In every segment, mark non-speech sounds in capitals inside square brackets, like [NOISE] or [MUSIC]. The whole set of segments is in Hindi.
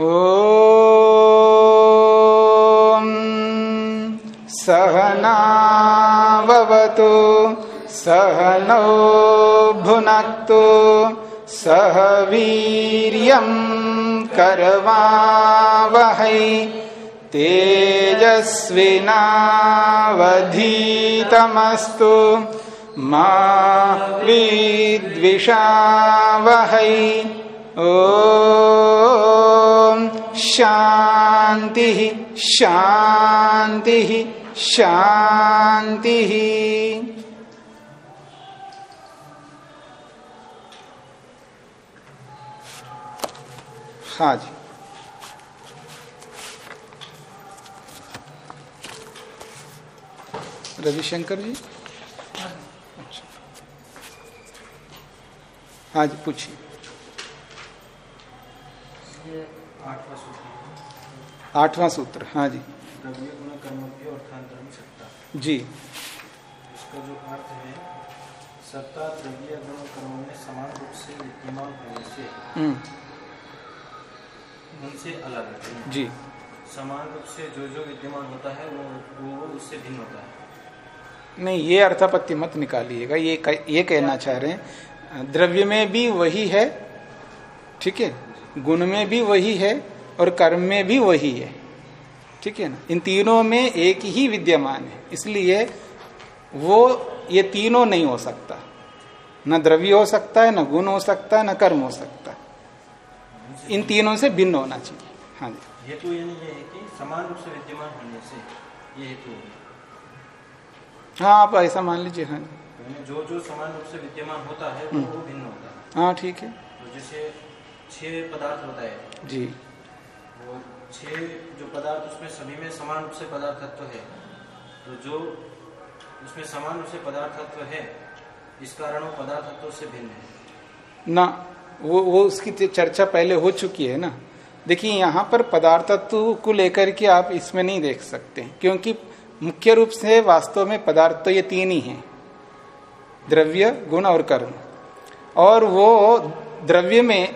ॐ सहनावतु सहनौ भुनक्तु सह वीर्यं करवावहै तेजस्विनावधीतमस्तु मा विद्विषावहै। ॐ शांति शान्तिः शान्तिः हाँ जी। रविशंकर जी? अच्छा। हाँ जी पूछिए ये आठवां सूत्र आठवां सूत्र हाँ जी। द्रव्य गुण कर्म की अर्थांतरण सत्ता जी। इसका जो अर्थ है सत्ता द्रव्य गुण कर्म में समान रूप से विद्यमान होने से हम्म, उनसे अलग है। जी। समान रूप से जो जो विद्यमान होता है वो वो उससे भिन्न होता है। नहीं ये अर्थापत्ति मत निकालिएगा ये कह- ये कहना चाह रहे हैं। द्रव्य में भी वही है ठीक है? गुण में भी वही है और कर्म में भी वही है। ठीक है ना? इन तीनों में एक ही विद्यमान है। इसलिए वो ये तीनों नहीं हो सकता। न द्रव्य हो सकता है न गुण हो सकता है न कर्म हो सकता है। इन तीनों से भिन्न होना चाहिए। हाँ जी। हेतु यानी ये है कि समान रूप से विद्यमान होने से ये हेतु है। हाँ आप ऐसा मान लीजिए हाँ जी। जो जो समान रूप से विद्यमान होता है वो वो भिन्न होता है। हाँ ठीक है। तो जैसे छह पदार्थ होता है। जी। वो छह जो पदार्थ उसमें सभी में समान रूप से पदार्थ तत्व है। तो जो उसमें समान रूप से पदार्थ तत्व है, इस कारण वो पदार्थ तत्व से भिन्न है। ना, वो वो उसकी चर्चा पहले हो चुकी है ना। देखिए, यहाँ पर पदार्थत्व को लेकर के आप इसमें नहीं देख सकते, क्योंकि मुख्य रूप से वास्तव में पदार्थ तो ये तीन ही हैं, द्रव्य, गुण और कर्म। और वो द्रव्य में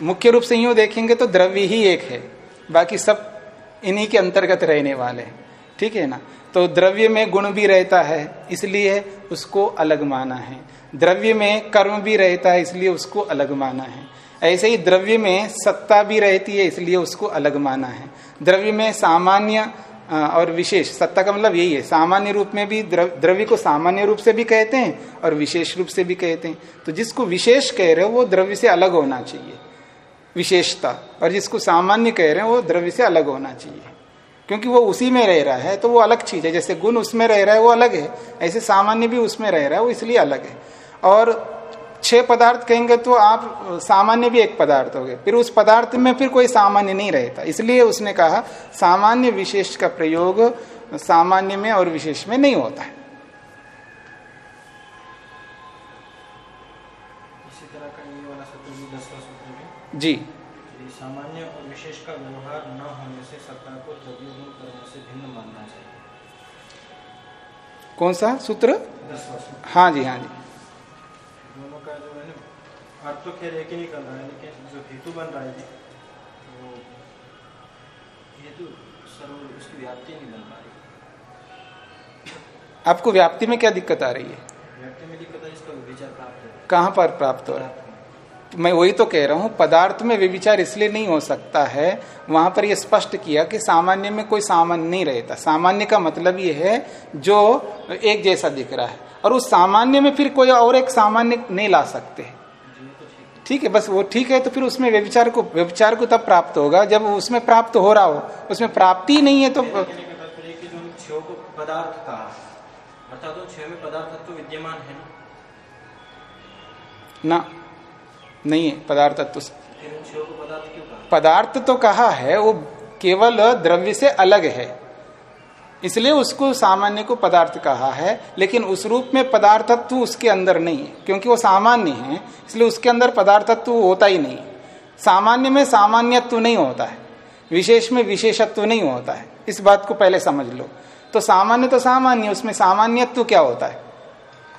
मुख्य रूप से यूँ देखेंगे तो द्रव्य ही एक है। बाकी सब इन्हीं के अंतर्गत रहने वाले हैं। ठीक है ना? तो द्रव्य में गुण भी रहता है, इसलिए उसको अलग माना है। द्रव्य में कर्म भी रहता है, इसलिए उसको अलग माना है। ऐसे ही द्रव्य में सत्ता भी रहती है, इसलिए उसको अलग माना है। द्रव्य में सामान्य और विशेष, सत्ता का मतलब यही है। सामान्य रूप में भी द्रव्य को सामान्य रूप से भी कहते हैं और विशेष रूप से भी कहते हैं। तो जिसको विशेष कह रहे हो, वो द्रव्य से अलग होना चाहिए। विशेषता। और जिसको सामान्य कह रहे हैं, वो द्रव्य से अलग होना चाहिए। क्योंकि वो उसी में रह रहा है तो वो अलग चीज़ है। जैसे गुण उसमें रह रहा है, वो अलग है। ऐसे सामान्य भी उसमें रह रहा है, वो इसलिए अलग है। और छह पदार्थ कहेंगे तो आप, सामान्य भी एक पदार्थ हो गए। फिर उस पदार्थ में फिर कोई सामान्य नहीं रहता। इसलिए उसने कहा, सामान्य विशेष का प्रयोग सामान्य में और विशेष में नहीं होता है। जी। सामान्य और विशेष का व्यवहार न होने से सत्ता को गुण कर्म से भिन्न मानना चाहिए। कौन सा सूत्र? हाँ जी हाँ जी। दोनों का जो है ना अर्थ तो खैर एक ही निकल रहा है लेकिन जो हेतु बन रहा है वो हेतु सर्व उसकी व्याप्ति नहीं बन पा रही। आपको व्याप्ति में क्या दिक्कत आ रही है? व्याप्ति में दिक्कत है इसका विचार प्राप्त है। कहाँ पर प्राप्त हो रहा है। तो मैं वही तो कह रहा हूँ पदार्थ में व्यविचार इसलिए नहीं हो सकता है वहाँ पर यह स्पष्ट किया कि सामान्य में कोई सामान्य नहीं रहता। सामान्य का मतलब ये है जो एक जैसा दिख रहा है। और उस सामान्य में फिर कोई और एक सामान्य नहीं ला सकते। तो ठीक है बस वो ठीक है तो फिर उसमें व्यविचार को व्यविचार को तब प्राप्त होगा जब उसमें प्राप्त हो रहा हो। उसमें प्राप्ति नहीं है तो पदार्थ का कि को पदार्थ कहा। अर्थात उन छह में पदार्थ तो विद्यमान है ना। नहीं है पदार्थ तो को पदार्थ पदार्थ तो कहा है वो केवल द्रव्य से अलग है। इसलिए उसको सामान्य को पदार्थ कहा है लेकिन उस रूप में पदार्थत्व उसके अंदर नहीं है क्योंकि वो सामान्य है इसलिए उसके अंदर पदार्थत्व होता ही नहीं। सामान्य में सामान्यत्व नहीं होता है विशेष में विशेषत्व नहीं होता है। इस बात को पहले समझ लो। तो सामान्य तो सामान्य उसमें सामान्यत्व क्या होता है?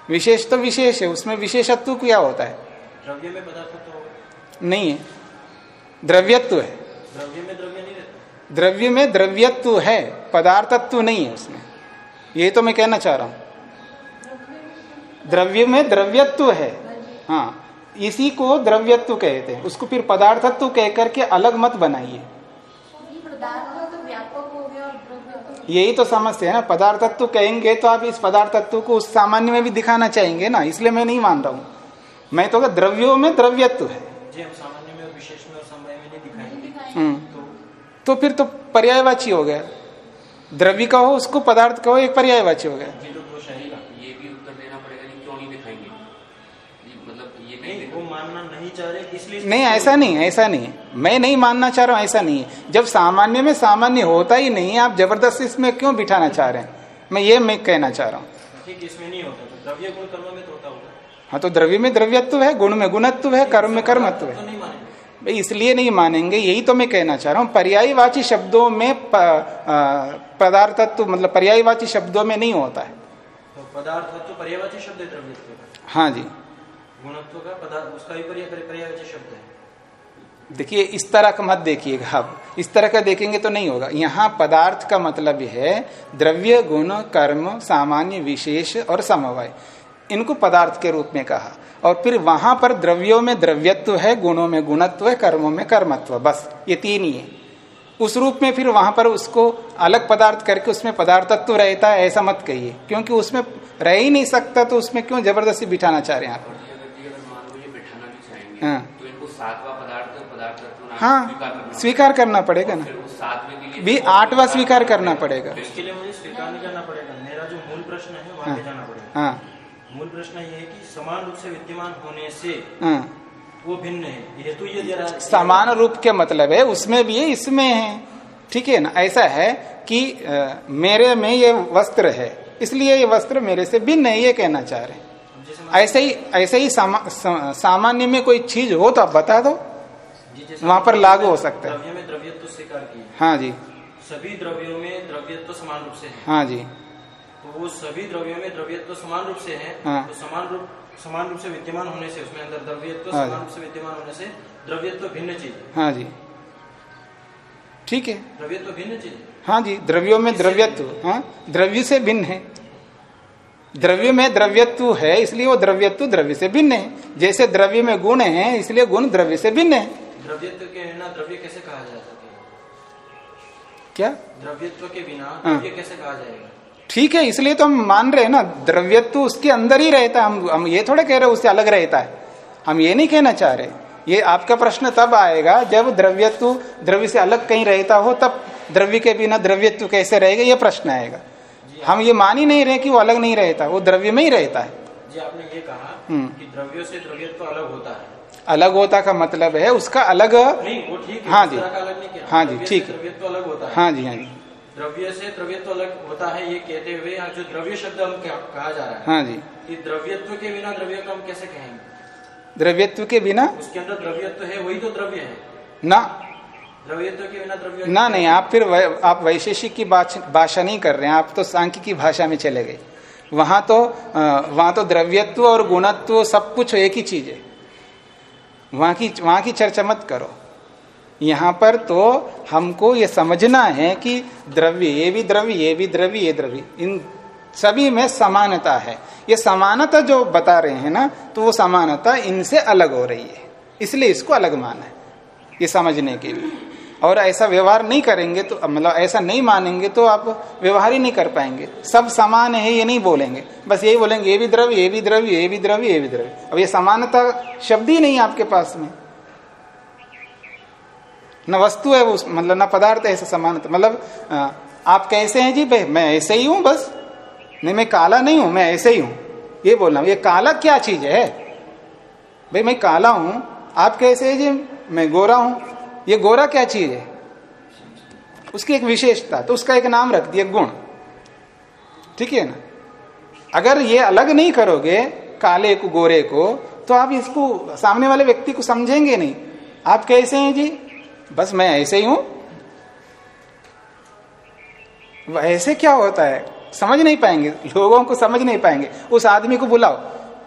विशेष तो विशेष है उसमें विशेषत्व क्या होता है? द्रव्य में पदार्थ तो नहीं है। द्रव्यत्व है। द्रव्य में द्रव्य नहीं रहता। द्रव्य में द्रव्यत्व है पदार्थत्व नहीं है उसमें। ये तो मैं कहना चाह रहा हूँ। द्रव्य में द्रव्यत्व है। हाँ इसी को द्रव्यत्व कहते हैं। उसको फिर पदार्थत्व कह करके अलग मत बनाइए। यही तो समस्या है ना पदार्थत्व कहेंगे तो आप इस पदार्थत्व को उस सामान्य में भी दिखाना चाहेंगे ना इसलिए मैं नहीं मान रहा हूँ। मैं तो द्रव्यो में द्रव्यत्व है। जी हम सामान्य में और विशेष में और समय में नहीं दिखाएँगे हम्म। तो तो फिर तो पर्यायवाची हो गया। द्रव्य कहो उसको पदार्थ कहो एक पर्यायवाची हो गया। ये तो दोष आएगा ये भी उत्तर देना पड़ेगा नहीं नहीं मतलब नहीं नहीं वो मानना नहीं चाह रहे इसलिए नहीं ऐसा नहीं ऐसा नहीं मैं नहीं मानना चाह रहा हूँ ऐसा नहीं है। जब सामान्य में सामान्य होता ही नहीं आप ज़बरदस्ती इसमें क्यों बिठाना चाह रहे हैं? मैं ये मैं कहना चाह रहा हूँ। ठीक इसमें नहीं होता तो द्रव्य गुण कर्म में तो होता होगा। हाँ तो द्रव्य में द्रव्यत्व है गुण में गुणत्व है कर्म में कर्मत्व है। भाई इसलिए नहीं मानेंगे यही तो मैं कहना चाह रहा हूँ पर्यायवाची शब्दों में पदार्थत्व मतलब पर्यायवाची शब्दों में नहीं होता है। तो पदार्थ तो शब्द है द्रव्यत्व हाँ जी। गुणत्व का पदार्थ उसका भी पर्यायवाची शब्द है। देखिए इस तरह का मत देखिएगा। आप इस तरह का देखेंगे तो नहीं होगा। यहाँ पदार्थ का मतलब है द्रव्य गुण कर्म सामान्य विशेष और समवाय। इनको पदार्थ के रूप में कहा। और फिर वहाँ पर द्रव्यों में द्रव्यत्व है गुणों में गुणत्व है कर्मों में कर्मत्व बस ये तीन ही है। उस रूप में फिर वहाँ पर उसको अलग पदार्थ करके उसमें पदार्थत्व रहता है ऐसा मत कहिए। क्योंकि उसमें रह ही नहीं सकता तो उसमें क्यों ज़बरदस्ती बिठाना चाह रहे हैं आप? हाँ। तो इनको सातवां पदार्थ पदार्थ तत्व नाम हाँ स्वीकार करना पड़ेगा। ना। फिर उस सातवें के लिए भी आठवा स्वीकार करना पड़ेगा। इसके लिए मुझे स्वीकार नहीं करना पड़ेगा। मेरा जो मूल प्रश्न है वहाँ जाना पड़ेगा। हाँ। मूल प्रश्न ये है कि समान रूप से विद्यमान होने से हाँ वो भिन्न है। हेतु ये दे रहा है समान रूप के मतलब है उसमें भी है इसमें है। ठीक है ना? ऐसा है कि अ, मेरे में ये वस्त्र है इसलिए ये वस्त्र मेरे से भिन्न है ये कहना चाह रहे हैं। ऐसे ही ऐसे ही सामा, सा, सामान्य में कोई चीज़ हो तो आप बता दो। वहाँ पर लागू हो सकता है। द्रव्य में द्रव्यत्व स्वीकार किए। हाँ जी। सभी द्रव्यों में द्रव्यत्व समान रूप से है। हाँ जी। तो वो सभी द्रव्यों में द्रव्यत्व समान रूप से है हाँ। तो समान रूप समान रूप से विद्यमान होने से उसमें अंदर द्रव्यत्व हाँ। समान रूप से विद्यमान होने से द्रव्यत्व भिन्न चीज़ हाँ। जी। ठीक है। द्रव्यत्व भिन्न चीज़ हाँ। जी द्रव्यों में द्रव्यत्व हाँ द्रव्य से भिन्न है। द्रव्य में द्रव्यत्व है इसलिए वो द्रव्यत्व द्रव्य से भिन्न है। जैसे द्रव्य में गुण है इसलिए गुण द्रव्य से भिन्न है। द्रव्यत्व के बिना द्रव्य कैसे कहा जा सकता है? क्या? द्रव्यत्व के बिना हाँ। द्रव्य कैसे कहा जाएगा? ठीक है इसलिए तो हम मान रहे हैं ना द्रव्यत्व उसके अंदर ही रहता है हम हम ये थोड़े कह रहे उससे अलग रहता है। हम ये नहीं कहना चाह रहे ये आपका प्रश्न तब आएगा जब द्रव्यत्व द्रव्य से अलग कहीं रहता हो तब द्रव्य के बिना द्रव्यत्व कैसे रहेगा ये प्रश्न आएगा। हम ये मान ही नहीं रहे कि वो अलग नहीं रहता वो द्रव्य में ही रहता है। जी आपने ये कहा हम्म। कि द्रव्यों से द्रव्यत्व अलग होता है। अलग होता का मतलब है उसका अलग नहीं वो ठीक है हाँ जी। हाँ जी, ठीक है। हाँ जी हाँ जी। द्रव्य से द्रव्यत्व अलग होता है ये कहते हुए यहाँ जो द्रव्य शब्द हम कहा जा रहा है। हाँ जी। कि द्रव्यत्व के बिना द्रव्य को हम कैसे कहेंगे? द्रव्यत्व के बिना? उसके अंदर द्रव्यत्व है वही तो द्रव्य है। ना। द्रव्यत्व के बिना द्रव्य ना नहीं आप फिर वै, आप वैशेषिक की भाषा नहीं कर रहे हैं आप तो सांख्य की भाषा में चले गए। वहाँ तो वहाँ तो द्रव्यत्व और गुणत्व सब कुछ एक ही चीज़ है। वहाँ की वहाँ की चर्चा मत करो। यहाँ पर तो हमको ये समझना है कि द्रव्य, ये भी द्रव्य, ये भी द्रव्य, ये द्रव्य, इन सभी में समानता है। ये समानता जो बता रहे हैं ना तो वो समानता इनसे अलग हो रही है। इसलिए इसको अलग माना है, ये समझने के लिए। और ऐसा व्यवहार नहीं करेंगे तो मतलब ऐसा नहीं मानेंगे तो आप व्यवहार ही नहीं कर पाएँगे। सब समान है, ये नहीं बोलेंगे। बस यही बोलेंगे, ये भी द्रव्य, ये भी द्रव्य, ये भी द्रव्य, ये भी द्रव्य। अब ये समानता शब्द ही नहीं आपके पास में। न वस्तु है वो मतलब न पदार्थ है ऐसा समानता मतलब आप कैसे हैं? जी, भाई, मैं ऐसे ही हूँ, बस। नहीं, मैं काला नहीं हूँ, मैं ऐसे ही हूँ। ये बोल रहा हूँ, ये काला क्या चीज़ है? भाई, मैं काला हूँ। आप कैसे है? जी, मैं गोरा हूँ। ये गोरा क्या चीज़ है? उसकी एक विशेषता तो उसका एक नाम रख दिया, गुण। ठीक है ना? अगर ये अलग नहीं करोगे, काले को, गोरे को तो आप इसको, सामने वाले व्यक्ति को समझेंगे नहीं। आप कैसे हैं? जी बस मैं ऐसे ही हूँ। ऐसे क्या होता है? समझ नहीं पाएँगे। लोगों को समझ नहीं पाएँगे। उस आदमी को बुलाओ।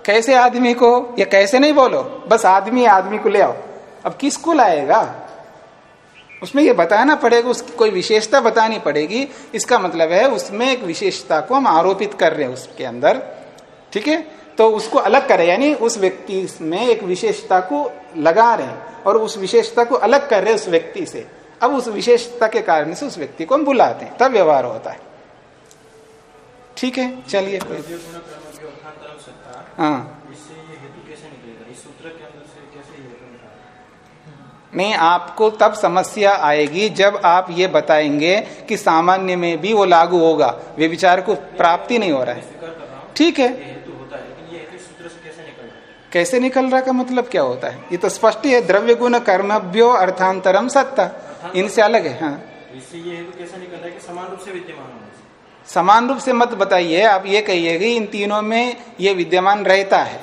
कैसे आदमी को? या कैसे नहीं बोलो? बस आदमी आदमी को ले आओ। अब किसको लाएगा? उसमें ये बताना पड़ेगा उसकी कोई विशेषता बतानी पड़ेगी। इसका मतलब है, उसमें एक विशेषता को हम आरोपित कर रहे हैं उसके अंदर। ठीक है? तो उसको अलग करें यानी उस व्यक्ति में एक विशेषता को लगा रहे हैं और उस विशेषता को अलग कर रहे हैं उस व्यक्ति से। अब उस विशेषता के कारण से उस व्यक्ति को हम बुलाते हैं तब व्यवहार होता है। ठीक है चलिए। सत्ता हाँ। नहीं आपको तब समस्या आएगी जब आप ये बताएँगे कि सामान्य में भी वो लागू होगा वे विचार को प्राप्ति नहीं हो रहा है। ठीक है लेकिन ये हेतु इस सूत्र से कैसे निकल रहा है कैसे निकल रहा का मतलब क्या होता है? ये तो स्पष्ट है द्रव्य गुण कर्मभ्यो अर्थांतरम सत्ता। इनसे अलग है हाँ। ये कैसे निकल रहा है कि समान रूप से विद्यमान समान रूप से मत बताइए आप ये कहिए कि इन तीनों में ये विद्यमान रहता है।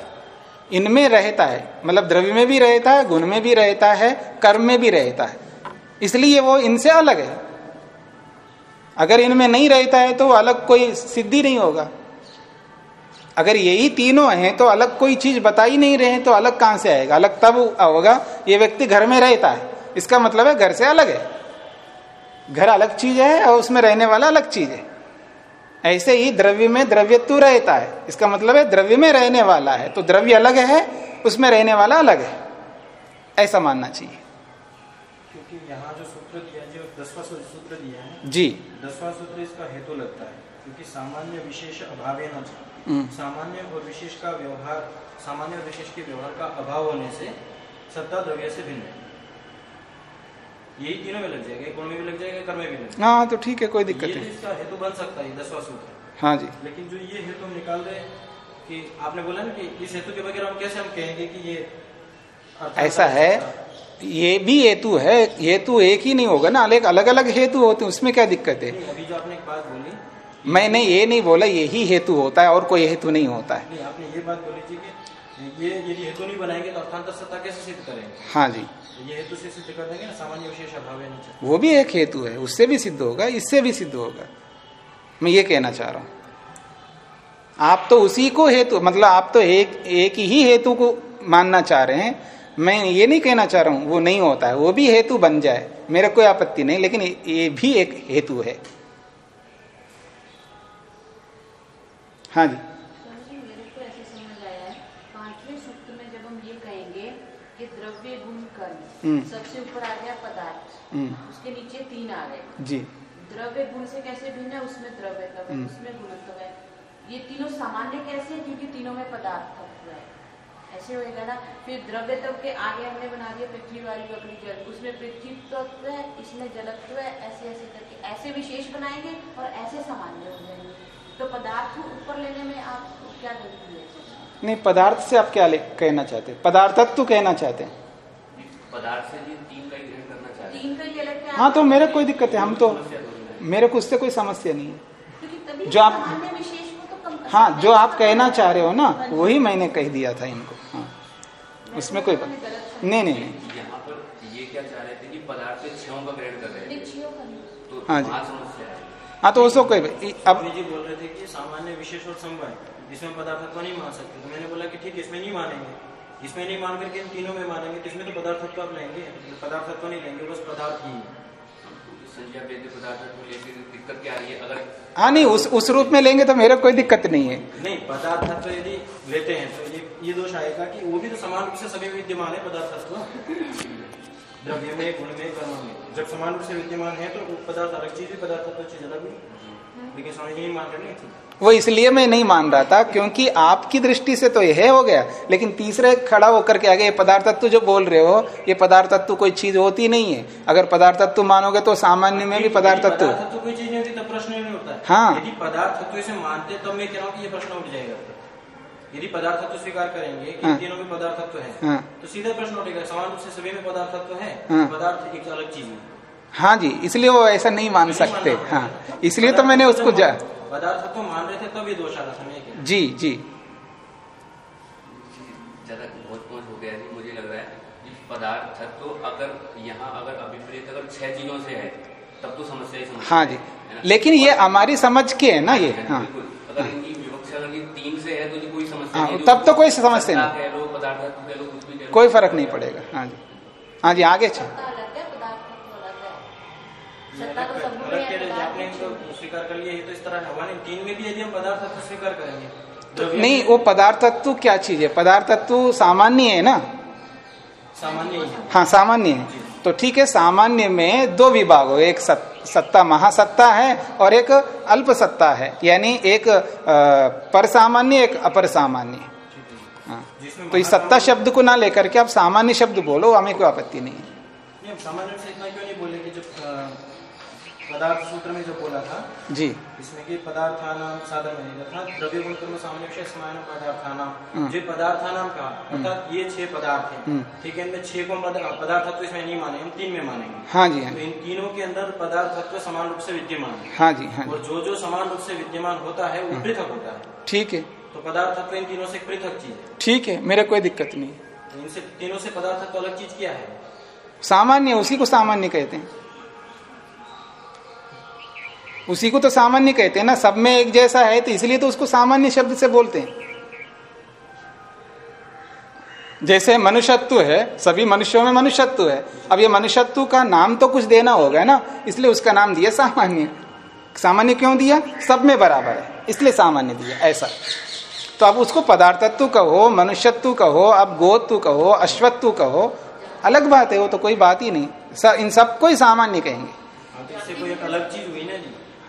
इनमें रहता है मतलब द्रव्य में भी रहता है गुण में भी रहता है कर्म में भी रहता है। इसलिए वो इनसे अलग है। अगर इनमें नहीं रहता है तो अलग कोई सिद्धि नहीं होगा। अगर यही तीनों हैं तो अलग कोई चीज़ बता ही नहीं रहे हैं तो अलग कहाँ से आएगा? अलग तब होगा ये व्यक्ति घर में रहता है। इसका मतलब है घर से अलग है। घर अलग चीज़ है और उसमें रहने वाला अलग चीज़ है। ऐसे ही द्रव्य में द्रव्यत्व रहता है। इसका मतलब है द्रव्य में रहने वाला है। तो द्रव्य अलग है उसमें रहने वाला अलग है। ऐसा मानना चाहिए। क्योंकि यहाँ जो सूत्र दिया जो दसवां सूत्र दिया है जी। दसवां सूत्र इसका हेतु लगता है। क्योंकि सामान्य विशेष अभाव न। सामान्य और विशेष का व्यवहार सामान्य और विशेष के व्यवहार का अभाव होने से सत्ता द्रव्य से भिन्न है। यही तीनों में लग जाएगा गुण में भी लग जाएगा कर्म में भी लग जाएगा। हाँ तो ठीक है कोई दिक्कत तो नहीं। इसका हेतु बन सकता है दसवां सूत्र हाँ। जी। लेकिन जो ये हेतु हम निकाल रहे कि आपने बोला ना कि इस हेतु के बगैर हम कैसे हम कहेंगे कि ये ऐसा है ये भी हेतु है हेतु एक ही नहीं होगा ना अलग अलग अलग हेतु होते हैं उसमें क्या दिक्कत है? अभी जो आपने एक बात बोली मैंने ये नहीं बोला यही हेतु होता है और कोई हेतु नहीं होता है। नहीं आपने ये बात बोली थी कि ये यदि हेतु नहीं बनाएँगे तो अर्थांतर सत्ता कैसे सिद्ध करेंगे? हाँ जी। ये हेतु से सिद्ध कर देंगे ना सामान्य विशेष अभाव वो भी एक हेतु है उससे भी सिद्ध होगा इससे भी सिद्ध होगा। मैं ये कहना चाह रहा हूँ। आप तो उसी को हेतु मतलब आप तो एक एक ही हेतु को मानना चाह रहे हैं। मैं ये नहीं कहना चाह रहा हूँ वो नहीं होता है वो भी हेतु बन जाए मेरा कोई आपत्ति नहीं लेकिन ये भी एक हेतु है। कहेंगे कि द्रव्य गुण कर्म हम्म। सबसे ऊपर आ गया पदार्थ हम्म, उसके नीचे तीन आ गए। जी। द्रव्य गुण से कैसे भिन्न है? उसमें द्रव्य है हम्म। उसमें गुणत्व है। ये तीनों सामान्य कैसे है? क्योंकि तीनों में पदार्थ तत्व है। ऐसे होएगा ना फिर द्रव्य तत्व के आगे हमने बना दिया पृथ्वी वायु अग्नि जल। उसमें पृथ्वी तत्व है इसमें जलत्व है ऐसे ऐसे करके। ऐसे विशेष बनाएँगे और ऐसे सामान्य हो जाएँगे तो पदार्थ ऊपर लेने में आप क्या गलती है? नहीं पदार्थ से आप क्या कहना चाहते हैं? पदार्थत्व कहना चाहते हैं? पदार्थ से तीन का ग्रहण करना चाह रहे हैं। तीन का ही अलग क्या हाँ तो मेरे कोई दिक्कत है हम तो है। मेरे को उससे कोई समस्या नहीं है। जो आप- को तो हाँ जो आप कहना चाह रहे हो ना वही मैंने कह दिया था इनको। हाँ उसमें कोई बात नहीं नहीं नहीं। यहाँ पर ये क्या चाह रहे थे कि पदार्थ से का ग्रहण कर रहे का नहीं। तो हाँ जी। है तो उसको कोई अब जी बोल रहे थे कि सामान्य विशेष और समवाय इसमें पदार्थत्व नहीं मान सकते। तो मैंने बोला कि ठीक है इसमें नहीं मानेंगे। इसमें नहीं मान करके इन तीनों में मानेंगे तो इसमें तो पदार्थत्व आप लेंगे। पदार्थत्व नहीं लेंगे बस पदार्थ ही है। संज्ञा वेद्य पदार्थ को लेकर दिक्कत क्या रही है? अगर हाँ नहीं उस उस रूप में लेंगे तो मेरे कोई दिक्कत नहीं है। नहीं पदार्थत्व यदि लेते हैं तो ये ये दोष आएगा कि वो भी तो समान रूप से सभी विद्यमान है पदार्थत्व द्रव्य में गुण में कर्म में। जब समान रूप से विद्यमान है तो वो पदार्थ अलग चीज़ है पदार्थत्व चीज़ अलग लेकिन स्वामी जी नहीं मान रहे वो इसलिए मैं नहीं मान रहा था क्योंकि आपकी दृष्टि से तो यह हो गया। लेकिन तीसरे खड़ा होकर के आगे ये पदार्थ तत्व जो बोल रहे हो ये पदार्थ तत्व कोई चीज़ होती नहीं है। अगर पदार्थ तत्व मानोगे तो सामान्य में भी पदार्थ तत्व कोई चीज़ नहीं होती तब प्रश्न नहीं होता हाँ। यदि पदार्थ तत्व से मानते तब मैं कह रहा हूँ कि ये प्रश्न उठ जाएगा। यदि पदार्थ तत्व स्वीकार करेंगे कि हाँ। तीनों में पदार्थ तत्व है हाँ। तो सीधा प्रश्न उठेगा समान रूप से सभी में पदार्थ तत्व है हाँ। पदार्थ एक अलग चीज़ है हाँ जी इसलिए वो ऐसा नहीं मान नहीं सकते हाँ इसलिए तो मैंने उसको जा पदार्थ तत्व मान रहे थे तब ये दोष आ रहा था हूँ। जी जी ज़्यादा बहुत पहुँच हो गया है मुझे लग रहा है कि पदार्थ तो अगर यहाँ अगर अभिप्रेत अगर छह चीज़ों से है तब तो समस्या ही समस्या हाँ जी लेकिन ये हमारी समझ के है ना ये है, हाँ बिल्कुल अगर इनकी विवक्षा अगर ये तीन से है तो जी कोई समस्या हाँ, तब तो कोई समझते नहीं। कोई फ़र्क नहीं पड़ेगा। हाँ जी। हाँ जी आगे सत्ता तो है, हैं, ये तो इस तरह हमारे तीन में भी यदि हम पदार्थ तत्व स्वीकार करेंगे द्रव्य नहीं वो पदार्थ तत्व क्या चीज़ है? पदार्थ तत्व सामान्य है ना? सामान्य हाँ सामान्य है। तो ठीक है सामान्य में दो विभाग हो एक सत, सत्ता महासत्ता है और एक अल्प सत्ता है। यानी एक पर सामान्य एक अपर सामान्य हाँ। तो इस सत्ता शब्द को ना लेकर के आप सामान्य शब्द बोलो हमें कोई आपत्ति नहीं है। पदार्थ सूत्र में जो बोला था जी। इसमें कि पदार्थानाम साधन है द्रव्य गुण कर्म समान पदार्थानाम। जो पदार्थानाम का अर्थात ये छह पदार्थ है। हम्म। ठीक है इनमें छह को पदार्थ तत्व इसमें नहीं माने हम तीन में मानेंगे। हाँ जी हाँ तो इन तीनों के अंदर पदार्थ तत्व समान रूप से विद्यमान है। हाँ जी हाँ और जो जो समान रूप से विद्यमान होता है वो पृथक होता है। ठीक है। तो पदार्थ तत्व इन तीनों से पृथक चीज़ है। ठीक है मेरे कोई दिक्कत नहीं है। तो इनसे तीनों से पदार्थ तत्व अलग चीज़ क्या है? सामान्य उसी को सामान्य कहते हैं। उसी को तो सामान्य कहते हैं ना सब में एक जैसा है तो इसलिए तो उसको सामान्य शब्द से बोलते हैं। जैसे मनुष्यत्व है सभी मनुष्यों में मनुष्यत्व है। अब ये मनुष्यत्व का नाम तो कुछ देना होगा ना इसलिए उसका नाम दिया सामान्य। सामान्य क्यों दिया? सब में बराबर है इसलिए सामान्य दिया ऐसा। तो अब उसको पदार्थत्व कहो मनुष्यत्व कहो अब गोत्व कहो अश्वत्व कहो अलग बात है वो तो कोई बात ही नहीं। इन सबको ही सामान्य कहेंगे। हाँ, तो कोई अलग चीज़ हुई ना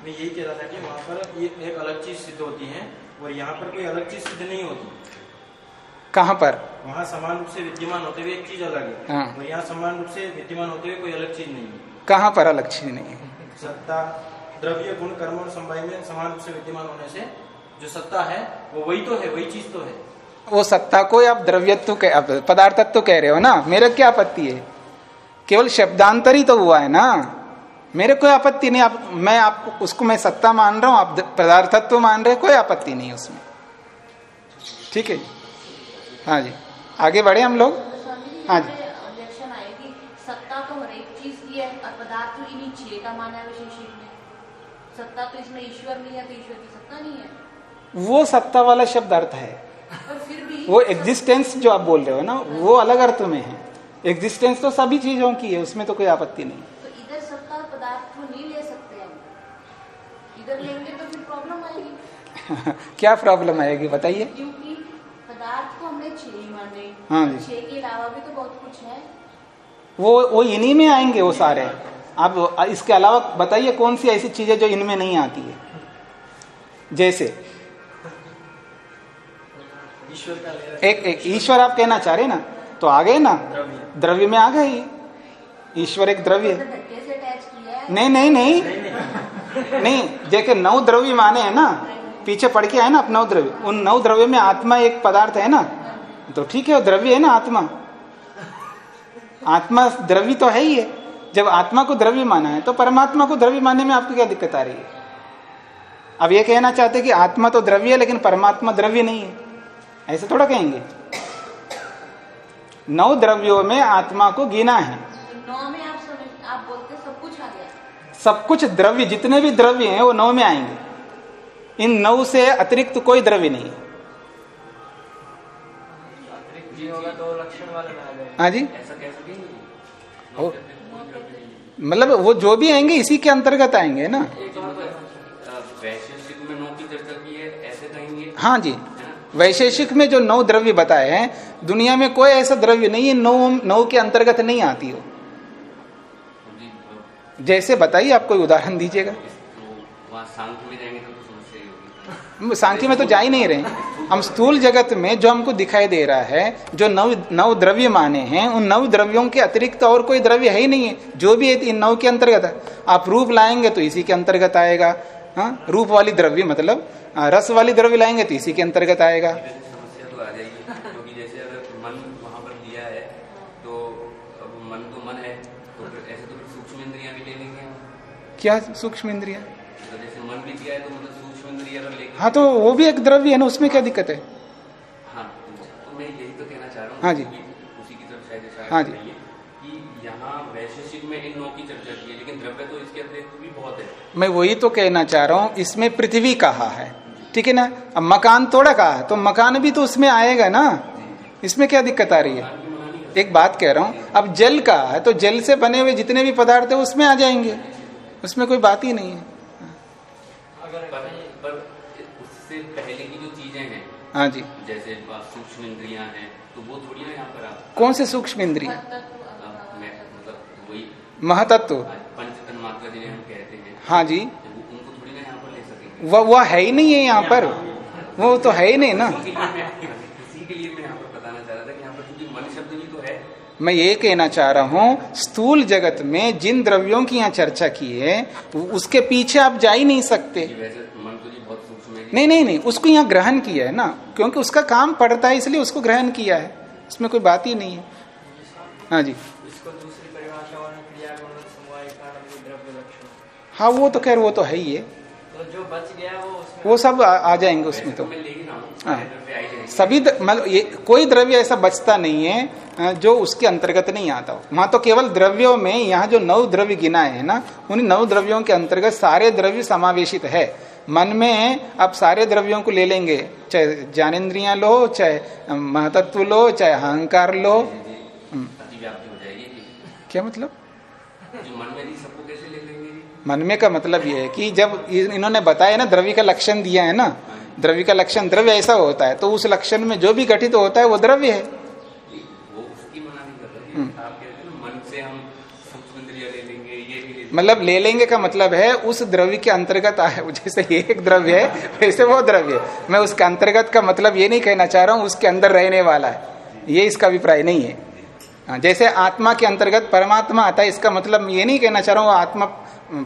मैं यही कह रहा था कि वहाँ पर ये एक अलग चीज़ सिद्ध होती है और यहाँ पर कोई अलग चीज़ सिद्ध नहीं होती। कहाँ पर? वहाँ समान रूप से विद्यमान होते हुए एक चीज़ अलग है हाँ। और यहाँ समान रूप से विद्यमान होते हुए कोई अलग चीज़ नहीं है। कहाँ पर अलग चीज़ नहीं है? सत्ता द्रव्य गुण कर्म और संवाय में समान रूप से विद्यमान होने से जो सत्ता है वो वही तो है वही चीज़ तो है। वो सत्ता को आप द्रव्यत्व पदार्थत्व कह रहे हो ना? मेरे क्या आपत्ति है? केवल शब्दांतर ही तो हुआ है ना? मेरे कोई आपत्ति नहीं आप मैं आपको उसको मैं सत्ता मान रहा हूँ आप पदार्थत्व मान रहे कोई आपत्ति नहीं उसमें। ठीक है हाँ जी। आगे बढ़े हम लोग? हाँ जी। सत्ता तो तो तो इसमें ईश्वर नहीं है तो ईश्वर की सत्ता नहीं है। वो सत्ता वाला शब्द अर्थ है। फिर भी वो एग्जिस्टेंस जो आप बोल रहे हो ना वो अलग अर्थ में है। एग्जिस्टेंस तो सभी चीज़ों की है उसमें तो कोई आपत्ति नहीं तो इधर सत्ता और पदार्थ को नहीं ले सकते हम इधर लेंगे तो फिर प्रॉब्लम आएगी। [LAUGHS] क्या प्रॉब्लम आएगी बताइए। क्योंकि पदार्थ को हमने छह माने। हाँ जी। छह के अलावा भी तो बहुत कुछ है। वो वो इन्हीं में आएँगे वो सारे। आप इसके अलावा बताइए कौन सी ऐसी चीज़ें जो इनमें नहीं आती है? जैसे। एक एक ईश्वर आप कहना चाह रहे ना तो आ गए ना? द्रव्य। द्रव्य में आ गए। ईश्वर एक द्रव्य तो है। है नहीं। नहीं नहीं। नहीं देखे नौ द्रव्य माने हैं ना, पीछे पढ़ के आए ना आप नौ द्रव्य उन नौ द्रव्य में आत्मा एक पदार्थ है ना तो ठीक है, वो द्रव्य है ना आत्मा। आत्मा द्रव्य तो है ही है। जब आत्मा को द्रव्य माना है तो परमात्मा को द्रव्य मानने में आपको क्या दिक्कत आ रही है? अब ये कहना चाहते कि आत्मा तो द्रव्य है, लेकिन परमात्मा द्रव्य नहीं है। ऐसे थोड़ा कहेंगे। नौ द्रव्यों में आत्मा को गिना है। नौ में आप आप बोलते सब कुछ आ गया। सब कुछ द्रव्य, जितने भी द्रव्य हैं, वो नौ में आएँगे। इन नौ से अतिरिक्त कोई द्रव्य नहीं। है जी? तो मतलब वो जो भी आएँगे, इसी के अंतर्गत आएँगे ना? है जी। वैशेषिक में जो नौ द्रव्य बताए हैं, दुनिया में कोई ऐसा द्रव्य नहीं है नौ नौ के अंतर्गत नहीं आती हो। जैसे बताइए आप कोई उदाहरण दीजिएगा। तो सांख्य में तो, में तो जा ही नहीं रहे हम स्थूल जगत में जो हमको दिखाई दे रहा है जो नव नव द्रव्य माने हैं उन नव द्रव्यों के अतिरिक्त और कोई द्रव्य है ही नहीं है। जो भी है इन नव के अंतर्गत है। आप रूप लाएँगे तो इसी के अंतर्गत आएगा। हाँ रूप वाली द्रव्य मतलब हाँ, रस वाली द्रव्य लाएँगे तो इसी के अंतर्गत आएगा इधर समस्या तो आ जाएगी क्योंकि जैसे अगर मन वहाँ पर लिया है तो अब मन तो मन है तो फिर ऐसे तो फिर सूक्ष्म इंद्रियाँ भी ले लेंगे हम क्या सूक्ष्म इंद्रिया? तो है तो मतलब लेंगे हाँ तो वो भी एक द्रव्य है ना उसमें क्या दिक्कत है? हाँ तो मैं यही तो कहना चाह रहा हूँ हाँ जी। कि उसी की तरफ़ शायद इशारा हाँ जी। है कि यहाँ वैशेषिक में इन नौ की चर्चा की है लेकिन द्रव्य तो इसके अतिरिक्त भी बहुत है। मैं वही तो कहना चाह रहा हूँ इसमें पृथ्वी कहा है? ठीक है ना? अब मकान थोड़ा कहा है? तो मकान भी तो उसमें आएगा ना? इसमें क्या दिक्कत आ रही है? एक बात कह रहा हूँ अब जल का है? तो जल से बने हुए जितने भी पदार्थ है उसमें आ जाएँगे। उसमें कोई बात ही नहीं है। पर पर उससे पहले की जो चीज़ें हैं हाँ जी। जैसे सूक्ष्म इंद्रियाँ हैं तो वो थोड़ी ना यहाँ पर आप कौन से सूक्ष्म इंद्रिय? मतलब वही महतत्व। पंच तन्मात्रा जिन्हें हम कहते हैं। हाँ जी। तो वो उनको थोड़ी ना यहाँ पर ले सकेंगे। वह वह है ही नहीं है यहाँ पर। वो तो है ही नहीं ना। इसी के लिए मैं इसी के लिए मैं यहाँ पर बताना चाह रहा था कि यहाँ पर क्योंकि मन शब्द भी तो है मैं ये कहना चाह रहा हूँ स्थूल जगत में जिन द्रव्यों की यहाँ चर्चा की है उसके पीछे आप जा ही नहीं सकते। तो जी बहुत सूक्ष्म नहीं नहीं नहीं उसको यहाँ ग्रहण किया है ना क्योंकि उसका काम पड़ता है इसलिए उसको ग्रहण किया है। इसमें कोई बात ही नहीं है। हाँ जी। इसको दूसरी परिभाषा और क्रिया गुण समवाय कारण द्रव्य लक्षण। हाँ वो तो खैर वो तो है ही है। तो जो बच गया वो उसमें वो सब आ, आ जाएँगे उसमें तो। मैं ले ही। हूँ हाँ। ही। सभी मतलब ये कोई द्रव्य ऐसा बचता नहीं है जो उसके अंतर्गत नहीं आता हो वहाँ तो केवल द्रव्यों में यहाँ जो नव द्रव्य गिना है ना उन नव द्रव्यों के अंतर्गत सारे द्रव्य समावेशित है मन में आप सारे द्रव्यों को ले लेंगे चाहे ज्ञानेन्द्रियाँ लो चाहे महतत्व लो चाहे अहंकार लो हम्म। हो जाएगी क्या मतलब मन में सबको कैसे ले लेंगे मन में का मतलब ये है कि जब इन्होंने बताया ना द्रव्य का लक्षण दिया है ना द्रव्य का लक्षण द्रव्य ऐसा होता है तो उस लक्षण में जो भी घटित तो होता है वो द्रव्य है। जी, वो उसकी मना नहीं कर रही आप कहते हैं ना, मन से हम सूक्ष्म इंद्रिया ले लेंगे ये भी ले लेंगे। मतलब ले लेंगे का मतलब है उस द्रव्य के अंतर्गत आए जैसे ये एक द्रव्य है वैसे वो द्रव्य है। मैं उसके अंतर्गत का मतलब ये नहीं कहना चाह रहा हूँ उसके अंदर रहने वाला है। ये इसका अभिप्राय नहीं है। हाँ, जैसे आत्मा के अंतर्गत परमात्मा आता है इसका मतलब ये नहीं कहना चाह रहा हूँ आत्मा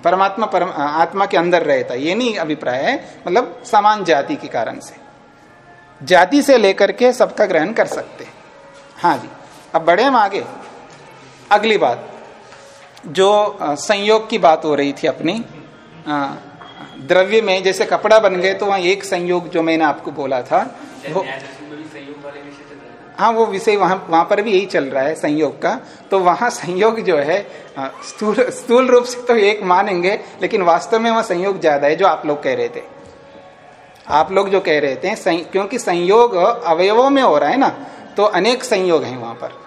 परमात्मा परम, आत्मा के अंदर रहता ये नहीं अभिप्राय है मतलब समान जाति के कारण से। जाति से लेकर के सबका ग्रहण कर सकते हाँ। जी। अब बढ़े हम आगे। अगली बात। जो संयोग की बात हो रही थी अपनी द्रव्य में जैसे कपड़ा बन गए तो वहाँ एक संयोग जो मैंने आपको बोला था वो न्याय दर्शन में भी संयोग वाले विषय चल रहे हैं, वो विषय वहाँ वहाँ पर भी यही चल रहा है संयोग का। तो वहाँ संयोग जो है स्थूल स्थूल रूप से तो एक मानेंगे, लेकिन वास्तव में वहाँ संयोग ज़्यादा है जो आप लोग कह रहे थे। आप लोग जो कह रहे थे, सं- क्योंकि संयोग अवयवों में हो रहा है ना तो अनेक संयोग हैं वहाँ पर।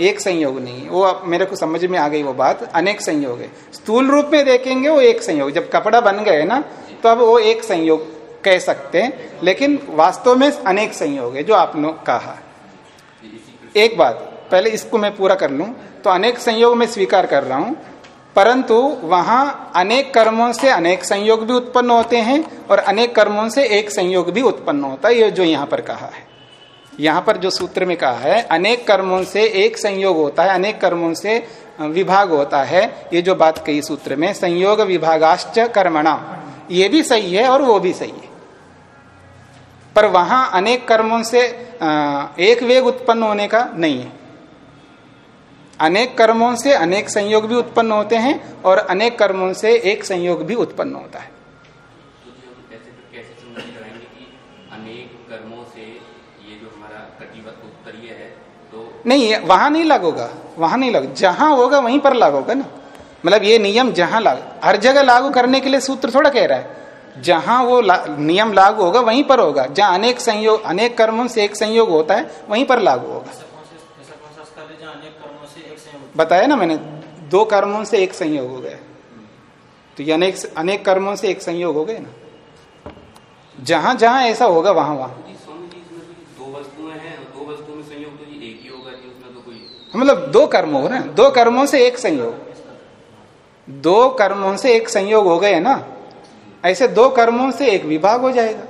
एक संयोग नहीं, वो मेरे को समझ में आ गई वो बात, अनेक संयोग है। स्थूल रूप में देखेंगे वो एक संयोग, जब कपड़ा बन गए ना तो अब वो एक संयोग कह सकते हैं, लेकिन वास्तव में अनेक संयोग है जो आपने कहा। एक बात, पहले इसको मैं पूरा कर लूँ। तो अनेक संयोग में स्वीकार कर रहा हूँ। परंतु वहाँ अनेक कर्मों से अनेक संयोग भी उत्पन्न होते हैं और अनेक कर्मों से एक संयोग भी उत्पन्न होता है, ये जो यहाँ पर कहा है। यहाँ पर जो सूत्र में कहा है, अनेक कर्मों से एक संयोग होता है, अनेक कर्मों से विभाग होता है, ये जो बात कही सूत्र में, संयोग विभागाश्च कर्मणा ये भी सही है और वो भी सही है। पर वहाँ अनेक कर्मों से एक वेग उत्पन्न होने का नहीं है। अनेक कर्मों से अनेक संयोग भी उत्पन्न होते हैं और अनेक कर्मों से एक संयोग भी उत्पन्न होता है। नहीं वहाँ नहीं लागूगा वहाँ नहीं लागू, जहाँ होगा वहीं पर लागू होगा ना। मतलब ये नियम जहाँ लागू, हर जगह लागू करने के लिए सूत्र थोड़ा कह रहा है। जहाँ वो ला, नियम लागू होगा वहीं पर होगा। जहाँ अनेक संयोग अनेक कर्मों से एक संयोग होता है वहीं पर लागू होगा। बताया ना मैंने दो कर्मों से एक संयोग हो गया। तो ये अनेक अनेक कर्मों से एक संयोग हो गए ना। जहाँ जहाँ ऐसा होगा वहाँ वहाँ। तो जी दो वस्तुएँ हैं दो वस्तुओं में संयोग तो जी एक ही होगा जी उसमें तो कोई मतलब दो कर्म हो रहे हैं दो कर्मों से एक संयोग। दो कर्मों से एक संयोग हो गए ना। ऐसे दो कर्मों से एक विभाग हो जाएगा।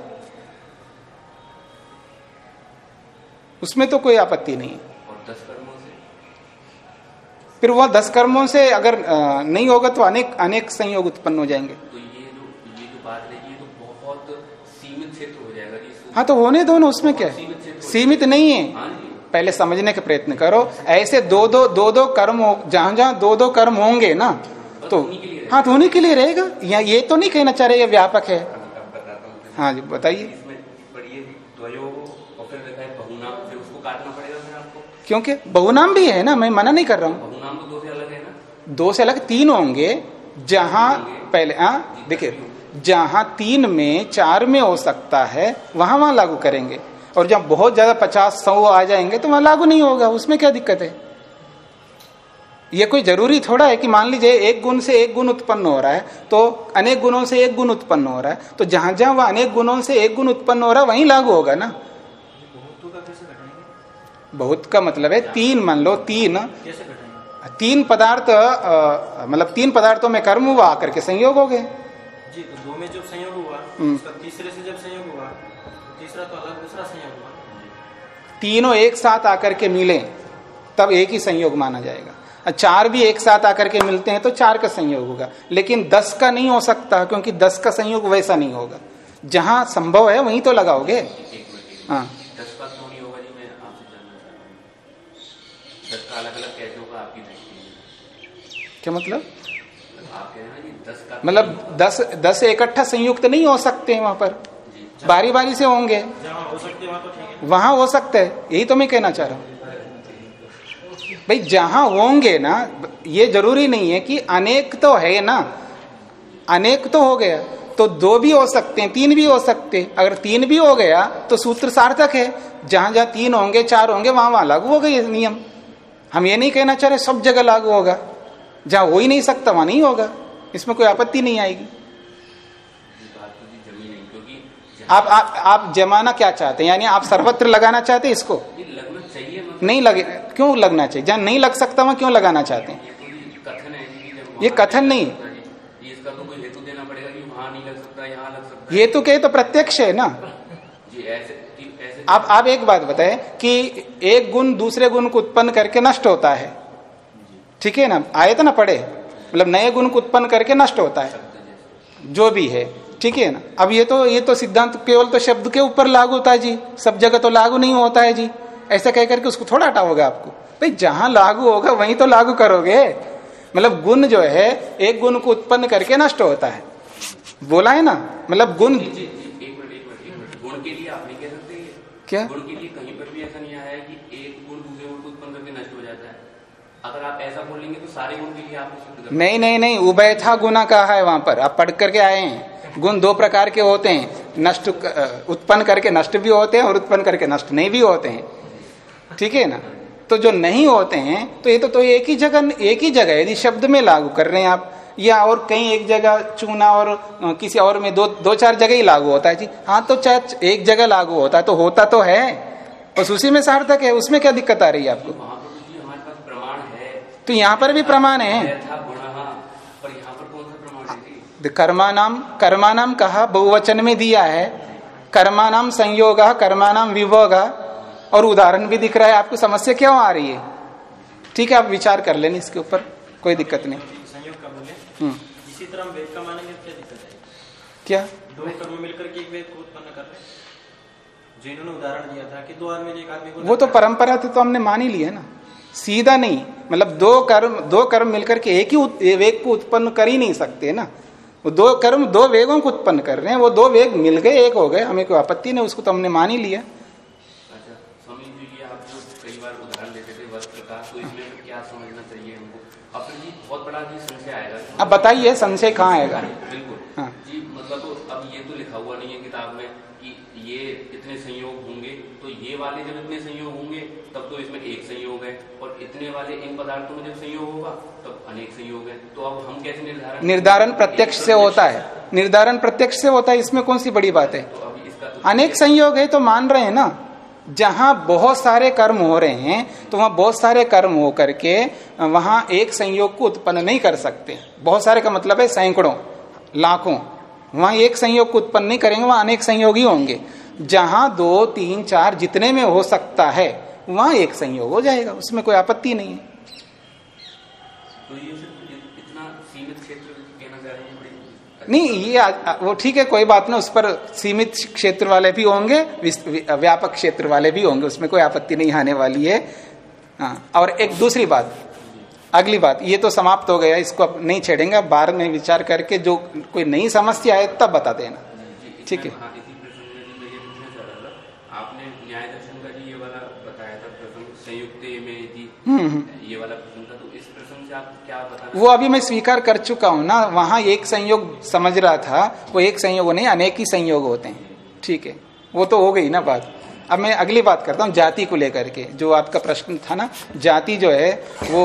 उसमें तो कोई आपत्ति नहीं। है और दस कर्मों से? फिर वह दस कर्मों से अगर नहीं होगा तो अनेक अनेक संयोग उत्पन्न हो जाएँगे। तो ये जो ये जो बात है ये तो बहुत सीमित क्षेत्र हो जाएगा हाँ तो होने दो ना उसमें क्या? है सीमित सीमित नहीं है। हाँ पहले समझने का प्रयत्न करो। ऐसे दो दो दो दो कर्म जहाँ जहाँ दो दो कर्म होंगे ना तो हाँ तो उन्हीं के लिए रहेगा। या ये तो नहीं कहना चाह रहे ये व्यापक है। बताता हूँ जी बताइए। क्योंकि बहुनाम भी है ना मैं मना नहीं कर रहा हूँ। तो दो से अलग ना? दो से अलग तीन होंगे जहाँ पहले हाँ देखिए जहाँ तीन में चार में हो सकता है वहाँ वहाँ लागू करेंगे। और जहाँ बहुत ज़्यादा पचास सौ आ जाएँगे तो वहाँ लागू नहीं होगा उसमें क्या दिक्कत है? ये कोई ज़रूरी थोड़ा है कि मान लीजिए एक गुण से एक गुण उत्पन्न हो रहा है तो अनेक गुणों से एक गुण उत्पन्न हो रहा है तो जहाँ जहाँ वह अनेक गुणों से एक गुण उत्पन्न हो रहा है वहीं लागू होगा ना। बहुतों का कैसे घटाएँगे बहुत का मतलब है तीन मान लो तीन। तीन पदार्थ मतलब तीन पदार्थों में कर्म हुआ आकर के संयोग हो गए। जी तो दो में जब संयोग हुआ हम्म। तीसरे से जब संयोग हुआ तो तीसरा तो अलग दूसरा संयोग हुआ। तीनों एक साथ आकर के मिले तब एक ही संयोग माना जाएगा। चार भी एक साथ आकर के मिलते हैं तो चार का संयोग होगा। लेकिन दस का नहीं हो सकता क्योंकि दस का संयोग वैसा नहीं होगा। जहाँ संभव है वहीं तो लगाओगे। हाँ। क्यों नहीं होगा जी? मैं आपसे जानना चाह रहा हूँ। दस का अलग अलग कैसे होगा आपकी दृष्टि में क्या मतलब? हैं का मतलब दस दस इकट्ठा संयुक्त नहीं हो सकते हैं वहाँ पर। बारी बारी से होंगे। जहाँ हो सकते वहाँ तो ठीक है। वहाँ हो सकता है यही तो मैं कहना चाह रहा हूँ। भाई जहाँ होंगे ना ये ज़रूरी नहीं है कि अनेक तो है ना। अनेक तो हो गया तो दो भी हो सकते हैं तीन भी हो सकते हैं। अगर तीन भी हो गया तो सूत्र सार्थक है। जहाँ जहाँ तीन होंगे चार होंगे वहाँ वहाँ लागू होगा ये नियम। हम ये नहीं कहना चाह रहे सब जगह लागू होगा। जहाँ हो ही नहीं सकता वहाँ नहीं होगा। इसमें कोई आपत्ति नहीं आएगी। तो आप आप आप जमाना क्या चाहते हैं? यानी आप सर्वत्र लगाना चाहते हैं इसको ये लगना चाहिए मतलब नहीं लगे, क्यों लगना चाहिए? जहाँ नहीं लग सकता, वहाँ क्यों लगाना चाहते हैं? ये कथन नहीं। हेतु कहे तो प्रत्यक्ष है ना। आप आप एक बात बताएँ कि एक गुण दूसरे गुण को उत्पन्न करके नष्ट होता है। ठीक है ना? आए तो ना पढ़े। मतलब नए गुण को उत्पन्न करके नष्ट होता है। जो भी है। ठीक है ना? अब ये तो ये तो सिद्धांत, केवल तो शब्द के ऊपर लागू होता है जी। सब जगह तो लागू नहीं होता है जी। ऐसा कह करके उसको थोड़ा हटाओगे आपको। भाई जहाँ लागू होगा वहीं तो लागू करोगे। मतलब गुण जो है एक गुण को उत्पन्न करके नष्ट होता है। बोला है ना? मतलब गुण गुण के लिए आप नहीं कह सकते क्या? गुण के लिए कहीं पर भी ऐसा नहीं आया है कि एक गुण दूसरे गुण को उत्पन्न करके नष्ट हो जाता है। अगर आप ऐसा बोलेंगे तो सारे गुण के लिए कर नहीं नहीं नहीं उभय था गुना कहा है वहाँ पर। आप पढ़ करके आए हैं। गुण दो प्रकार के होते हैं। नष्ट उत्पन्न करके नष्ट भी होते हैं और उत्पन्न करके नष्ट नहीं भी होते हैं। ठीक है ना? तो जो नहीं होते हैं तो ये तो, तो एक ही जगह एक ही जगह यदि शब्द में लागू कर रहे हैं आप। या और कहीं एक जगह चूना और किसी और में दो दो चार जगह ही लागू होता है। जी हाँ तो चाहे एक जगह लागू होता है तो होता तो है। बस उसी में सार्थक है उसमें क्या दिक्कत आ रही है आपको? तो यहाँ पर भी प्रमाण है। है कर्मानाम कर्मानाम कहा बहुवचन में दिया है। कर्मानाम संयोग कर्मानाम विभोग। और उदाहरण भी दिख रहा है आपको समस्या क्यों आ रही है? ठीक है आप विचार कर लेने इसके ऊपर कोई दिक्कत नहीं। हम्म, इसी तरह हम वेद का मानेंगे क्या दिक्कत है? क्या? दो कर्म मिलकर के एक वेद को उत्पन्न कर रहे हैं। उदाहरण दिया था कि दो आदमी ने एक आदमी को वो तो परंपरा थी तो हमने मान ही ली है ना। सीधा नहीं मतलब दो कर्म दो कर्म मिलकर के एक ही वेग को उत्पन्न कर ही नहीं सकते ना। वो दो कर्म दो वेगों को उत्पन्न कर रहे हैं वो दो वेग मिल गए एक हो गए हमें कोई आपत्ति नहीं उसको तो हमने मान ही लिया अच्छा स्वामी जी ये आप जो कई बार उदाहरण देते थे वस्त्र का तो इसमें फिर क्या समझना चाहिए हमको अब फिर जी बहुत बड़ा जी संशय आएगा। अब बताइए संशय कहाँ आएगा? बिल्कुल। हाँ। जी मतलब तो अब ये तो लिखा हुआ नहीं है किताब में कि ये इतने संयोग होंगे तो ये वाले जब इतने संयोग होंगे तब तो इसमें एक संयोग है। और इतने वाले इन पदार्थों में जब संयोग होगा तब अनेक संयोग है। तो अब हम कैसे निर्धारण निर्धारण प्रत्यक्ष से होता है। निर्धारण प्रत्यक्ष से होता है इसमें कौन सी बड़ी बात है? तो तो अनेक संयोग है तो मान रहे हैं ना। जहाँ बहुत सारे कर्म हो रहे हैं तो वहाँ बहुत सारे कर्म हो करके वहाँ एक संयोग को उत्पन्न नहीं कर सकते। बहुत सारे का मतलब है सैकड़ों, लाखों। वहाँ एक संयोग को उत्पन्न नहीं करेंगे, वहाँ अनेक संयोग ही होंगे। जहाँ दो, तीन, चार जितने में हो सकता है, वहाँ एक संयोग हो जाएगा, उसमें कोई आपत्ति नहीं है। तो ये सिर्फ़ इ- इतना सीमित क्षेत्र कहना चाह रहे हैं बड़ी नहीं ये आ- आ- वो ठीक है कोई बात नहीं उस पर सीमित क्षेत्र वाले भी होंगे व्यापक क्षेत्र वाले भी होंगे उसमें कोई आपत्ति नहीं आने वाली है हाँ और एक दूसरी बात अगली बात ये तो समाप्त हो गया इसको अब नहीं छेड़ेंगे बार बाद में विचार करके जो कोई नई समस्या है तब बता देना ठीक है। आपने न्याय दर्शन का जी ये वाला बताया था प्रसंग संयुक्त में जी हम्म, हम्म। ये वाला प्रसंग था तो इस प्रसंग से आप क्या बताना वो अभी मैं स्वीकार कर चुका हूँ ना वहाँ एक संयोग समझ रहा था वो एक संयोग नहीं अनेक ही संयोग होते हैं। ठीक है वो तो हो गई ना बात। अब मैं अगली बात करता हूँ जाति को लेकर के। जो आपका प्रश्न था ना जाति जो है वो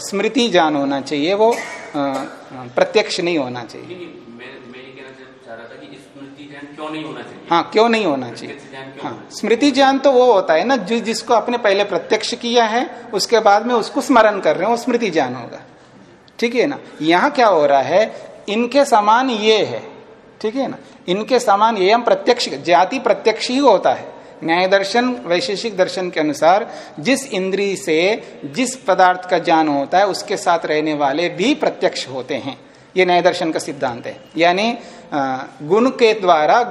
स्मृति जान होना चाहिए वो प्रत्यक्ष नहीं होना चाहिए नहीं, मैं मैं ये कहना चाह रहा था कि स्मृति ज्ञान क्यों नहीं होना चाहिए? हाँ क्यों नहीं होना चाहिए? हाँ स्मृति ज्ञान तो वो होता है ना जो जिसको आपने पहले प्रत्यक्ष किया है उसके बाद में उसको स्मरण कर रहे हैं वो स्मृति ज्ञान होगा। ठीक है ना? यहाँ क्या हो रहा है इनके समान ये है। ठीक है ना? इनके समान ये हम प्रत्यक्ष जाति प्रत्यक्ष ही होता है। न्याय दर्शन वैशेषिक दर्शन के अनुसार जिस इंद्री से जिस पदार्थ का ज्ञान होता है उसके साथ रहने वाले भी प्रत्यक्ष होते हैं। ये न्याय दर्शन का सिद्धांत है। यानी गुण के द्वारा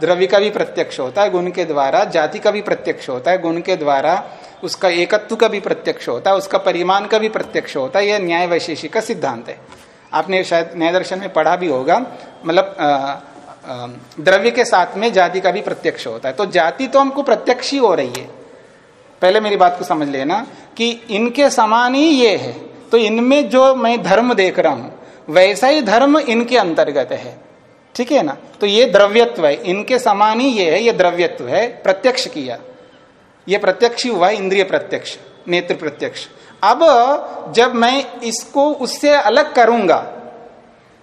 द्रव्य का भी प्रत्यक्ष होता है, गुण के द्वारा जाति का भी प्रत्यक्ष होता है, गुण के द्वारा उसका एकत्व का भी प्रत्यक्ष होता है, उसका परिमाण का भी प्रत्यक्ष होता है, यह न्याय वैशेषिक का सिद्धांत है। आपने शायद न्याय दर्शन में पढ़ा भी होगा मतलब द्रव्य के साथ में जाति का भी प्रत्यक्ष होता है। तो जाति तो हमको प्रत्यक्ष ही हो रही है। पहले मेरी बात को समझ लेना कि इनके समान ही ये है। तो इनमें जो मैं धर्म देख रहा हूँ वैसा ही धर्म इनके अंतर्गत है। ठीक है ना? तो ये द्रव्यत्व है। इनके समान ही ये है, ये द्रव्यत्व है। प्रत्यक्ष किया। ये प्रत्यक्ष हुआ, इंद्रिय प्रत्यक्ष, नेत्र प्रत्यक्ष। अब जब मैं इसको, उससे अलग करूँगा,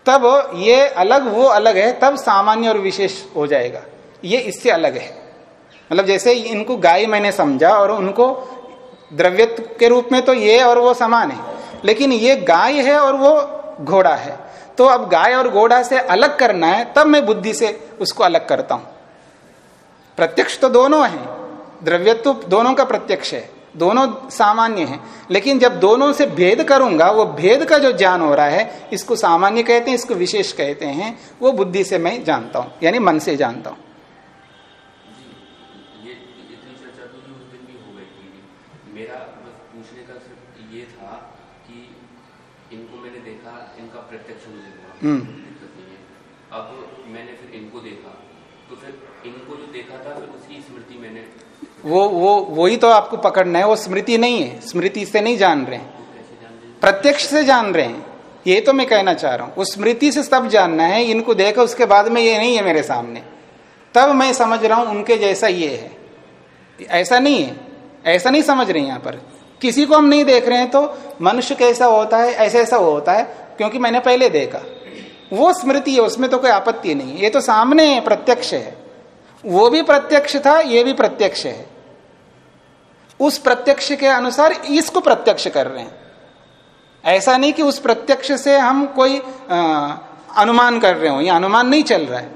तब ये अलग, वो अलग है, तब सामान्य और विशेष हो जाएगा। ये इससे अलग है। मतलब जैसे इनको गाय मैंने समझा और उनको द्रव्यत्व के रूप में तो ये और वो समान है। लेकिन ये गाय है और वो घोड़ा है। तो अब गाय और घोड़ा से अलग करना है, तब मैं बुद्धि से उसको अलग करता हूँ। प्रत्यक्ष तो दोनों है। द्रव्यत्व दोनों का प्रत्यक्ष है। दोनों सामान्य है। लेकिन जब दोनों से भेद करूँगा, वो भेद का जो ज्ञान हो रहा है, इसको सामान्य कहते हैं, इसको विशेष कहते हैं, वो बुद्धि से मैं जानता हूँ। यानी मन से जानता हूँ। अब मैंने फिर इनको देखा तो फिर इनको जो देखा था फिर उसकी स्मृति मैंने वो वो वही तो आपको पकड़ना है वो स्मृति नहीं है स्मृति से नहीं जान रहे हैं। प्रत्यक्ष से जान रहे हैं। ये तो मैं कहना चाह रहा हूँ उस स्मृति से तब जानना है इनको देखा उसके बाद में ये नहीं है मेरे सामने। तब मैं समझ रहा हूँ उनके जैसा ये है। ऐसा नहीं है ऐसा नहीं समझ रहे यहाँ पर। किसी को हम नहीं देख रहे हैं तो मनुष्य कैसा होता है ऐसा ऐसा होता है क्योंकि मैंने पहले देखा। वो स्मृति है उसमें तो कोई आपत्ति नहीं है। ये तो सामने है प्रत्यक्ष है। वो भी प्रत्यक्ष था ये भी प्रत्यक्ष है। उस प्रत्यक्ष के अनुसार इसको प्रत्यक्ष कर रहे हैं। ऐसा नहीं कि उस प्रत्यक्ष से हम कोई आ, अनुमान कर रहे हो। या अनुमान नहीं चल रहा है।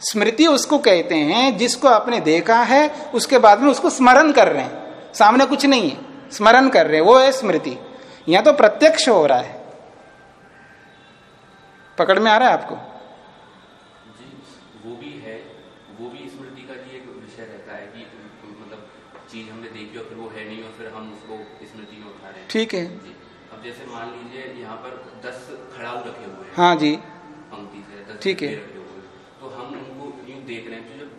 स्मृति उसको कहते हैं जिसको आपने देखा है उसके बाद में उसको स्मरण कर रहे हैं। सामने कुछ नहीं है। स्मरण कर रहे हैं। वो है स्मृति। यहाँ तो प्रत्यक्ष हो रहा है। पकड़ में आ रहा है आपको? जी वो भी है वो भी स्मृति का जी एक विषय रहता है कि मतलब चीज़ हमने देखी और फिर वो है नहीं और फिर हम उसको स्मृति में उठा रहे हैं। ठीक है। अब जैसे मान लीजिए यहाँ पर दस खड़ाऊ रखे हुए हैं। हाँ जी। पंक्ति से दस ठीक है। हुए तो हम उनको यूँ देख रहे हैं तो जब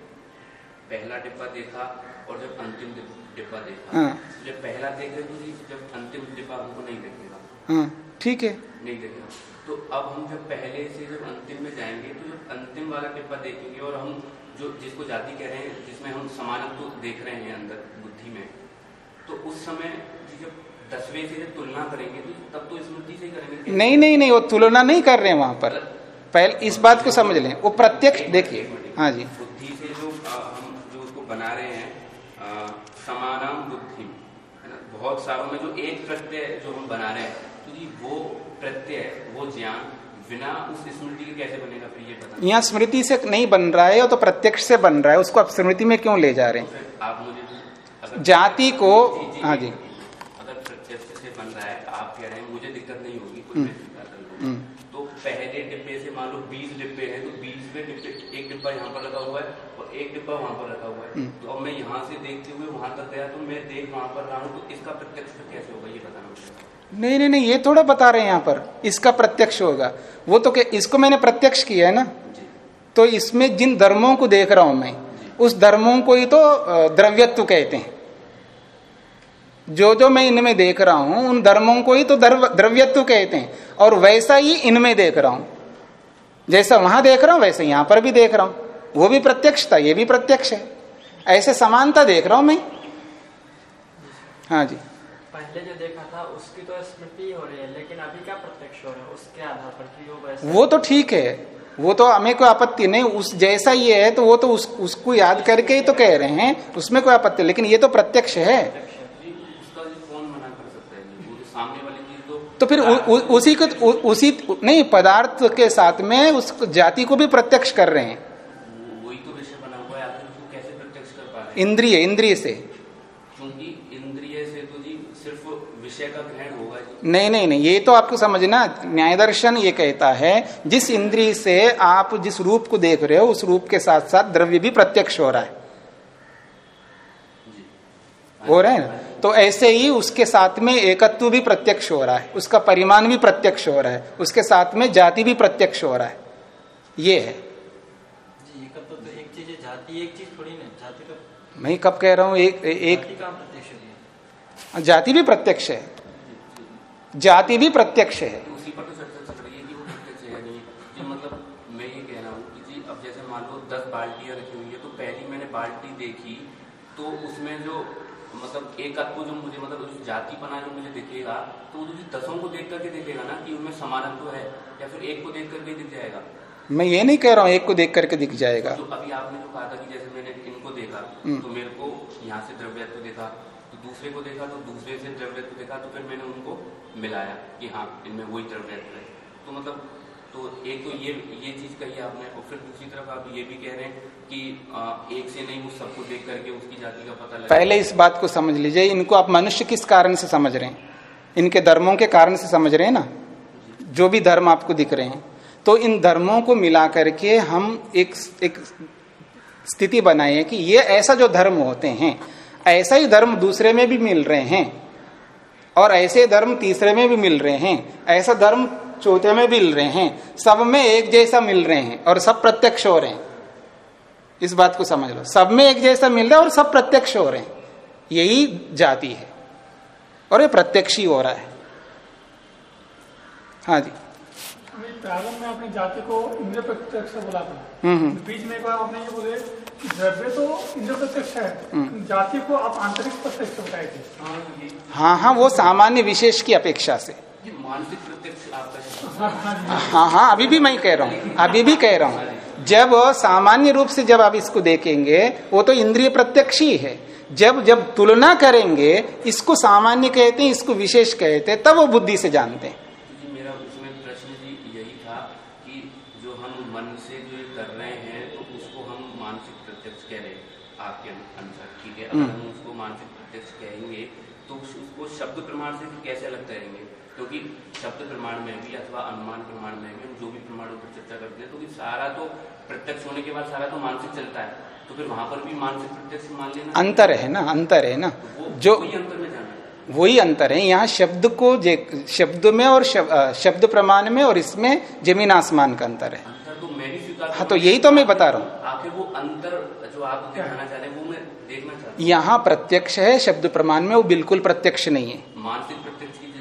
पहला डिब्बा देखा और जब अंतिम डिब्बा देखा हाँ। तो जब पहला देख रहे थे तो जब अंतिम डिब्बा हमको नहीं देखेगा। हाँ ठीक है। नहीं देखेगा। तो अब हम जब पहले से जब अंतिम में जाएँगे तो जब अंतिम वाला डिब्बा देखेंगे और हम जो जिसको जाति कह रहे हैं जिसमें हम समानत्व देख रहे हैं अंदर बुद्धि में तो उस समय जब दसवें से जब तुलना करेंगे तो तब तो स्मृति से करेंगे? नहीं नहीं नहीं वो तुलना नहीं कर रहे हैं वहाँ पर। पहले इस बात को समझ लें। वो प्रत्यक्ष देखिए। हाँ जी। बुद्धि से जो हम जो उसको बना रहे हैं समानाम बुद्धि बहुत सारों में जो एक प्रत्यय जो हम बना रहे हैं तो जी वो प्रत्यय वो ज्ञान बिना उस स्मृति के कैसे बनेगा? फिर ये पता यहाँ स्मृति से नहीं बन रहा है तो प्रत्यक्ष से बन रहा है उसको आप स्मृति में क्यों ले जा रहे हैं? फिर आप मुझे जाति को हाँ जी। अगर प्रत्यक्ष से बन रहा है आप कह रहे हैं मुझे दिक्कत नहीं होगी कोई मैं स्वीकार कर लूँगा हम्म। तो पहले डिब्बे से मान लो बीस डिब्बे हैं तो बीसवें डिब्बे एक डिब्बा यहाँ पर रखा हुआ है और एक डिब्बा वहाँ पर रखा हुआ है। हम्म। तो अब मैं यहाँ से देखते हुए वहाँ तक गया तो मैं देख वहाँ पर रहा हूँ तो इसका प्रत्यक्ष कैसे होगा ये बताना नहीं नहीं नहीं ये थोड़ा बता रहे हैं यहाँ पर। इसका प्रत्यक्ष होगा। वो तो क्या इसको मैंने प्रत्यक्ष किया है ना? तो इसमें जिन धर्मों को देख रहा हूँ मैं उस धर्मों को ही तो द्रव्यत्व कहते हैं। जो जो मैं इनमें देख रहा हूँ उन धर्मों को ही तो द्रव्यत्व कहते हैं। और वैसा ही इनमें देख रहा हूँ। जैसा वहाँ देख रहा हूँ वैसे यहाँ पर भी देख रहा हूँ। वो भी प्रत्यक्ष था ये भी प्रत्यक्ष है। ऐसे समानता देख रहा हूँ मैं। हाँ जी। पहले जो देखा था उसकी तो स्मृति हो रही है लेकिन अभी क्या प्रत्यक्ष हो रहा है? उसके आधार पर कि वो वैसे वो तो ठीक है। वो तो हमें कोई आपत्ति नहीं उस जैसा ये है तो वो तो उस, उसको याद करके ही तो कह रहे हैं उसमें कोई आपत्ति लेकिन ये तो प्रत्यक्ष है। तो फिर उ, उ, उसी को उ, उसी नहीं पदार्थ के साथ में उस जाति को भी प्रत्यक्ष कर रहे हैं। वो- वही तो विषय बना हुआ है आखिर उसको कैसे प्रत्यक्ष कर पा रहे हैं इंद्रिय इंद्रिय से क्योंकि इंद्रिय से तो जी सिर्फ़ विषय का ग्रहण होगा नहीं नहीं नहीं ये तो आपको समझना न्याय दर्शन ये कहता है जिस इंद्री से आप जिस रूप को देख रहे हो उस रूप के साथ साथ द्रव्य भी प्रत्यक्ष हो रहा है। हो रहे हैं? ना? तो ऐसे ही उसके साथ में एकत्व भी प्रत्यक्ष हो रहा है उसका परिमाण भी प्रत्यक्ष हो रहा है उसके साथ में जाति भी प्रत्यक्ष हो रहा है। ये है। तो, तो तो मैं कब कह रहा हूँ एक एक है। जाति भी प्रत्यक्ष है। जाति भी प्रत्यक्ष है। उसी पर तो चर्चा चल रही है कि वो प्रत्यक्ष है नहीं। जी मतलब मैं ये कह रहा हूँ कि जी अब जैसे मान लो दस बाल्टियाँ रखी हुई है तो पहली मैंने बाल्टी देखी तो उसमें जो मतलब एक तत्व जो मुझे मतलब उस जाति जो मुझे दिखेगा तो तो दसों को देख करके दिखेगा ना कि उनमें समानत्व है या फिर एक को देख करके दिख जाएगा? मैं ये नहीं कह रहा हूँ एक को देख करके दिख जाएगा। तो अभी आपने जो कहा था कि जैसे मैंने इनको देखा हम्म। तो मेरे को यहाँ से द्रव्यत्व देखा दूसरे को देखा तो दूसरे से द्रव्यत्व देखा तो फिर मैंने उनको मिलाया कि हाँ इनमें वही द्रव्यत्व है। तो मतलब तो एक तो ये ये चीज़ कही आपने और फिर दूसरी तरफ़ आप ये भी कह रहे हैं कि आ, एक से नहीं उस सबको देख करके उसकी जाति का पता लगा। पहले इस बात को समझ लीजिए इनको आप मनुष्य किस कारण से समझ रहे हैं? इनके धर्मों के कारण से समझ रहे हैं ना? जो भी धर्म आपको दिख रहे हैं। तो इन धर्मों को मिला करके हम एक एक स्थिति बनाए कि ये ऐसा जो धर्म होते हैं ऐसा ही धर्म दूसरे में भी मिल रहे हैं और ऐसे धर्म तीसरे में भी मिल रहे हैं ऐसा धर्म चौथे में भी मिल रहे हैं सब में एक जैसा मिल रहे हैं और सब प्रत्यक्ष हो रहे हैं। इस बात को समझ लो। सब में एक जैसा मिल रहा है और सब प्रत्यक्ष हो रहे हैं। यही जाति है और ये प्रत्यक्ष ही हो रहा है। हाँ जी। प्रारंभ में आपने जाति को इंद्र प्रत्यक्ष बोला था। हम्म हम्म। बीच में एक बार आपने ये बोले द्रव्य तो इंद्र प्रत्यक्ष है। जाति को आप आंतरिक प्रत्यक्ष बताए थे हाँ हाँ वो सामान्य विशेष की अपेक्षा से। मानसिक प्रत्यक्ष हाँ हाँ। हाँ हाँ अभी भी मैं कह रहा हूँ अभी भी कह रहा हूँ। जब सामान्य रूप से जब आप इसको देखेंगे वो तो इंद्रिय प्रत्यक्ष ही है। जब जब तुलना करेंगे इसको सामान्य कहते हैं इसको विशेष कहते हैं तब वो बुद्धि से जानते हैं जी मेरा उसमें प्रश्न जी यही था कि जो हम मन से जो ये कर रहे हैं तो उसको हम मानसिक प्रत्यक्ष कह रहे हैं आपके अनुसार ठीक है अगर हम उसको मानसिक प्रत्यक्ष कहेंगे तो उसको शब्द प्रमाण से कैसे अलग करेंगे? क्योंकि शब्द प्रमाण में भी अथवा अनुमान प्रमाण में भी हम जो भी प्रमाणों पर चर्चा करते हैं तो कि सारा तो प्रत्यक्ष होने के बाद सारा तो मानसिक चलता है। तो फिर वहाँ पर भी मानसिक प्रत्यक्ष मान लेना अंतर है ना अंतर है ना। वो जो वही अंतर में जाना है। वही अंतर है। यहाँ शब्द को शब्द में और शब्द प्रमाण में और इसमें ज़मीन आसमान का अंतर है। अंतर तो मैं भी स्वीकार हाँ तो यही तो मैं बता रहा हूँ। आखिर वो अंतर जो आप दिखाना चाह हैं वो मैं देखना चाहता हूँ। यहाँ प्रत्यक्ष है शब्द प्रमाण में वो बिल्कुल प्रत्यक्ष नहीं है। मानसिक प्रत्यक्ष की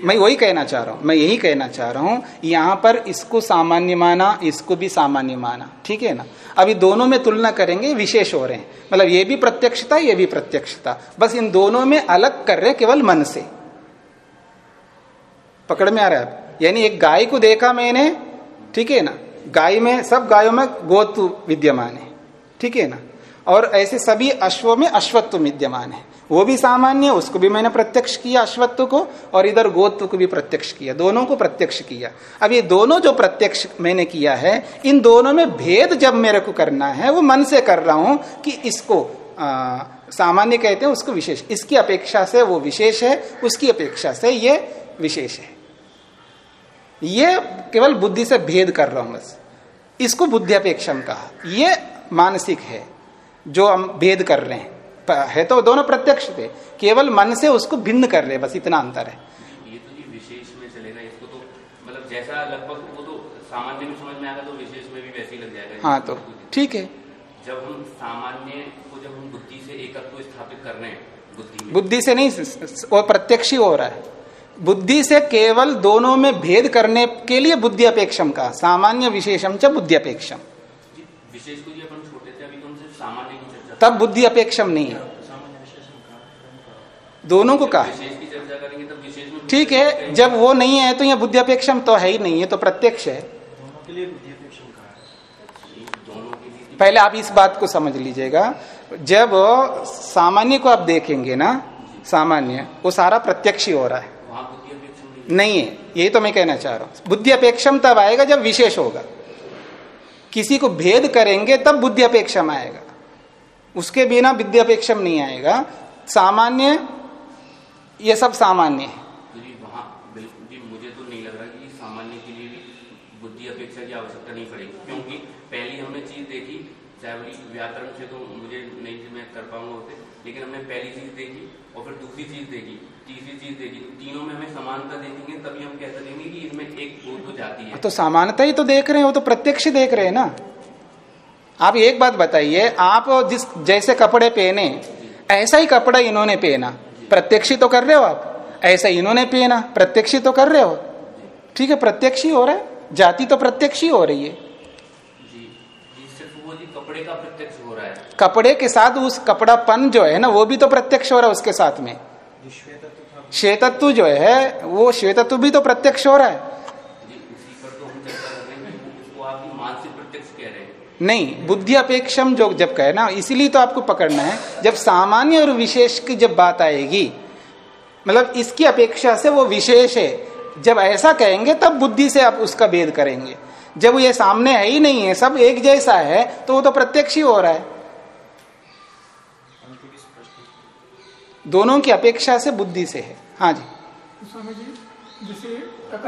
मैं वही कहना चाह रहा हूँ मैं यही कहना चाह रहा हूँ यहाँ पर इसको सामान्य माना इसको भी सामान्य माना ठीक है ना? अभी दोनों में तुलना करेंगे विशेष हो रहे हैं। मतलब ये भी प्रत्यक्षता ये भी प्रत्यक्षता। बस इन दोनों में अलग कर रहे केवल मन से। पकड़ में आ रहा है? यानी एक गाय को देखा मैंने ठीक है ना? गाय में सब गायों में गोत्व विद्यमान है। ठीक है ना? और ऐसे सभी अश्वों में अश्वत्व विद्यमान है। वो भी सामान्य है उसको भी मैंने प्रत्यक्ष किया अश्वत्व को और इधर गोत्व को भी प्रत्यक्ष किया दोनों को प्रत्यक्ष किया। अब ये दोनों जो प्रत्यक्ष मैंने किया है इन दोनों में भेद जब मेरे को करना है वो मन से कर रहा हूँ कि इसको आ, सामान्य कहते हैं उसको विशेष। इसकी अपेक्षा से वो विशेष है उसकी अपेक्षा से ये विशेष है। ये केवल बुद्धि से भेद कर रहा हूँ बस। इसको बुद्धि अपेक्षम कहा। ये मानसिक है जो हम भेद कर रहे हैं। है तो दोनों प्रत्यक्ष थे केवल मन से उसको भिन्न कर रहे हैं बस इतना अंतर है। ये तो ये विशेष में चलेगा इसको तो मतलब जैसा लगभग वो तो सामान्य में समझ में आएगा तो विशेष में भी वैसे ही लग जाएगा। हाँ तो ठीक है। जब हम सामान्य को जब हम बुद्धि से एकत्व स्थापित कर रहे हैं बुद्धि से नहीं वो प्रत्यक्ष ही हो रहा है। बुद्धि से केवल दोनों में भेद करने के लिए बुद्धि अपेक्षम का सामान्य विशेषम च बुद्धि अपेक्षम। तब बुद्धि अपेक्षम नहीं है। दोनों को कहा। विशेष की चर्चा करेंगे तब विशेष में ठीक है जब वो नहीं है तो यह बुद्धि अपेक्षम तो है ही नहीं है तो प्रत्यक्ष है। दोनों के लिए बुद्धि अपेक्षण कहा है? दोनों के लिए पहले आप इस बात को समझ लीजिएगा। जब सामान्य को आप देखेंगे ना सामान्य वो सारा प्रत्यक्ष ही हो रहा है। वहाँ बुद्धि अपेक्षा नहीं नहीं है यही तो मैं कहना चाह रहा हूँ। बुद्धि अपेक्षम तब आएगा जब विशेष होगा। किसी को भेद करेंगे, तब बुद्धि अपेक्षम आएगा। उसके बिना बुद्धि अपेक्षम नहीं आएगा। सामान्य, ये सब सामान्य है। तो जी, वहाँ, बिल्कुल, जी, मुझे तो नहीं लग रहा कि सामान्य के लिए भी बुद्धि अपेक्षा की आवश्यकता नहीं पड़ेगी। क्योंकि पहली हमने चीज़ देखी, चाहे व्याकरण से तो मुझे नहीं मैं कर पाऊँगा लेकिन हमने पहली चीज़ देखी और फिर दूसरी चीज़ देखी। तीसरी चीज़ देखी तो तीनों में हमें समानता देखेंगे तभी हम कह सकेंगे कि इसमें एक बोध तो जाती है। तो समानता ही तो देख रहे हैं वो तो प्रत्यक्ष देख रहे हैं ना। आप एक बात बताइए आप जिस जैसे कपड़े पहने ऐसा ही कपड़ा इन्होंने पहना। प्रत्यक्ष तो कर रहे हो आप। ऐसा इन्होंने पहना प्रत्यक्ष तो कर रहे हो। ठीक है प्रत्यक्ष ही हो रहा है जाति तो प्रत्यक्ष ही हो रही है। जी जी सिर्फ़ वो जी कपड़े का प्रत्यक्ष हो रहा है। कपड़े के साथ उस कपड़ापन जो है ना वो भी तो प्रत्यक्ष हो रहा है उसके साथ में। श्वेतत्व जो है वो श्वेतत्व भी तो प्रत्यक्ष हो रहा है। तो नहीं बुद्धि अपेक्षम जो जब कहे ना इसीलिए तो आपको पकड़ना है जब सामान्य और विशेष की जब बात आएगी मतलब इसकी अपेक्षा से वो विशेष है। जब ऐसा कहेंगे तब बुद्धि से आप उसका भेद करेंगे। जब ये सामने है ही नहीं है सब एक जैसा है तो वो तो प्रत्यक्ष ही हो रहा है। दोनों की अपेक्षा से बुद्धि से है। हाँ जी। स्वामी जी जैसे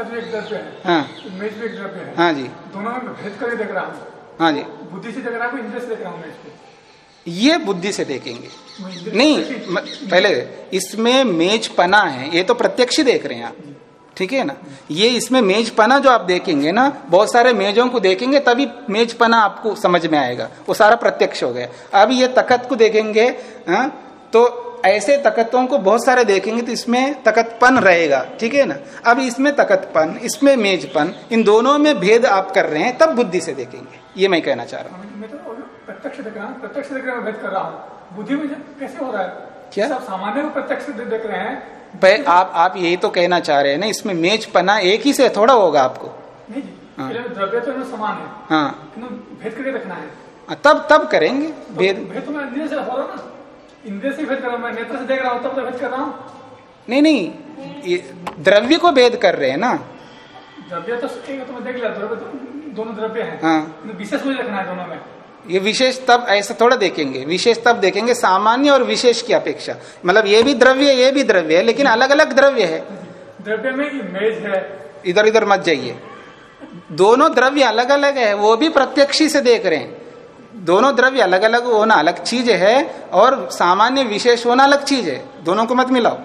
में एक द्रव्य है हाँ। मेज में एक द्रव्य है हाँ जी। दोनों में भेद करके देख रहा हूँ। हाँ जी। बुद्धि से देख रहा हूँ इंद्र से देख रहा हूँ ये बुद्धि से देखेंगे। नहीं पहले इसमें मेज पना है ये तो प्रत्यक्ष ही देख रहे हैं आप। ठीक है ना? ये इसमें मेज पना जो आप देखेंगे ना बहुत सारे मेजों को देखेंगे तभी मेज पना आपको समझ में आएगा। वो सारा प्रत्यक्ष हो गया। अब ये तखत को देखेंगे हाँ, तो ऐसे तकतों को बहुत सारे देखेंगे तो इसमें तकतपन रहेगा ठीक है ना? अब इसमें तकतपन इसमें मेजपन इन दोनों में भेद आप कर रहे हैं तब बुद्धि से देखेंगे। ये मैं कहना चाह रहा हूँ। तो प्रत्यक्ष देख रहा हूँ प्रत्यक्ष देख रहा भेद कर रहा हूँ। बुद्धि में कैसे हो रहा है? क्या? सब सामान्य प्रत्यक्ष देख रहे हैं। भाई आप आप यही तो कहना चाह रहे हैं ना इसमें मेज पना एक ही से थोड़ा होगा आपको। नहीं जी हाँ। द्रव्य तो समान है। हाँ। भेद करके देखना है। तब तब करेंगे तो भेद। भेद तो मैं से हो रहा ना। इंद्रिय से भेद कर रहा हूँ मैं नेत्र से देख रहा हूँ तब तो भेद कर रहा हूँ। नहीं नहीं द्रव्य को भेद कर रहे हैं ना। द्रव्य तो एक तो मैं देख लिया द्रव्य तो दोनों द्रव्य हैं। हाँ। विशेष मुझे देखना है दोनों में। ये विशेष तब ऐसा थोड़ा देखेंगे विशेष तब देखेंगे सामान्य और विशेष की अपेक्षा। मतलब ये भी द्रव्य है ये भी द्रव्य है लेकिन अलग अलग द्रव्य है। द्रव्य में इमेज है। इधर इधर मत जाइए। दोनों द्रव्य अलग अलग है वो भी प्रत्यक्षी से देख रहे हैं। दोनों द्रव्य अलग अलग होना अलग चीज़ है और सामान्य विशेष होना अलग चीज़ है। दोनों को मत मिलाओ।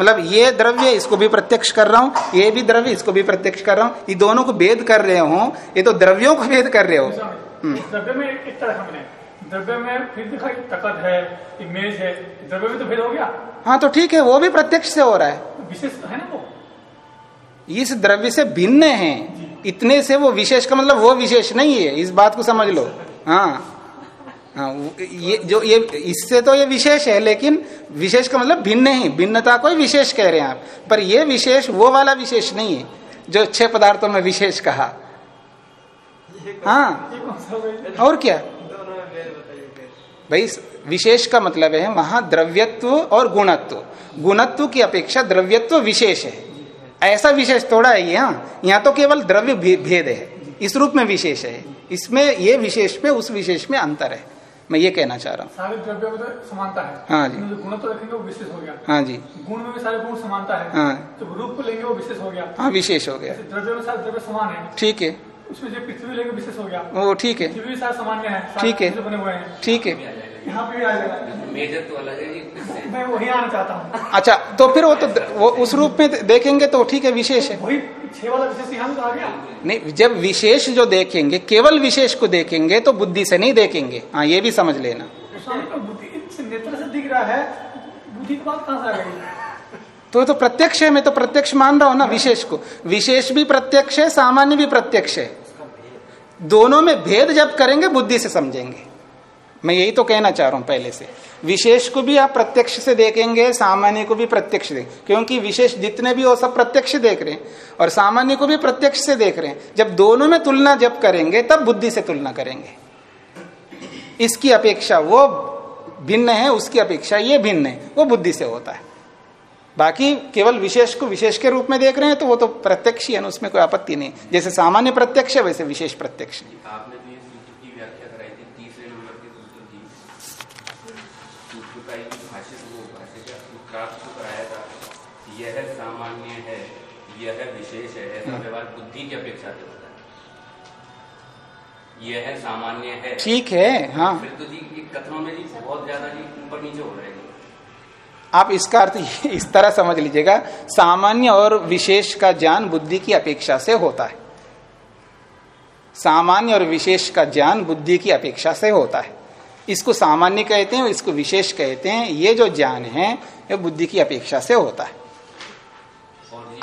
मतलब ये द्रव्य इसको भी प्रत्यक्ष कर रहा हूँ ये भी द्रव्य इसको भी प्रत्यक्ष कर रहा हूँ। ये दोनों को भेद कर रहे हो ये तो द्रव्यों को भेद कर रहे हो। द्रव्य में एक तरह हमने द्रव्य में फिर तकत है इमेज है द्रव्य में तो भेद हो गया। हाँ तो ठीक है वो भी प्रत्यक्ष से हो रहा है। तो विशेष है ना वो? इस द्रव्य से भिन्न है। इतने से वो विशेष का मतलब वो विशेष नहीं है इस बात को समझ लो। हाँ। हाँ ये, जो ये, इससे तो ये विशेष है, लेकिन विशेष का मतलब भिन्न ही, भिन्नता को विशेष कह रहे हैं आप। पर ये विशेष, वो वाला विशेष नहीं है, जो छह पदार्थों में विशेष कहा। हाँ? और क्या? भाई, विशेष का मतलब है वहाँ द्रव्यत्व और गुणत्व। गुणत्व की अपेक्षा द्रव्यत्व विशेष है। ऐसा विशेष थोड़ा है ये हाँ। यहाँ तो केवल द्रव्य भेद है। इस रूप में विशेष है। इसमें ये विशेष में उस विशेष में अंतर है। मैं ये कहना चाह रहा हूँ। सारे द्रव्यों में तो समानता है। हाँ जी। गुण तो रखेंगे वो विशेष हो गया। हाँ जी। गुण में भी सारे गुण समानता है। हाँ। तो रूप को लेंगे वो विशेष हो गया। हाँ विशेष हो गया। द्रव्य में सारे द्रव्य समान है। ठीक है। उसमें जो पृथ्वी लेंगे विशेष हो गया। वो ठीक है। पृथ्वी भी सारे सामान्य है ठीक है। बने हुए हैं। ठीक है। यहाँ पे भी आ जाएगा मेजर तो अलग है मैं वही आना चाहता हूँ। अच्छा तो फिर वो तो वो उस रूप में देखेंगे तो ठीक है विशेष है। वही छह वाला विशेष यहाँ तो आ गया। नहीं जब विशेष जो देखेंगे केवल विशेष को देखेंगे तो बुद्धि से नहीं देखेंगे। हाँ ये भी समझ लेना। बुद्धि नेत्र से दिख रहा है बुद्धि की बात कहाँ से आ गई? तो तो प्रत्यक्ष है मैं तो प्रत्यक्ष मान रहा हूँ ना विशेष को। विशेष भी प्रत्यक्ष है सामान्य भी प्रत्यक्ष है। दोनों में भेद जब करेंगे बुद्धि से समझेंगे। मैं यही तो कहना चाह रहा हूँ पहले से। विशेष को भी आप प्रत्यक्ष से देखेंगे, सामान्य को भी प्रत्यक्ष देख क्योंकि विशेष जितने भी हो, सब प्रत्यक्ष देख रहे हैं। और सामान्य को भी प्रत्यक्ष से देख रहे हैं। जब दोनों में तुलना जब करेंगे, तब बुद्धि से तुलना करेंगे। इसकी अपेक्षा वो भिन्न है, उसकी अपेक्षा ये भिन्न है। वो बुद्धि से होता है। बाकी केवल विशेष को विशेष के रूप में देख रहे हैं तो वो तो प्रत्यक्ष ही है उसमें कोई आपत्ति नहीं। जैसे सामान्य प्रत्यक्ष है, वैसे विशेष प्रत्यक्ष नहीं आपने तो ये सूत्र की व्याख्या कराई थी तीसरे नंबर के सूत्र की सूत्र का ही भाष्य वो भाष्य का सूत्रार्थ को कराया था यह सामान्य है यह विशेष है ऐसा व्यवहार बुद्धि की अपेक्षा से होता है। यह सामान्य है। ठीक है हाँ। फिर तो जी कथनों में जी बहुत ज़्यादा जी ऊपर नीचे हो रहा है आप इसका अर्थ [LAUGHS] इस तरह समझ लीजिएगा सामान्य और विशेष का ज्ञान बुद्धि की अपेक्षा से होता है। सामान्य और विशेष का ज्ञान बुद्धि की अपेक्षा से होता है। इसको सामान्य कहते हैं इसको विशेष कहते हैं। ये जो ज्ञान है ये बुद्धि की अपेक्षा से होता है। और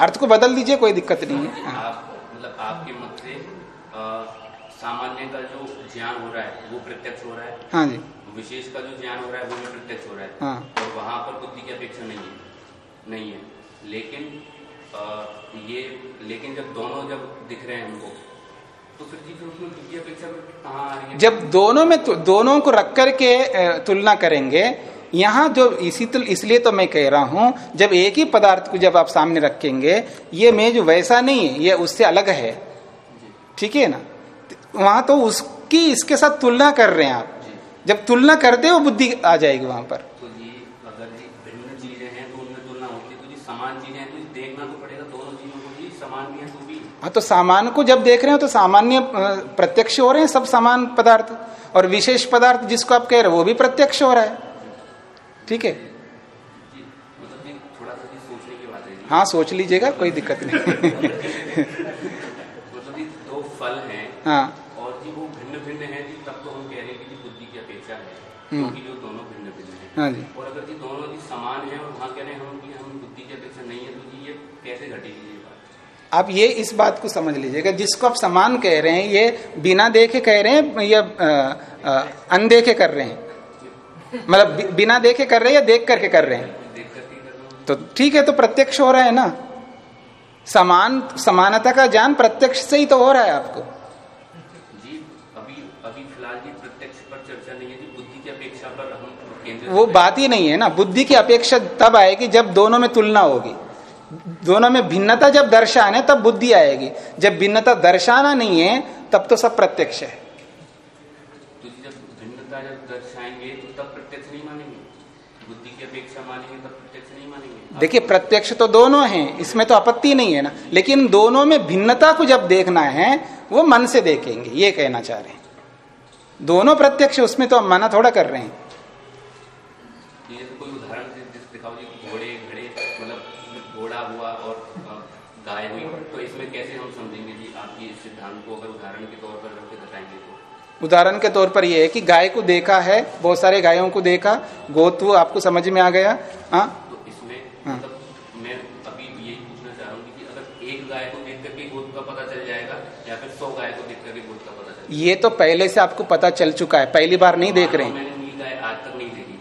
अर्थ को बदल दीजिए कोई दिक्कत नहीं है। मतलब आपके मत से सामान्य का जो ज्ञान हो रहा है वो प्रत्यक्ष हो रहा है? हाँ जी। विशेष का जो ज्ञान हो रहा है वो भी प्रत्यक्ष हो रहा है? हाँ। और वहाँ पर बुद्धि की अपेक्षा नहीं है? नहीं है। लेकिन अ, ये लेकिन जब दोनों जब दिख रहे हैं हमको तो फिर जी फिर उसमें बुद्धि की अपेक्षा कहाँ आ रही है? जब दोनों में तु- दोनों को रख करके तुलना करेंगे यहाँ जो इसी तुल, इसलिए तो मैं कह रहा हूँ जब एक ही पदार्थ को जब आप सामने रखेंगे ये मेज वैसा नहीं है ये उससे अलग है। ठीक है ना? वहाँ तो उसकी इसके साथ तुलना कर रहे हैं आप। जब तुलना करते हो बुद्धि आ जाएगी वहाँ पर। तो तो तो तो तो तो हाँ तो सामान को जब देख रहे हो तो सामान्य प्रत्यक्ष हो रहे हैं सब समान पदार्थ। और विशेष पदार्थ जिसको आप कह रहे हो वो भी प्रत्यक्ष हो रहा है। ठीक है? है हाँ सोच लीजिएगा कोई दिक्कत नहीं। दो फल हैं। हाँ और जी वो भिन्न भिन्न है जी। तब तो हम कह रहे हैं कि बुद्धि की अपेक्षा है। क्योंकि जो दोनों भिन्न भिन्न है हाँ जी और अगर जी दोनों जी समान है और वहाँ कह रहे हैं हम कि हम बुद्धि की अपेक्षा नहीं है तो जी ये कैसे घटेगी ये बात? आप ये इस बात को समझ लीजिएगा जिसको आप समान कह रहे हैं ये बिना देखे कह रहे हैं या अनदेखे कर रहे हैं? मतलब बिना देखे कर रहे हैं या देख करके कर रहे हैं? हैं तो ठीक है तो प्रत्यक्ष हो रहा है ना? समान समानता का ज्ञान प्रत्यक्ष से ही तो हो रहा है आपको। जी अभी अभी फ़िलहाल जी प्रत्यक्ष पर चर्चा नहीं है जी। बुद्धि की अपेक्षा पर हम वो बात ही नहीं है ना। बुद्धि की अपेक्षा तब आएगी जब दोनों में तुलना होगी। दोनों में भिन्नता जब दर्शाने तब बुद्धि आएगी। जब भिन्नता दर्शाना नहीं है तब तो सब प्रत्यक्ष है। तो जब भिन्नता जब दर्शाएँगे तो तब प्रत्यक्ष नहीं मानेंगे बुद्धि की अपेक्षा मानेंगे तब प्रत्यक्ष नहीं मानेंगे देखिए प्रत्यक्ष तो दोनों हैं इसमें तो आपत्ति नहीं है ना। लेकिन दोनों में भिन्नता को जब देखना है वो मन से देखेंगे ये कहना चाह रहे हैं। दोनों प्रत्यक्ष उसमें तो हम मना थोड़ा कर रहे हैं। तो मतलब घोड़ा हुआ और गाय हुई तो इसमें कैसे हम समझेंगे जी आपकी इस सिद्धांत को अगर उदाहरण के तौर पर रख के बताएँगे तो उदाहरण के तौर पर यह है कि गाय को देखा है बहुत सारे गायों को देखा गोत्व आपको समझ में आ गया? हाँ? तो इसमें हाँ। मतलब मैं अभी यही पूछना चाह रहा हूँ कि अगर एक गाय को देख करके गोद का पता चल जाएगा या फिर सौ गाय को देख करके गोद का पता चल ये तो पहले से आपको पता चल चुका है पहली बार नहीं देख रहे हैं। नहीं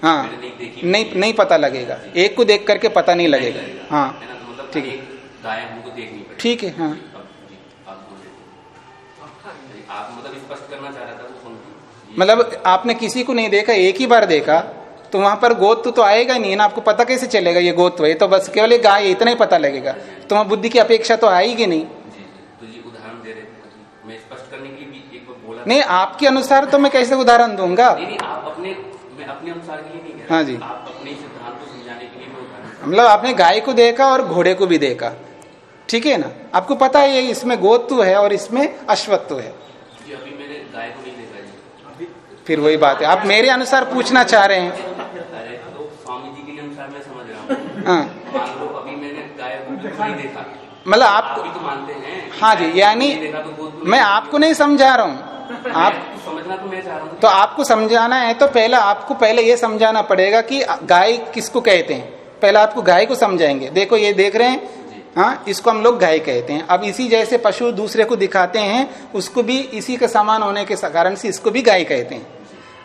हाँ। नहीं नहीं नहीं पता लगेगा। एक को देख करके पता नहीं लगेगा। हाँ। है तो मतलब ठीक है। ठीक है हाँ। आप मतलब स्पष्ट करना चाह रहा था वो मतलब आपने किसी को नहीं देखा एक ही बार देखा तो वहाँ पर गोत्व तो आएगा नहीं ना आपको पता कैसे चलेगा ये गोत्व है तो बस केवल गाय इतना ही पता लगेगा। तो वहाँ बुद्धि की अपेक्षा तो आएगी नहीं। तो ये। नहीं आपके अनुसार तो मैं कैसे उदाहरण दूँगा? नहीं नहीं आप अपने मैं अपने अनुसार के लिए नहीं हाँ जी। आप अपने सिद्धांत को समझाने के लिए मतलब आपने गाय को देखा और घोड़े को भी देखा। ठीक है ना? आपको पता है ये इसमें गोत्व है और इसमें अश्वत्व है जी अभी मैंने गाय को नहीं देखा जी फिर वही बात है। आप मेरे अनुसार पूछना चाह रहे हैं। अरे तो स्वामी जी के अनुसार मैं समझ रहा हूँ। हाँ। अभी मैंने गाय नहीं देखा। मतलब आप तो मानते हैं। हाँ जी यानी तो मैं आपको नहीं समझा रहा हूँ। [LAUGHS] आप समझना तो मैं चाह रहा हूँ। तो आपको समझाना है तो पहला आपको पहले ये समझाना पड़ेगा कि गाय किसको कहते हैं। पहले आपको गाय को समझाएँगे। देखो ये देख रहे हैं। हाँ इसको हम लोग गाय कहते हैं। अब इसी जैसे पशु दूसरे को दिखाते हैं उसको भी इसी के समान होने के कारण से इसको भी गाय कहते हैं।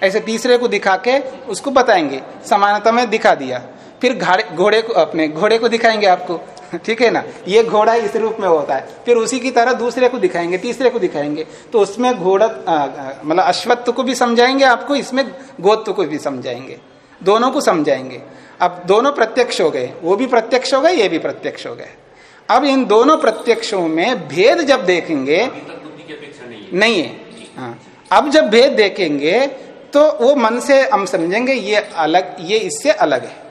ऐसे तीसरे को दिखा के उसको बताएँगे। समानता में दिखा दिया। फिर घोड़े को अपने घोड़े को दिखाएँगे आपको। [LAUGHS] ठीक है ना? ये घोड़ा इस रूप में होता है। फिर उसी की तरह दूसरे को दिखाएँगे तीसरे को दिखाएँगे। तो उसमें घोड़ा मतलब अश्वत्व को भी समझाएँगे आपको इसमें गोत्व को भी समझाएँगे। दोनों को समझाएँगे। अब दोनों प्रत्यक्ष हो गए। वो भी प्रत्यक्ष हो गए ये भी प्रत्यक्ष हो गए। अब इन दोनों प्रत्यक्षों में भेद जब देखेंगे नहीं है। हाँ। अब जब भेद देखेंगे तो वो मन से हम समझेंगे ये अलग ये इससे अलग है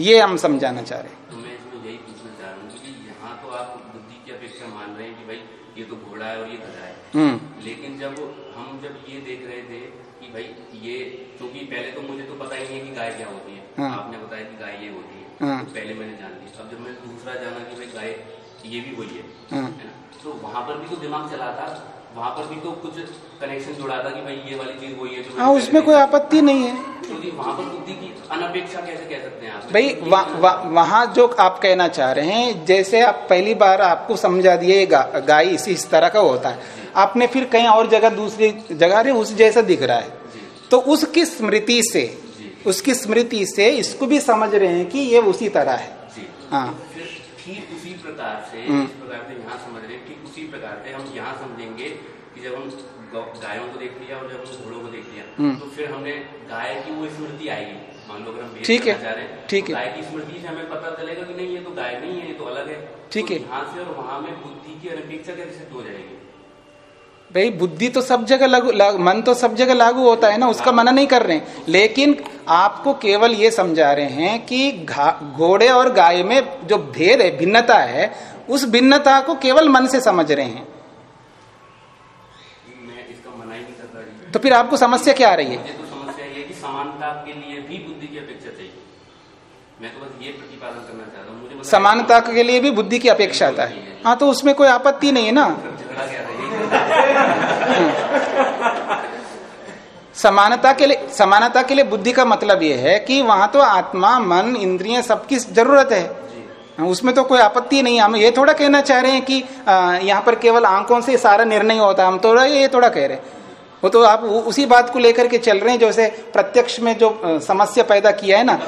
ये हम समझाना चाह रहे तो मैं इसमें यही पूछना चाह रहा हूँ कि यहाँ तो आप बुद्धि की अपेक्षा मान रहे हैं कि भाई ये तो घोड़ा है और ये गधा है हम्म। लेकिन जब हम जब ये देख रहे थे कि भाई ये क्योंकि पहले तो मुझे तो पता ही नहीं है कि गाय क्या होती है हाँ। आपने बताया कि गाय ये होती है हाँ। तो पहले मैंने जान लिया अब जब मैंने दूसरा जाना कि भाई गाय ये भी वही है हाँ। तो वहाँ पर भी तो दिमाग चला था वहाँ पर भी तो कुछ कनेक्शन जुड़ा था कि भाई ये वाली चीज़ वही है हाँ उसमें कोई आपत्ति नहीं है। तो वहाँ पर बुद्धि की अनपेक्षा कैसे कह सकते हैं आप? भाई वहाँ जो आप कहना चाह रहे हैं जैसे आप पहली बार आपको समझा दिए गा, गाय इसी इस तरह का होता है। आपने फिर कहीं और जगह दूसरी जगह रहे उस जैसा दिख रहा है। तो उसकी स्मृति से उसकी स्मृति से इसको भी समझ रहे हैं कि ये उसी तरह है। हाँ। ठीक उसी प्रकार से जिस प्रकार से यहाँ समझ रहे ठीक उसी प्रकार से हम यहाँ समझेंगे कि जब हम गायों को देख लिया और जब हम घोड़ों को देख लिया हम्म। तो फिर हमने गाय की वो स्मृति आएगी। मान लो अगर हम ठीक है। जा रहे हैं ठीक है। गाय की स्मृति से हमें पता चलेगा कि नहीं ये तो गाय नहीं है ये तो अलग है। ठीक तो है। यहाँ से और वहाँ में बुद्धि की अनपेक्षा कैसे हो जाएगी? भाई बुद्धि तो सब जगह लागू लाग, मन तो सब जगह लागू होता है ना उसका मना नहीं कर रहे हैं। लेकिन आपको केवल ये समझा रहे हैं कि घोड़े और गाय में जो भेद है भिन्नता है उस भिन्नता को केवल मन से समझ रहे हैं। तो फिर आपको समस्या क्या आ रही है? तो समस्या ये कि समानता के लिए भी बुद्धि की अपेक्षा चाहिए। मैं तो बस ये प्रतिपादन करना चाहता हूँ समानता के लिए भी बुद्धि की अपेक्षा आता है। हाँ तो उसमें कोई आपत्ति नहीं है ना? [LAUGHS] समानता के लिए समानता के लिए बुद्धि का मतलब यह है कि वहाँ तो आत्मा मन इंद्रिय सबकी ज़रूरत है। उसमें तो कोई आपत्ति नहीं हम ये थोड़ा कहना चाह रहे हैं कि यहाँ पर केवल आँखों से सारा निर्णय होता है। हम थोड़ा ये थोड़ा कह रहे हैं। वो तो आप उसी बात को लेकर के चल रहे हैं। जैसे प्रत्यक्ष में जो समस्या पैदा किया है ना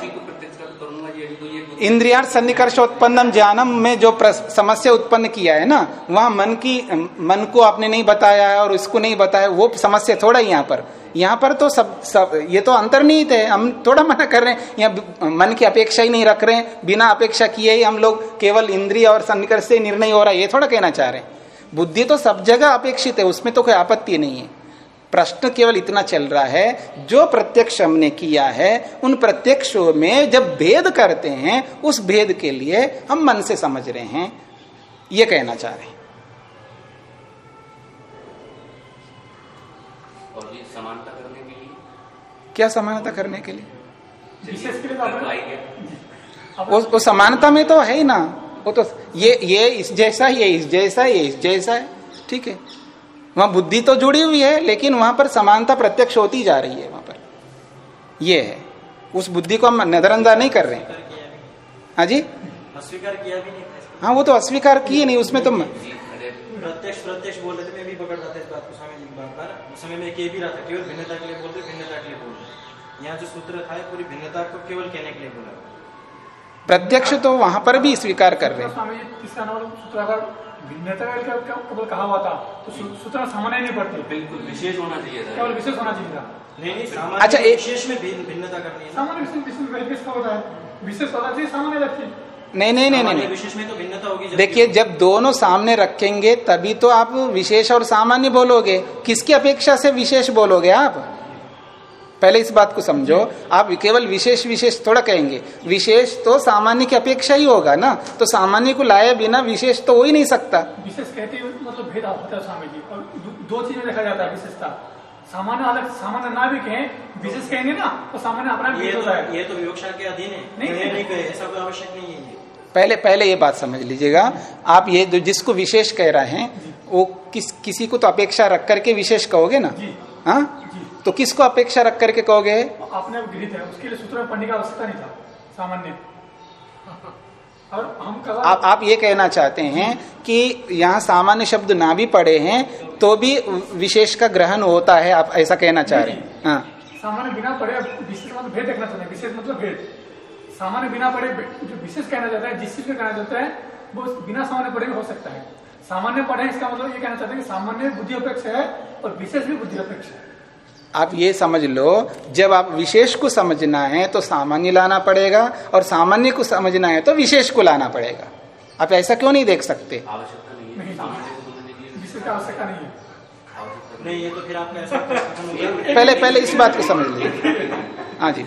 इंद्रिया सन्निकर्ष उत्पन्नम ज्ञानम में जो समस्या उत्पन्न किया है ना, वहाँ मन की, मन को आपने नहीं बताया है और इसको नहीं बताया, वो समस्या थोड़ा यहाँ पर। यहाँ पर तो सब सब ये तो अंतर्निहित है, हम थोड़ा मना कर रहे हैं। यहाँ मन की अपेक्षा ही नहीं रख रहे हैं, बिना अपेक्षा किए ही हम लोग केवल इंद्रिय और सन्निकर्ष से निर्णय हो रहा है, ये थोड़ा कहना चाह रहे हैं। बुद्धि तो सब जगह अपेक्षित है, उसमें तो कोई आपत्ति नहीं है। प्रश्न केवल इतना चल रहा है जो प्रत्यक्ष हमने किया है उन प्रत्यक्षों में जब भेद करते हैं उस भेद के लिए हम मन से समझ रहे हैं। ये कहना चाह रहे हैं। और ये समानता करने के लिए? क्या समानता करने के लिए? वो, वो समानता में तो है ही ना। वो तो ये ये इस जैसा ये इस जैसा ये इस जैसा है। ठीक है। वहाँ बुद्धि तो जुड़ी हुई है लेकिन वहाँ पर समानता प्रत्यक्ष होती जा रही है वहाँ पर। ये है। उस बुद्धि को हम नजरअंदाज नहीं कर रहे हैं। हाँ जी? अस्वीकार किया भी नहीं हाँ वो तो अस्वीकार किए नहीं उसमें तो प्रत्यक्ष प्रत्यक्ष बोल रहे थे मैं भी पकड़ रहा था इस बात को समय जी बात पर। उस समय में कह भी रहा था केवल भिन्नता के लिए बोल रहे भिन्नता के लिए बोल रहे यहाँ जो सूत्र था पूरी भिन्नता को केवल कहने के लिए बोला। प्रत्यक्ष तो वहाँ पर भी स्वीकार कर रहे हैं। भिन्नता का कबल कहा हुआ था? तो सूचना सामान्य नहीं पड़ती। बिल्कुल विशेष होना चाहिए था। केवल विशेष होना चाहिए था। नहीं नहीं सामान्य अच्छा विशेष में भिन्नता करनी है। सामान्य विशेष का होता है। विशेष होना चाहिए सामान्य लगती नहीं नहीं नहीं नहीं विशेष में तो भिन्नता होगी देखिए जब दोनों सामने रखेंगे तभी तो आप विशेष और सामान्य बोलोगे। किसकी अपेक्षा से विशेष बोलोगे आप? पहले इस बात को समझो। आप केवल विशेष विशेष थोड़ा कहेंगे। विशेष तो सामान्य की अपेक्षा ही होगा ना? तो सामान्य को लाए बिना विशेष तो हो ही नहीं सकता। विशेष कहते मतलब भेद होता है स्वामी जी। और दो चीज़ें देखा जाता है विशेषता। सामान्य अलग सामान्य ना भी कहें विशेष कहेंगे ना तो सामान्य अपना ये तो ये तो विवक्षा के अधीन है। नहीं नहीं कहे ऐसा कोई आवश्यक नहीं है पहले पहले ये बात समझ लीजिएगा। आप ये जो जिसको विशेष कह रहे हैं वो किस किसी को तो अपेक्षा रख करके विशेष कहोगे ना? हाँ? तो किसको अपेक्षा रख करके कहोगे? आपने गृहित है उसके लिए सूत्र में पढ़ने का आवश्यकता नहीं था सामान्य। और हम आप आप ये कहना चाहते हैं कि यहाँ सामान्य शब्द ना भी पढ़े हैं तो भी विशेष का ग्रहण होता है आप ऐसा कहना चाह रहे हैं? हाँ। सामान्य बिना पढ़े विशेष मतलब भेद देखना चाहते हैं विशेष मतलब भेद। सामान्य बिना पढ़े जो विशेष कहना चाहता है जिस चीज़ को कहना चाहता है वो बिना सामान्य पढ़े भी हो सकता है। सामान्य पढ़े इसका मतलब ये कहना चाहते हैं कि सामान्य बुद्धि अपेक्ष है और विशेष भी बुद्धि अपेक्ष है। आप ये समझ लो जब आप विशेष को समझना है तो सामान्य लाना पड़ेगा और सामान्य को समझना है तो विशेष को लाना पड़ेगा। आप ऐसा क्यों नहीं देख सकते? नहीं नहीं। सामान्य को समझने की विशेष की आवश्यकता नहीं आवश्यकता नहीं ये तो फिर ऐसा गया पहले पहले इस बात को समझ लीजिए। हाँ जी।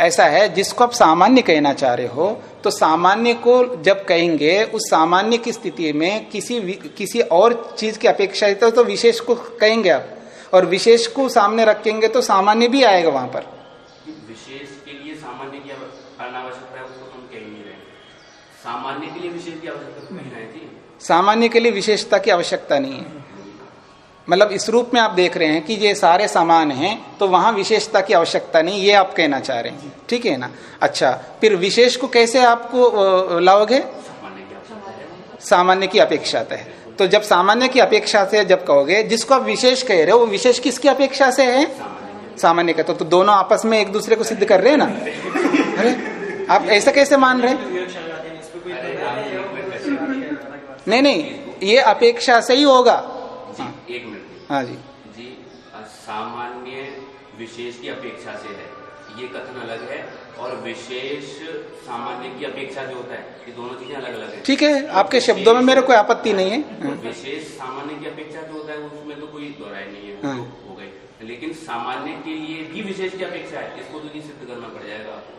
ऐसा है जिसको आप सामान्य कहना चाह रहे हो तो सामान्य को जब कहेंगे उस सामान्य की स्थिति में किसी किसी और चीज़ की अपेक्षा है तो, तो विशेष को कहेंगे आप। और विशेष को सामने रखेंगे तो सामान्य भी आएगा वहाँ पर। विशेष के लिए सामान्य की अनावश्यकता है उसको हम कह नहीं रहे। सामान्य के लिए विशेष की आवश्यकता तो नहीं सामान्य के लिए विशेषता की आवश्यकता नहीं है। मतलब इस रूप में आप देख रहे हैं कि ये सारे सामान हैं तो वहाँ विशेषता की आवश्यकता नहीं ये आप कहना चाह रहे हैं। ठीक है ना? अच्छा फिर विशेष को कैसे आपको लाओगे? सामान्य की आवश्यकता है। तो जब सामान्य की अपेक्षा से जब कहोगे जिसको आप विशेष कह रहे हो वो विशेष किसकी अपेक्षा से है? सामान्य का तो, तो दोनों आपस में एक दूसरे को सिद्ध कर रहे हैं ना? अरे आप ऐसा कैसे मान रहे नहीं नहीं ये अपेक्षा से ही होगा। जी एक मिनट। हाँ जी। जी सामान्य विशेष की अपेक्षा से है। ये कथन अलग है और विशेष सामान्य की अपेक्षा जो होता है ये दोनों चीज़ें अलग अलग है। ठीक है आपके शब्दों में मेरे कोई आपत्ति नहीं है। हाँ। विशेष सामान्य की अपेक्षा जो होता है उसमें तो कोई दोहराई नहीं है हाँ। तो हो गई। लेकिन सामान्य के लिए भी विशेष की अपेक्षा है इसको तो जी सिद्ध करना पड़ जाएगा आपको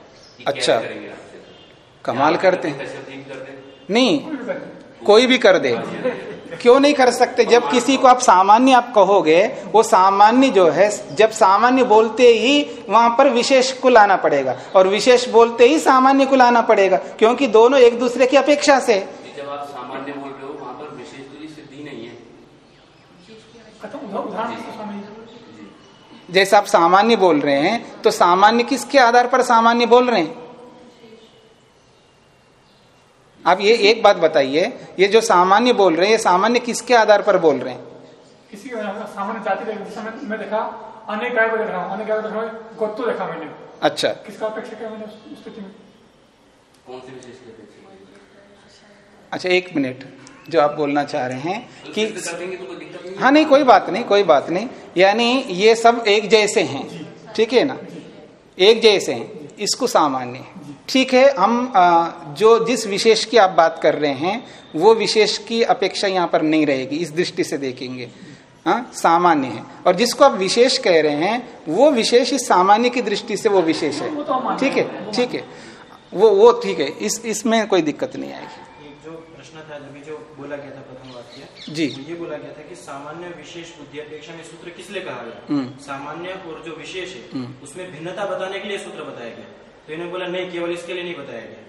अच्छा। कमाल करते हैं। करते हैं? नहीं कोई भी कर दे। क्यों नहीं कर सकते? जब किसी को आप सामान्य आप कहोगे वो सामान्य जो है जब सामान्य बोलते ही वहाँ पर विशेष को लाना पड़ेगा। और विशेष बोलते ही सामान्य को लाना पड़ेगा क्योंकि दोनों एक दूसरे की अपेक्षा से। जब आप सामान्य बोल रहे हो वहाँ पर विशेष तो सिद्धि नहीं है। जी। जैसे आप सामान्य बोल रहे हैं तो सामान्य किसके आधार पर सामान्य बोल रहे हैं? आप ये एक बात बताइए ये जो सामान्य बोल रहे हैं ये सामान्य किसके आधार पर बोल रहे हैं? किसी सामान्य जाति देख मैं, मैं देखा अनेक गाय को देख रहा हूँ अनेक गाय को देख रहा हूँ गोत्तो देखा मैंने। अच्छा। किसका अपेक्षा किया मैंने उस उस स्थिति में? कौन सी विशेष की अपेक्षा अच्छा एक मिनट जो आप बोलना चाह रहे हैं तो कि तो हाँ? नहीं कोई बात नहीं कोई बात नहीं। यानी ये सब एक जैसे हैं ठीक है ना? एक जैसे हैं इसको सामान्य है। ठीक है हम जो जिस विशेष की आप बात कर रहे हैं वो विशेष की अपेक्षा यहाँ पर नहीं रहेगी इस दृष्टि से देखेंगे। हाँ सामान्य है। और जिसको आप विशेष कह रहे हैं वो विशेष इस सामान्य की दृष्टि से वो विशेष है। ठीक है ठीक है। वो वो ठीक है इस इसमें कोई दिक्कत नहीं आएगी। जो प्रश्न था अभी जो बोला गया था प्रथम वाक्य जी। तो ये बोला गया था कि सामान्य विशेष बुद्धि अपेक्षा में सूत्र किस लिए कहा गया? हम्म। सामान्य और जो विशेष है हम्म। उसमें भिन्नता बताने के लिए सूत्र बताया गया। तो इन्होंने बोला नहीं केवल इसके लिए नहीं बताया गया।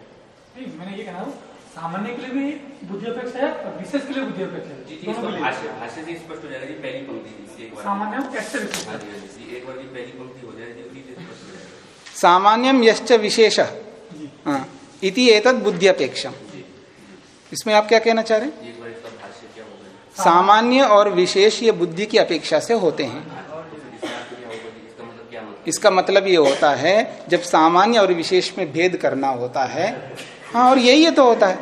नहीं मैंने ये कहना हूँ सामान्य के लिए भी बुद्धि अपेक्षा है और विशेष के लिए बुद्धि अपेक्षा है के से स्पष्ट हो जाएगा पहली पंक्ति जी एक बार। सामान्य कैसे विशेष। हाँ जी हाँ जी जी, एक बार जी पहली पंक्ति हो हो जाएगा। सामान्यम यश्च विशेष। हाँ इति एतद बुद्धि अपेक्षा इसमें आप क्या कहना चाह रहे हैं? जी, एक बार इसका भाष्य क्या होगा? सामान्य और विशेष ये बुद्धि की अपेक्षा से होते हैं हाँ, तो फिर इसका अर्थ क्या होगा जी इसका मतलब क्या मतलब इसका मतलब ये होता है जब सामान्य और विशेष में भेद करना होता है हाँ और यही है तो होता है।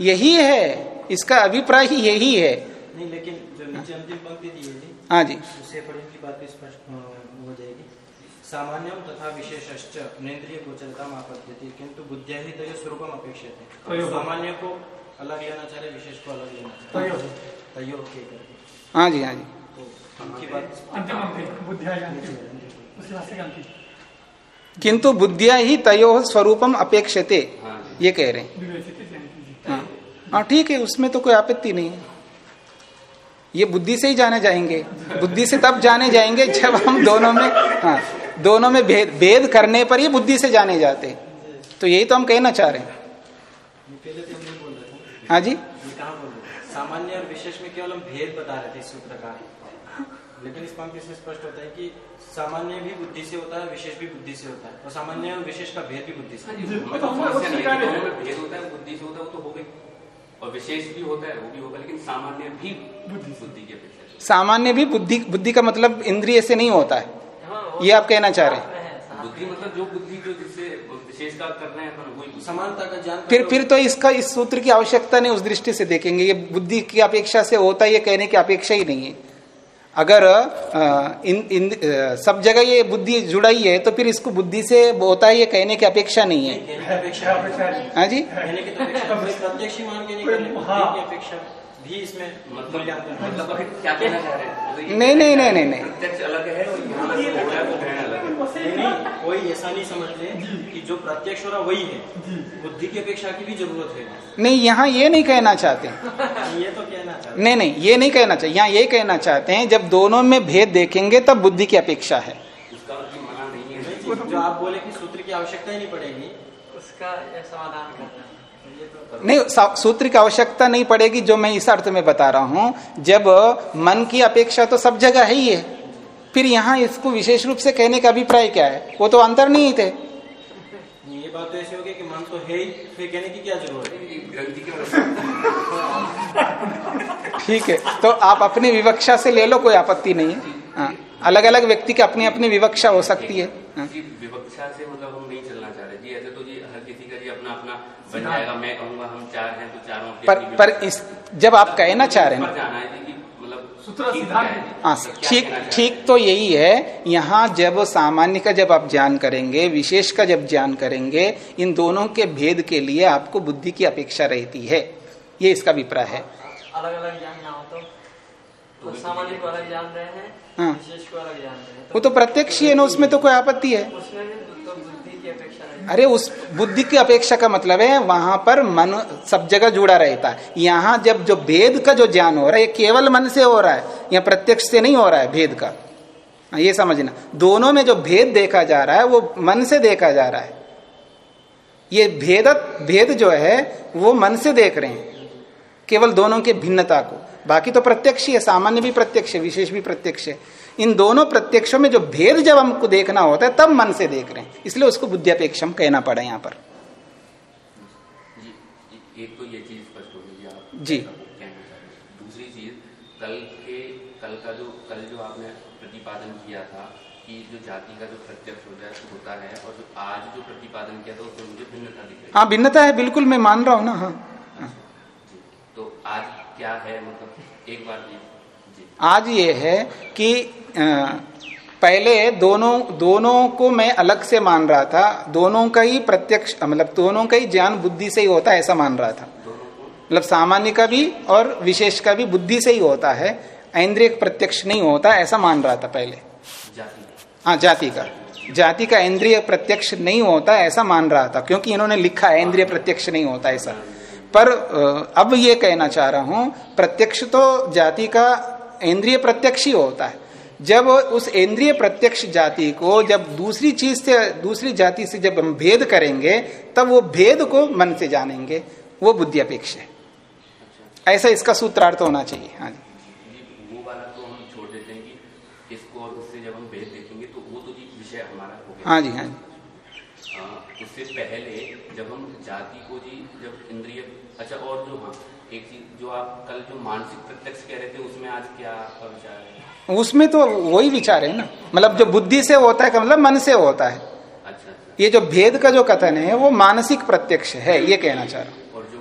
यही है इसका अभिप्राय ही यही है। नहीं लेकिन जो नीचे अंतिम पंक्ति दी है हाँ जी। उससे की बात स्पष्ट हो जाएगी। सामान्यम तथा विशेषश्च नेन्द्रिय गोचरता आपत्ति किंतु बुद्धिया ही तय स्वरूपम अपेक्षित। तो है सामान्य को अलग लेना चाह रहे विशेष को अलग लेना चाह ये रहे। तयो। के करके। हाँ जी हाँ जी। तो उनकी बात है किंतु बुद्धिया ही तयो स्वरूपम अपेक्षते हाँ ये कह रहे हैं। हाँ हाँ। ठीक है उसमें तो कोई आपत्ति नहीं है। ये बुद्धि से ही जाने जाएँगे। बुद्धि से तब जाने जाएँगे जब हम दोनों में हाँ दोनों में भेद भेद करने पर ही बुद्धि से जाने जाते। तो यही तो हम कहना चाह रहे हैं। ये पहले तो हम नहीं बोल रहे थे? हाँ जी। ये कहाँ बोल रहे थे? सामान्य और विशेष में केवल हम भेद बता रहे थे इस सूत्र का। लेकिन इस पंक्ति से स्पष्ट होता है कि सामान्य भी बुद्धि से होता है विशेष भी बुद्धि से होता है। और सामान्य और विशेष का भेद भी बुद्धि से हाँ। है। तो कि भेद होता है बुद्धि से होता है वो तो हो गई। और विशेष भी होता है वो भी होगा लेकिन सामान्य भी बुद्धि की अपेक्षा सामान्य भी बुद्धि बुद्धि का मतलब इंद्रिय से नहीं होता है। हाँ, ये आप कहना चाह रहे हैं। बुद्धि मतलब जो बुद्धि जो जिससे विशेष का कर रहे हैं अपन वही समानता का ज्ञान फिर फिर तो इसका इस सूत्र की आवश्यकता नहीं उस दृष्टि से देखेंगे। ये बुद्धि की अपेक्षा से होता है ये कहने की अपेक्षा ही नहीं है। अगर इन, इन सब जगह ये बुद्धि जुड़ाई है तो फिर इसको बुद्धि से होता है ये कहने की अपेक्षा नहीं है कहने की अपेक्षा है। हाँ जी तो भी इसमें मतलब मूल्यांकन मतलब क्या कहना चाह रहे हैं? नहीं नहीं नहीं नहीं नहीं। प्रत्यक्ष अलग है और यहाँ से है वो ग्रहण अलग है। नहीं नहीं कोई ऐसा नहीं समझ ले कि जो प्रत्यक्ष हो रहा वही है। बुद्धि की अपेक्षा की भी ज़रूरत है। नहीं यहाँ ये नहीं कहना चाहते। [LAUGHS] ये तो कहना चाहते नहीं नहीं ये नहीं कहना चाहिए यहाँ ये कहना चाहते हैं जब दोनों में भेद देखेंगे तब बुद्धि की अपेक्षा है। मतलब मना नहीं। नहीं, जो आप बोले कि सूत्र की आवश्यकता ही नहीं पड़ेगी। उसका समाधान करना। तो नहीं सूत्र की आवश्यकता नहीं पड़ेगी जो मैं इस अर्थ में बता रहा हूँ। जब मन की अपेक्षा तो सब जगह है ही है। फिर यहाँ इसको विशेष रूप से कहने का अभिप्राय क्या है? वो तो अंतर्निहित है ये बात तो ऐसी होगी कि मन तो है ही फिर कहने की क्या ज़रूरत है? ठीक है तो आप अपनी विवक्षा से ले लो कोई आपत्ति नहीं है। हाँ, अलग अलग व्यक्ति की अपनी अपनी विवक्षा हो सकती है। हाँ। विवक्षा से मतलब हम नहीं चलना चाह रहे जी ऐसे तो जी हर किसी का जी अपना अपना बन जाएगा मैं कहूँगा हम चार हैं तो चारों की पर पर इस जब आप कहना चाह रहे हैं पर ना जाना है मतलब सूत्र ठीक है? हाँ। मतलब ठीक तो यही है। यहाँ जब सामान्य का जब आप ज्ञान करेंगे विशेष का जब ज्ञान करेंगे इन दोनों के भेद के लिए आपको बुद्धि की अपेक्षा रहती है। ये इसका अभिप्राय है। अलग अलग ज्ञान ना हो तो। तो सामान्य को अलग जान रहे हैं हाँ। विशेष को अलग जान रहे हैं। वो तो प्रत्यक्ष ही है ना उसमें तो कोई आपत्ति है? उसमें भी तो बुद्धि की अपेक्षा नहीं अरे उस बुद्धि की अपेक्षा का मतलब है, वहाँ पर मन सब जगह जुड़ा रहता है। यहाँ जब जो भेद का जो ज्ञान हो रहा है, ये केवल मन से हो रहा है यहाँ प्रत्यक्ष से नहीं हो रहा है भेद का। ये समझना। दोनों में जो भेद देखा जा रहा है, वो मन से देखा जा रहा है। ये भेद भेद जो है, वो मन से देख रहे हैं। केवल दोनों के भिन्नता को। बाकी तो प्रत्यक्ष ही है, सामान्य भी प्रत्यक्ष है, विशेष भी प्रत्यक्ष है। इन दोनों प्रत्यक्षों में जो भेद जब हमको देखना होता है तब मन से देख रहे हैं। इसलिए उसको बुद्धियापेक्षम कहना पड़ा यहाँ पर। जी एक तो ये चीज़ स्पष्ट हो गई आप जी। हैं। दूसरी चीज़ कल के कल का जो कल जो आपने प्रतिपादन किया था कि जो जाति का जो प्रत्यक्ष हो जाए होता है और जो आज जो प्रतिपादन किया था उसमें मुझे भिन्नता दिख रही हाँ। भिन्नता है बिल्कुल मैं मान रहा हूँ ना हाँ। है तो आज क्या है? मतलब एक बार आज ये है कि पहले दोनों दोनों को मैं अलग से मान रहा था दोनों का ही प्रत्यक्ष मतलब दोनों का ही ज्ञान बुद्धि से ही होता है ऐसा मान रहा था। मतलब सामान्य का भी और विशेष का भी बुद्धि से ही होता है इंद्रिय प्रत्यक्ष नहीं होता ऐसा मान रहा था पहले। हाँ जाति का। जाति का इंद्रिय प्रत्यक्ष नहीं होता ऐसा मान रहा था क्योंकि इन्होंने लिखा है इंद्रिय प्रत्यक्ष नहीं होता ऐसा। पर अब ये कहना चाह रहा हूँ प्रत्यक्ष तो जाति का इंद्रिय प्रत्यक्ष ही होता है। जब उस इंद्रिय प्रत्यक्ष जाति को जब दूसरी चीज़ से दूसरी जाति से जब हम भेद करेंगे तब वो भेद को मन से जानेंगे। वो बुद्धि अपेक्ष है। ऐसा इसका सूत्रार्थ होना चाहिए। हाँ जी। जी वो वाला तो हम छोड़ देते हैं कि इसको और उससे जब हम भेद देखेंगे तो वो तो विषय हमारा हो गया। हाँ जी हाँ जी। उससे पहले जब हम जाति को जी जब इंद्रिय अच्छा और जो हाँ एक चीज़ जो आप कल जो मानसिक प्रत्यक्ष कह रहे थे उसमें आज क्या आपका विचार है? उसमें तो वही विचार है ना। मतलब जो बुद्धि से होता है का मतलब मन से होता है। अच्छा अच्छा। ये जो भेद का जो कथन है वो मानसिक प्रत्यक्ष है ये कहना चाह रहा हूँ। और जो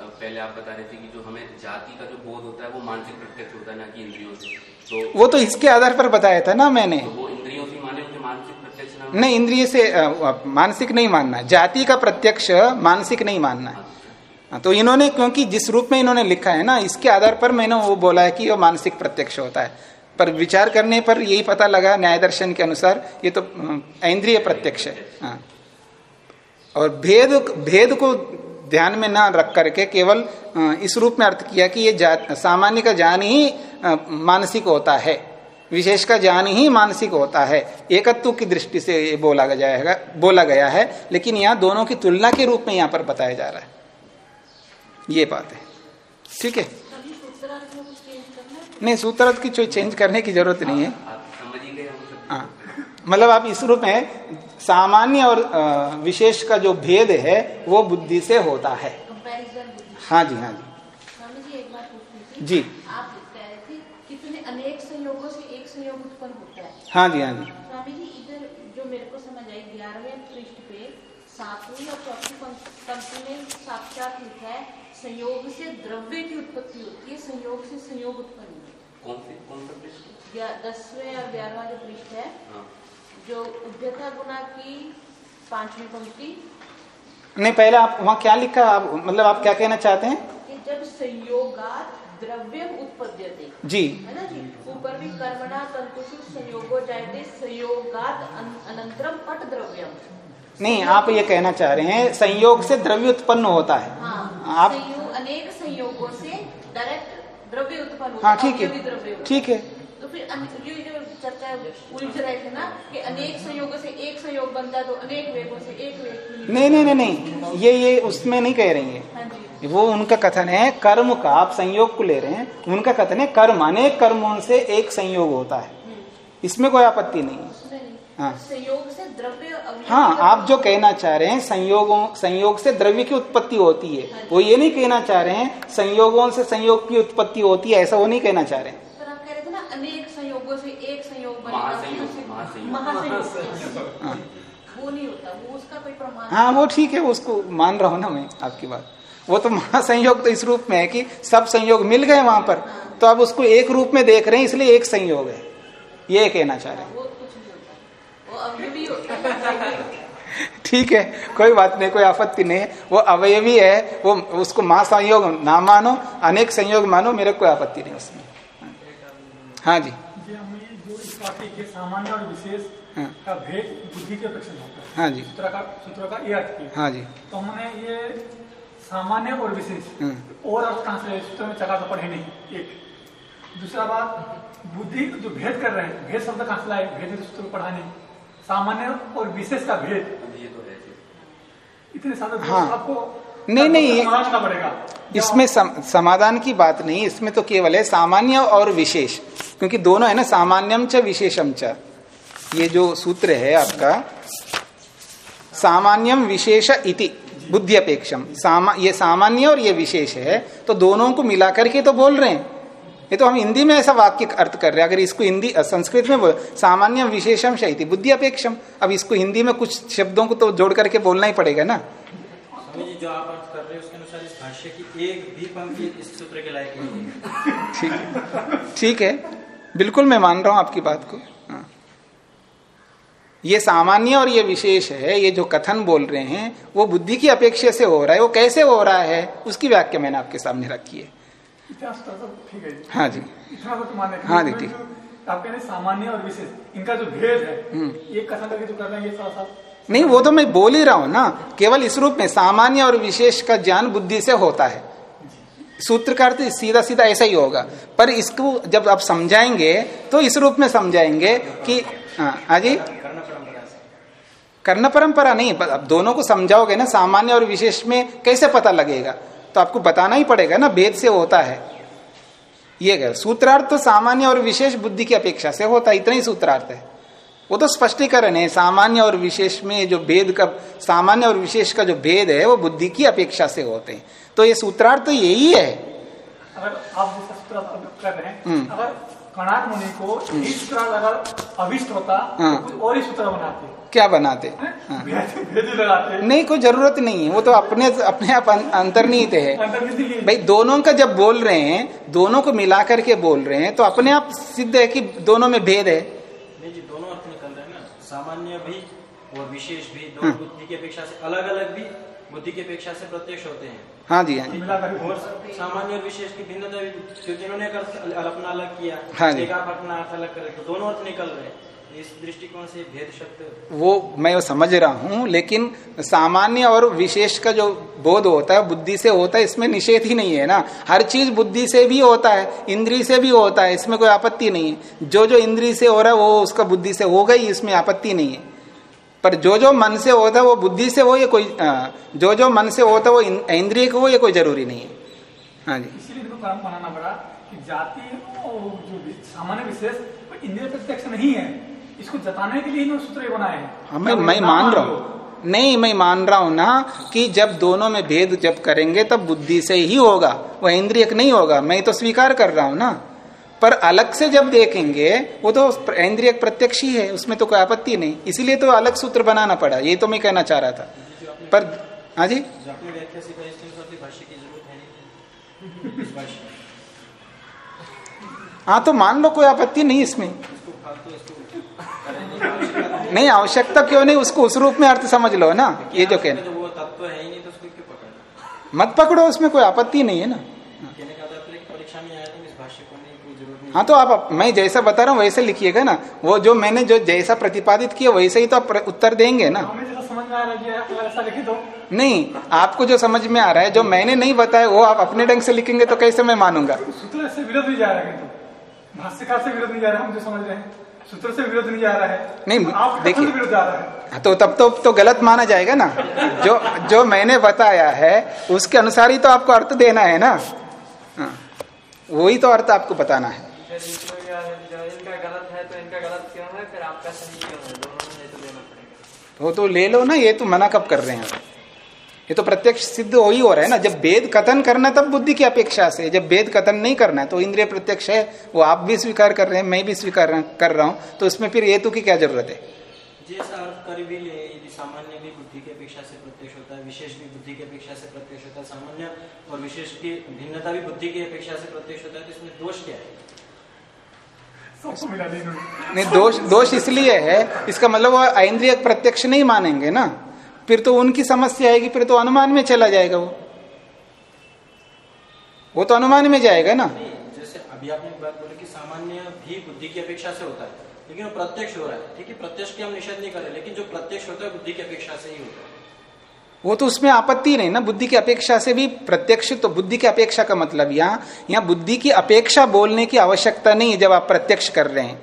पहले आप बता रहे थे कि जो हमें जाति का जो बोध होता है वो मानसिक प्रत्यक्ष होता है ना कि इंद्रियों से। तो वो तो इसके आधार पर बताया था ना मैंने। तो वो इंद्रियों से माने मानसिक प्रत्यक्ष नहीं इंद्रिय से मानसिक नहीं मानना जाति का प्रत्यक्ष मानसिक नहीं मानना है। हाँ, तो इन्होंने, क्योंकि जिस रूप में इन्होंने लिखा है ना, इसके आधार पर मैंने वो बोला है कि वो मानसिक प्रत्यक्ष होता है। पर विचार करने पर यही पता लगा न्याय दर्शन के अनुसार, ये तो इंद्रिय प्रत्यक्ष है। हाँ। और भेद भेद को ध्यान में ना रख करके केवल इस रूप में अर्थ किया कि ये सामान्य का ज्ञान ही मानसिक होता है। विशेष का ज्ञान ही मानसिक होता है। एकत्व की दृष्टि से ये बोला जाएगा बोला गया है, लेकिन यहाँ दोनों की तुलना के रूप में यहाँ पर बताया जा रहा है। ये बात है। ठीक है? नहीं सूत्रार्थ की कोई चेंज करने की ज़रूरत नहीं है। आप समझ ही। मतलब आप इस रूप में सामान्य और विशेष का जो भेद है वो बुद्धि से होता है। हाँ जी हाँ जी। जी एक बात पूछनी थी। जी। आप कह रहे थे कितने अनेक संयोगों से एक संयोग उत्पन्न होता है। हाँ जी हाँ जी। स्वामी जी इधर जो मेरे को समझ आई ग्यारहवें पृष्ठ पे सातवीं और चौथी पंक्ति में साक्षात लिखा है संयोग से द्रव्य की उत्पत्ति होती है संयोग से संयोग उत्पन्न। कौन से कौन सा ग्या- दसवें और ग्यारहवा जो पृष्ठ है हाँ। जो उद्यता गुना की पांचवी पंक्ति। नहीं पहले आप वहाँ क्या लिखा आप मतलब आप क्या कहना चाहते हैं? कि जब संयोगात द्रव्य उत्पद्यते जी। है ना जी? ऊपर भी कर्मणा तंतुषु संयोगो जायते संयोगात अनंतरम पट द्रव्यम। नहीं आप ये कहना चाह रहे हैं संयोग से द्रव्य उत्पन्न होता है। हाँ। आप संयोग अनेक संयोगों से डायरेक्ट द्रव्य उत्पन्न हाँ ठीक है। ठीक है। तो फिर ये जो चर्चा उलझ रहे थे ना कि अनेक संयोगों से एक संयोग बनता है तो अनेक वेगों से एक वेग नहीं नहीं नहीं नहीं। ये ये उसमें नहीं कह रही है। हाँ वो उनका कथन है कर्म का। आप संयोग को ले रहे हैं। उनका कथन है कर्म। अनेक कर्मों से एक संयोग होता है। हम्म, इसमें कोई आपत्ति नहीं है। हाँ। संयोग से द्रव्य हाँ आप जो कहना चाह रहे हैं संयोगों संयोग से द्रव्य की उत्पत्ति होती है। हाँ वो ये नहीं कहना चाह रहे हैं संयोगों से संयोग की उत्पत्ति होती है ऐसा वो नहीं कहना चाह रहे हैं। पर आप कह रहे थे ना अनेक संयोगों से एक संयोग महासंयोग, उससे- महासंयोग। महासंयोग। हाँ। वो नहीं होता वो उसका कोई प्रमाण हाँ वो ठीक है उसको मान रहा हूँ ना मैं आपकी बात। वो तो महासंयोग तो इस रूप में है कि सब संयोग मिल गए वहाँ पर तो आप उसको एक रूप में देख रहे हैं इसलिए एक संयोग है। ये कहना चाह रहे हैं वो कुछ नहीं होता वो अवयवी होता है ठीक है कोई बात नहीं कोई आपत्ति नहीं है। वो अवयवी है वो उसको महासंयोग ना मानो अनेक संयोग मानो मेरे कोई आपत्ति नहीं उसमें। हाँ जी। ये हम ये जो इस वाक्य के सामान्य और विशेष हाँ। का भेद बुद्धि के अपेक्षा होता है। हाँ जी। सूत्र का सूत्र का ये अर्थ किया। हाँ जी। तो हमने ये सामान्य और विशेष हम्म। और अर्थ कहाँ से सूत्र में चका तो पढ़े नहीं। एक। दूसरा बात बुद्धि जो भेद कर रहे हैं भेद शब्द कहाँ से लाए? भेद सूत्र पढ़ा नहीं। सामान्य और विशेष का भेद। ये तो है इतने सारे हाँ। आपको नहीं, नहीं, समझना पड़ेगा इसमें सम, समाधान की बात नहीं इसमें तो केवल है सामान्य और विशेष क्योंकि दोनों है ना सामान्यम च विशेषम च। ये जो सूत्र है आपका सामान्यम विशेष इति बुद्धि अपेक्षम सामा ये सामान्य और ये विशेष है तो दोनों को मिलाकर के तो बोल रहे हैं। ये तो हम हिंदी में ऐसा वाक्य अर्थ कर रहे हैं। अगर इसको हिंदी संस्कृत में सामान्य विशेषम शैति बुद्धि अपेक्षम। अब इसको हिंदी में कुछ शब्दों को तो जोड़ करके बोलना ही पड़ेगा ना। जो आप अर्थ कर रहे हैं उसके अनुसार इस भाष्य की एक भी पंक्ति इस सूत्र के लायक नहीं है। ठीक है ठीक है। बिल्कुल मैं मान रहा हूँ आपकी बात को। हाँ। ये सामान्य और ये विशेष है ये जो कथन बोल रहे हैं वो बुद्धि की अपेक्षा से हो रहा है वो कैसे हो रहा है उसकी व्याख्या मैंने आपके सामने रखी है। तो ठीक है। जी। इतना तो हाँ, दीदी। आप कह रहे सामान्य और विशेष इनका जो भेद है हम्म। ये कथन करके जो कर रहे हैं ये थोड़ा सा नहीं वो तो मैं बोल ही रहा हूँ ना केवल इस रूप में सामान्य और विशेष का ज्ञान बुद्धि से होता है। सूत्र का अर्थ सीधा सीधा ऐसा ही होगा पर इसको जब आप समझाएँगे तो इस रूप में समझाएँगे कि हाँ हाँ जी। कर्ण परंपरा नहीं दोनों को समझाओगे ना सामान्य और विशेष में कैसे पता लगेगा? तो आपको बताना ही पड़ेगा ना भेद से होता है। ये कह सूत्रार्थ तो सामान्य और विशेष बुद्धि की अपेक्षा से होता है इतना ही सूत्रार्थ है। वो तो स्पष्टीकरण है सामान्य और विशेष में जो भेद का सामान्य और विशेष का जो भेद है वो बुद्धि की अपेक्षा से होते हैं। तो ये सूत्रार्थ तो यही है। अगर आप कर रहे हैं हम्म। अगर कणाक मुनि को यही सूत्र अगर अभिष्ट होता हाँ। तो कुछ और ही सूत्र बनाते। क्या बनाते? हैं? हाँ। भेद लगाते। नहीं कोई ज़रूरत नहीं है। वो तो अपने अपने आप अं- अंतर्निहित है। भाई दोनों का जब बोल रहे हैं दोनों को मिला करके बोल रहे हैं तो अपने आप सिद्ध है कि दोनों में भेद है। नहीं जी दोनों अर्थ निकल रहे हैं। ना सामान्य भी और विशेष भी दोनों बुद्धि की अपेक्षा से अलग अलग भी बुद्धि की अपेक्षा से प्रत्यक्ष होते हैं। हाँ जी हाँ जी। और सामान्य और विशेष की भिन्नता क्योंकि इन्होंने अपना अलग किया हाँ जी। आप अपना अर्थ अलग करे तो दोनों अर्थ निकल रहे इस दृष्टिकोण से भेद शब्द। वो मैं वो समझ रहा हूँ लेकिन सामान्य और विशेष का जो बोध होता है बुद्धि से होता है इसमें निषेध ही नहीं है ना। हर चीज़ बुद्धि से भी होता है इंद्री से भी होता है इसमें कोई आपत्ति नहीं है। जो जो इंद्री से हो रहा है वो उसका बुद्धि से होगा ही इसमें आपत्ति नहीं है। पर जो जो मन से होता है वो बुद्धि से हो ये कोई जो जो मन से होता है वो इंद्रिय को हो ये कोई ज़रूरी नहीं है। हाँ जी। इसीलिए बनाना पड़ा कि जाति जो सामान्य विशेष इंद्रिय प्रत्यक्ष नहीं है। इसको जताने के लिए इन्होंने सूत्र बनाए हैं। हाँ, मैं मैं मान रहा हूँ। नहीं मैं मान रहा हूँ ना कि जब दोनों में भेद जब करेंगे तब बुद्धि से ही होगा। वह इंद्रियक नहीं होगा। मैं तो स्वीकार कर रहा हूँ ना। पर अलग से जब देखेंगे वो तो इंद्रिय प्रत्यक्ष ही है उसमें तो कोई आपत्ति नहीं। इसीलिए तो अलग सूत्र बनाना पड़ा ये तो मैं कहना चाह रहा था। पर हाँ जी? है तो मान लो कोई आपत्ति नहीं इसमें। नहीं आवश्यकता क्यों नहीं उसको उस रूप में अर्थ समझ लो ना? ये जो कहना। तो तो मत पकड़ो उसमें कोई आपत्ति नहीं है ना कहने का तात्पर्य कि परीक्षा में आया तो इस भाष्य को नहीं कोई ज़रूरत नहीं हाँ तो आप मैं जैसा बता रहा हूँ वैसे लिखिएगा ना। वो जो मैंने जो जैसा प्रतिपादित किया वैसे ही तो आप उत्तर देंगे ना। तो? नहीं आपको जो समझ में आ रहा है जो मैंने नहीं बताया वो आप अपने ढंग से लिखेंगे तो कैसे मैं मानूँगा? सूत्र से विरोध नहीं जा रहा है भाष्यकार से विरोध नहीं जा रहा हम जो समझ रहे हैं। सूत्र से विरोध नहीं जा रहा है। नहीं, देखिए। विरोध रहा है। हाँ, तो तब तो तो गलत माना जाएगा ना। जो जो मैंने बताया है उसके अनुसार ही तो आपको अर्थ देना है ना। हाँ, वही तो अर्थ आपको बताना है। फिर इसको क्या है, जो इनका गलत है तो इनका गलत क्यों है? फिर आपका सही क्यों है? दोनों में तो देना पड़ेगा। वो तो ले लो ना ये तो मना कब कर रहे हैं ये तो प्रत्यक्ष सिद्ध हो ही हो रहा है ना। जब वेद कथन करना तब बुद्धि की अपेक्षा से। जब वेद कथन नहीं करना है तो इंद्रिय प्रत्यक्ष है। वो आप भी स्वीकार कर रहे हैं मैं भी स्वीकार कर रहा हूँ। तो उसमें फिर हेतु की क्या ज़रूरत है? जैसा अर्थ कर भी ले सामान्य भी बुद्धि की अपेक्षा से प्रत्यक्ष होता है विशेष भी बुद्धि की अपेक्षा से प्रत्यक्ष होता है सामान्य और विशेष की भिन्नता भी बुद्धि की अपेक्षा से प्रत्यक्ष होता है तो इसमें दोष क्या है सबको मिला दी इन्होंने नहीं, दोष दोष इसलिए है, इसका मतलब वो इंद्रिय प्रत्यक्ष नहीं मानेंगे ना। फिर तो उनकी समस्या आएगी, फिर तो अनुमान में चला जाएगा वो। वो तो अनुमान में जाएगा ना। जैसे अभी आपने बात बोली कि सामान्य भी बुद्धि की अपेक्षा से होता है, लेकिन वो प्रत्यक्ष हो रहा है। ठीक है, प्रत्यक्ष की हम निषेध नहीं कर रहे, लेकिन जो प्रत्यक्ष होता है, बुद्धि की अपेक्षा से ही होता है। वो तो उसमें आपत्ति नहीं, ना बुद्धि की अपेक्षा से भी प्रत्यक्ष तो बुद्धि की अपेक्षा का मतलब यहाँ यहाँ बुद्धि की अपेक्षा बोलने की आवश्यकता नहीं है जब आप प्रत्यक्ष कर रहे हैं।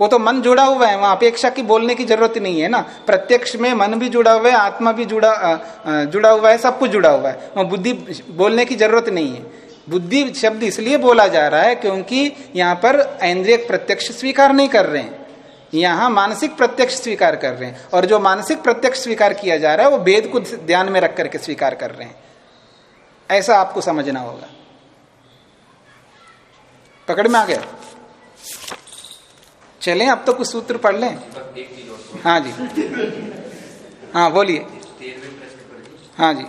वो तो मन जुड़ा हुआ है, वहाँ अपेक्षा की बोलने की ज़रूरत नहीं है ना। प्रत्यक्ष में मन भी जुड़ा हुआ है, आत्मा भी जुड़ा जुड़ा हुआ है, सब कुछ जुड़ा हुआ है। वहाँ बुद्धि बोलने की ज़रूरत नहीं है। बुद्धि शब्द इसलिए बोला जा रहा है क्योंकि यहाँ पर इंद्रिय प्रत्यक्ष स्वीकार नहीं कर रहे हैं। यहाँ मानसिक प्रत्यक्ष स्वीकार कर रहे हैं। और जो मानसिक प्रत्यक्ष स्वीकार किया जा रहा है वो वेद को ध्यान में रख करके स्वीकार कर रहे हैं। ऐसा आपको समझना होगा। पकड़ में आ गया? चलें अब तो कुछ सूत्र पढ़ लें। हाँ जी। हाँ बोलिए। हाँ जी।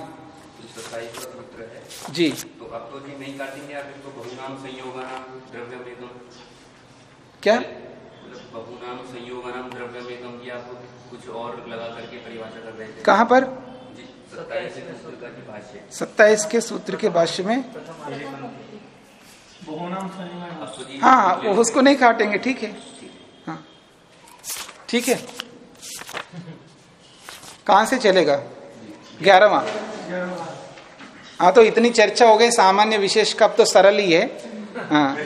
जो तो अब तो नहीं काटेंगे आप इसको। बहुनाम संयोगानाम क्या? बहुनाम संयोगानाम द्रव्यमेकम की आप कुछ और लगा करके परिभाषा कर रहे थे? कहाँ पर? जी सत्ताईस सूत्र का भाष्य। सत्ताईस के सूत्र के भाष्य में? हाँ वो उसको नहीं काटेंगे ठीक है। हाँ। ठीक है। कहाँ से चलेगा? ग्यारहवा। हाँ तो इतनी चर्चा हो गई सामान्य विशेष का अब तो सरल ही है। हाँ।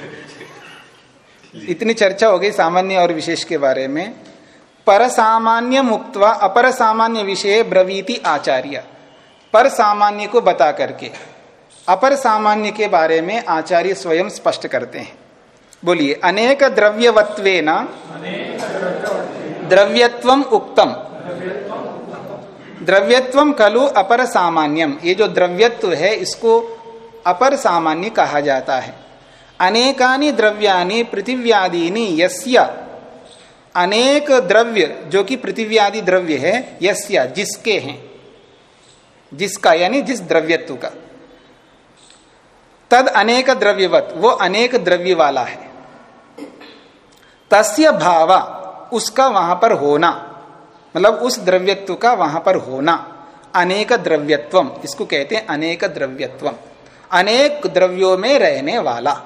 इतनी चर्चा हो गई सामान्य और विशेष के बारे में। पर सामान्य मुक्तवा अपर सामान्य विषय ब्रवीति आचार्य। पर सामान्य को बता करके अपर सामान्य के बारे में आचार्य स्वयं स्पष्ट करते हैं। बोलिए, अनेक द्रव्यवत्वे न द्रव्यत्वम उक्तम। द्रव्यत्वम खलु अपर सामान्यम ये जो द्रव्यत्व है, इसको अपर सामान्य कहा जाता है। अनेकानि द्रव्यानि पृथिव्यादीनि, यस्य अनेक द्रव्य, जो कि पृथिव्यादि द्रव्य है, यस्य, जिसके हैं। जिसका, यानी जिस द्रव्यत्व का। तद अनेक द्रव्यवत, वो अनेक द्रव्य वाला है। तस्य भावा, उसका वहाँ पर होना मतलब उस द्रव्यत्व का वहाँ पर होना। अनेक द्रव्यत्वम, इसको कहते हैं अनेक द्रव्यत्वम। अनेक द्रव्यों में रहने वाला।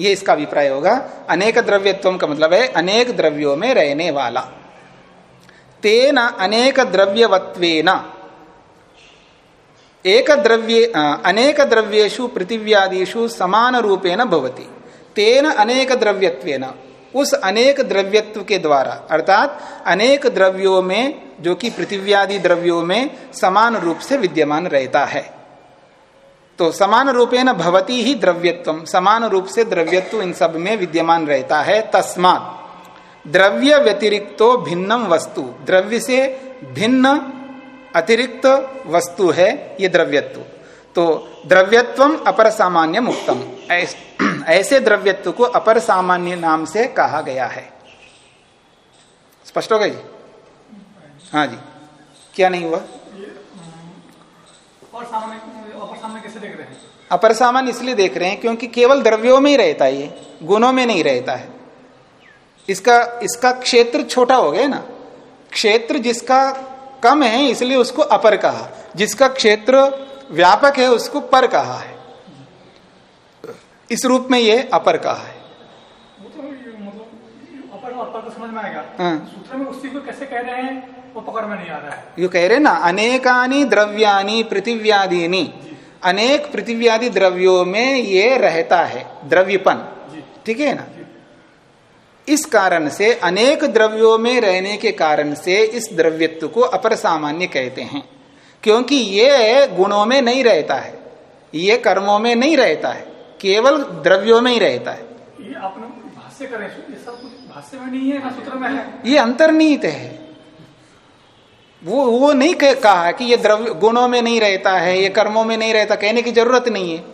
ये इसका अभिप्राय होगा, अनेक द्रव्यत्व का मतलब है, अनेक द्रव्यों में रहने वाला। तेन अनेक द्रव्यवत्वेन। एक द्रव्ये अनेक द्रव्येषु, पृथिव्यादिषु समान रूपेण भवति। तेन अनेक द्रव्यत्वेन। उस अनेक द्रव्यत्व के द्वारा, अर्थात अनेक द्रव्यों में, जो कि पृथिव्यादि द्रव्यों में, समान रूप से विद्यमान रहता है। तो समान रूपे न भवती ही द्रव्यत्व। समान रूप से द्रव्यत्व इन सब में विद्यमान रहता है, तस्मात। द्रव्य व्यतिरिक्तो भिन्नम वस्तु। द्रव्य से भिन्न अतिरिक्त वस्तु है ये द्रव्यत्व। तो द्रव्यत्व अपर सामान्य मुक्तम [CLEARS THROAT] ऐसे द्रव्यत्व को अपर सामान्य नाम से कहा गया है। स्पष्ट हो गई? हाँ जी। क्या नहीं हुआ? और सामान्य अपर सामान कैसे देख रहे हैं? अपर सामान्य इसलिए देख रहे हैं क्योंकि केवल द्रव्यों में ही रहता है ये गुणों में नहीं रहता है। इसका इसका क्षेत्र छोटा हो गया ना। क्षेत्र जिसका कम है इसलिए उसको अपर कहा। जिसका क्षेत्र व्यापक है उसको पर कहा है। इस रूप में ये अपर कहा है। तो ये मतलब तो हाँ। सूत्र में उस को कैसे कह रहे हैं वो पकड़ में नहीं आ रहा है। ये कह रहे ना अनेकानी द्रव्यानी पृथिव्यादीनी। अनेक पृथ्वी आदि द्रव्यों में ये रहता है द्रव्यपन। ठीक है ना? इस कारण से अनेक द्रव्यों में रहने के कारण से इस द्रव्यत्व को अपर सामान्य कहते हैं। क्योंकि ये गुणों में नहीं रहता है ये कर्मों में नहीं रहता है केवल द्रव्यों में ही रहता है। ये आपने भाष्य करे ये सब कुछ भाष्य में नहीं है ना सूत्र में है? ये अंतर्निहित है। वो वो नहीं कह, कहा कि ये द्रव्य गुणों में नहीं रहता है ये कर्मों में नहीं रहता कहने की ज़रूरत नहीं है।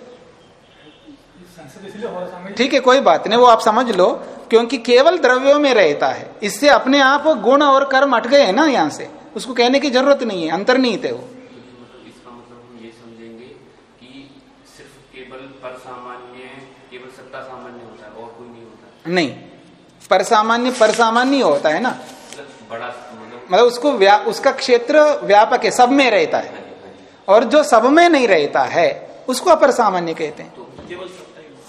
ठीक है कोई बात नहीं वो आप समझ लो क्योंकि केवल द्रव्यों में रहता है। इससे अपने आप गुण और कर्म हट गए हैं ना यहाँ से। उसको कहने की ज़रूरत नहीं है अंतर्निहित है वो। नहीं पर सामान्य पर सामान्य होता है ना। मतलब बड़ा मतलब मतलब उसको व्या, उसका क्षेत्र व्यापक है सब में रहता है। और जो सब में नहीं रहता है उसको अपर सामान्य कहते हैं। तो केवल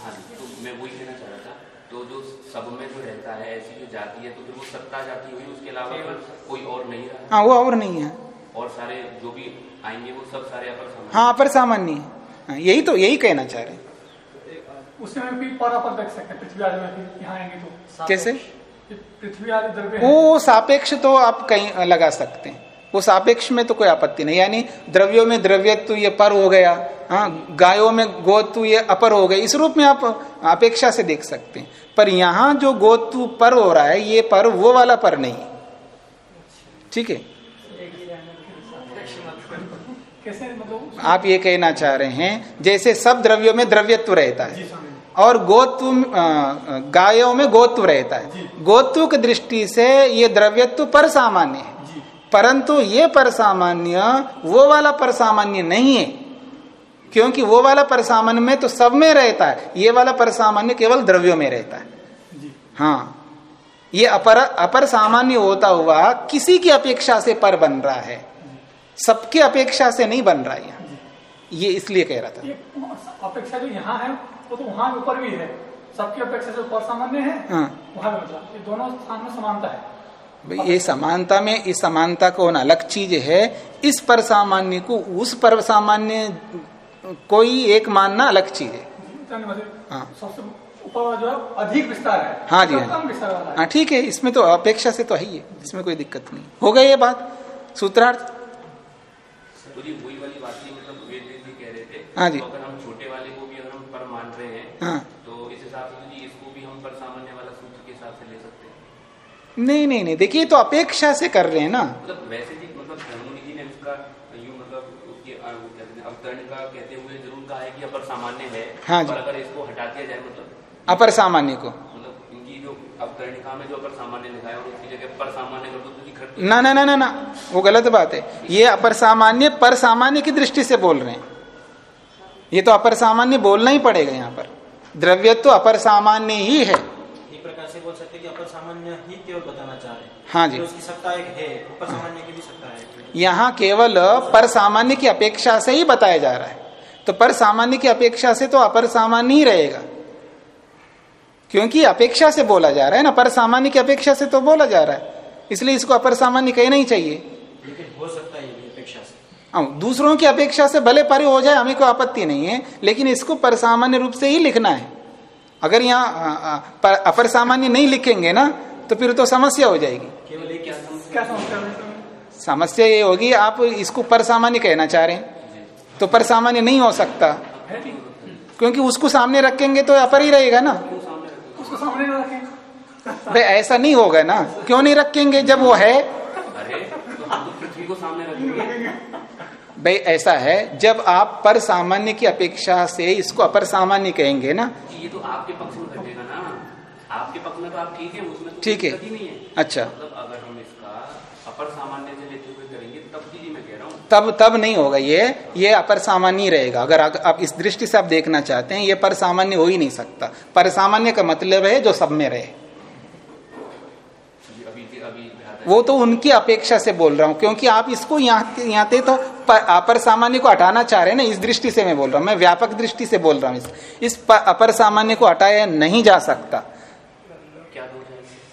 हाँ तो मैं वही कहना चाह रहा था तो जो सब में जो रहता है ऐसी जो जाति है तो फिर वो सत्ता जाति हुई उसके अलावा कोई और नहीं रहा? हाँ वो और नहीं है। और सारे जो भी आएँगे वो सब सारे अपर सामान्य? हाँ अपर सामान्य। है हाँ, यही तो यही कहना चाह रहे हैं। उसमें भी पर अपर देख सकते हैं पृथ्वी आदि में यहाँ आएँगे तो। कैसे? पृथ्वी आदि द्रव्य वो सापेक्ष तो आप कहीं लगा सकते हैं। वो सापेक्ष में तो कोई आपत्ति नहीं। यानी द्रव्यों में द्रव्यत्व ये पर हो गया हाँ गायों में गोत्व ये अपर हो गए। इस रूप में आप अपेक्षा से देख सकते हैं। पर यहाँ जो गोत्व पर हो रहा है ये पर वो वाला पर नहीं। है ठीक है? कैसे मतलब? आप ये कहना चाह रहे हैं जैसे सब द्रव्यों में द्रव्यत्व रहता है। और गोत्व गायों में गोत्व रहता है। गोत्व की दृष्टि से ये द्रव्यत्व पर सामान्य है परंतु ये पर सामान्य वो वाला पर सामान्य नहीं है। क्योंकि वो वाला पर सामान्य में तो सब में रहता है। ये वाला पर सामान्य केवल द्रव्यों में रहता है। हाँ। ये अपर अपर सामान्य होता हुआ किसी की अपेक्षा से पर बन रहा है। सबकी अपेक्षा से नहीं बन रहा है यहाँ। ये इसलिए कह रहा था। अपेक्षा जो यहाँ है वो तो वहाँ ऊपर भी है। सबकी अपेक्षा से ऊपर सामान्य है हाँ। वहाँ भी मतलब ये दोनों स्थान में समानता है। ये समानता में इस समानता को होना अलग चीज़ है इस पर सामान्य को उस पर सामान्य कोई एक मानना अलग चीज़ है। हाँ। सबसे ऊपर वाला जो है अधिक विस्तार है। हाँ जी, हाँ। है। हाँ ठीक है इसमें तो अपेक्षा से तो है ही है इसमें कोई दिक्कत नहीं। हो गई ये बात? सूत्रार्थ तो जी वही वाली बात थी मतलब वेद जी कह रहे थे हाँ जी। तो अगर हम छोटे वाले को भी अगर हम पर मान रहे हैं हाँ। तो इस हिसाब से इसको भी हम पर सामान्य वाला सूत्र के हिसाब से ले सकते हैं। नहीं नहीं नहीं देखिए तो अपेक्षा से कर रहे हैं ना। मतलब वैसे जी मतलब जी ने उसका यूँ मतलब उसकी अवतरण का कहते हुए ज़रूर कहा है कि अपर सामान्य है हाँ जी। अगर इसको हटा दिया जाए मतलब अपर सामान्य को। मतलब इनकी जो अवतरणिका में जो अपर सामान्य लिखा है और उसकी जगह पर सामान्य कर दो तो ना ना ना ना ना वो गलत बात है। ये अपर सामान्य पर सामान्य की दृष्टि से बोल रहे हैं। ये तो अपर सामान्य बोलना ही पड़ेगा यहाँ पर। द्रव्य तो अपर सामान्य ही है। प्रकार से बोल सकते कि अपर सामान्य ही केवल बताना चाह रहे हैं। हाँ जी। कि उसकी सत्ता एक है अपर सामान्य की भी सत्ता है। यहाँ केवल पर सामान्य की अपेक्षा से ही बताया जा रहा है। तो पर सामान्य की अपेक्षा से तो अपर सामान्य ही रहेगा। क्योंकि अपेक्षा से बोला जा रहा है ना पर सामान्य की अपेक्षा से तो बोला जा रहा है। इसलिए इसको अपर सामान्य कहना ही चाहिए। लेकिन हो सकता हाँ, दूसरों की अपेक्षा से भले परे हो जाए हमें कोई आपत्ति नहीं है लेकिन इसको पर सामान्य रूप से ही लिखना है। अगर यहाँ अपर सामान्य नहीं लिखेंगे ना तो फिर तो समस्या हो जाएगी। केवल एक क्या क्या समस्या समस्या ये होगी आप इसको पर सामान्य कहना चाह रहे हैं। तो पर सामान्य नहीं हो सकता। क्योंकि उसको सामने रखेंगे तो अपर ही रहेगा ना। क्यों सामने रखोगे। उसको सामने भाई ऐसा नहीं होगा ना। क्यों नहीं रखेंगे? जब वो है। अरे तो हम तो पृथ्वी को सामने रखेंगे। भाई ऐसा है जब आप पर सामान्य की अपेक्षा से इसको अपर सामान्य कहेंगे ना। ये तो आपके पक्ष में घटेगा ना। आपके पक्ष में तो आप ठीक है उसमें तो ठीक है। अच्छा। मतलब अगर हम इसका अपर सामान्य से लेते हुए करेंगे तब मैं कह रहा हूँ। तब तब नहीं होगा ये। ये अपर सामान्य रहेगा। अगर आप इस दृष्टि से आप देखना चाहते हैं ये पर सामान्य हो ही नहीं सकता। पर सामान्य का मतलब है जो सब में रहे। वो तो उनकी अपेक्षा से बोल रहा हूँ क्योंकि आप इसको यहाँ यहाँ तो अपर सामान्य को हटाना चाह रहे हैं ना इस दृष्टि से मैं बोल रहा हूँ मैं व्यापक दृष्टि से बोल रहा हूँ इस, इस अपर सामान्य को हटाया नहीं जा सकता।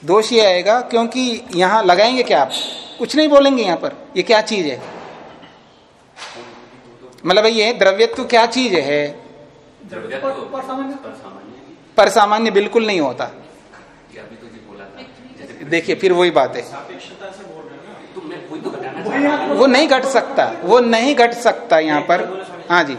दोष ये आएगा क्योंकि यहाँ लगाएँगे क्या आप? कुछ नहीं बोलेंगे यहाँ पर ये क्या चीज़ है? मतलब ये द्रव्यत्व क्या चीज़ है? पर- सामान्य। पर सामान्य। पर सामान्य बिल्कुल नहीं होता। ये अभी तो देखिए फिर वही बात है। वही तो घटाना हूँ। वो नहीं घट सकता। वो नहीं घट सकता यहाँ पर। हाँ जी।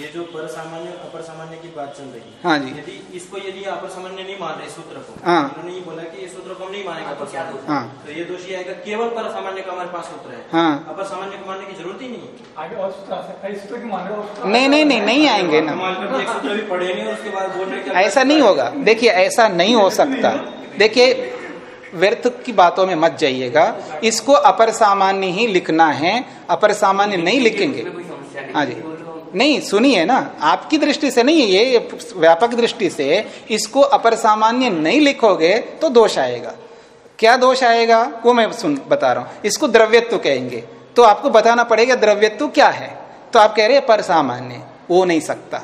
ये जो पर सामान्य अपर सामान्य की बात चल रही है। हाँ जी। यदि इसको यदि अपर सामान्य नहीं मान रहे सूत्र को हाँ। इन्होंने ये बोला कि ये सूत्र को हम नहीं मानेंगे अपर क्या सामान्य हाँ। तो ये दोष ये आएगा। केवल पर सामान्य का हमारे पास सूत्र है। हाँ। अपर सामान्य को मानने की ज़रूरत ही नहीं आगे और सूत्र आ सकता है। इस सूत्र की मान हो नहीं नहीं नहीं नहीं आएँगे ना। एक सूत्र भी पढ़े नहीं उसके बाद बोल रहे ऐसा नहीं होगा। देखिए ऐसा नहीं हो [LAUGHS] सकता। देखिए व्यर्थ की बातों में मत जाइएगा। इसको अपर सामान्य ही लिखना है। अपर सामान्य नहीं लिखेंगे। हाँ जी। नहीं, सुनिए ना। आपकी दृष्टि से नहीं ये व्यापक दृष्टि से। इसको अपर सामान्य नहीं लिखोगे तो दोष आएगा। क्या दोष आएगा? वो मैं सुन, बता रहा हूँ। इसको द्रव्यत्व कहेंगे। तो आपको बताना पड़ेगा द्रव्यत्व क्या है। तो आप कह रहे हैं पर सामान्य। वो नहीं सकता?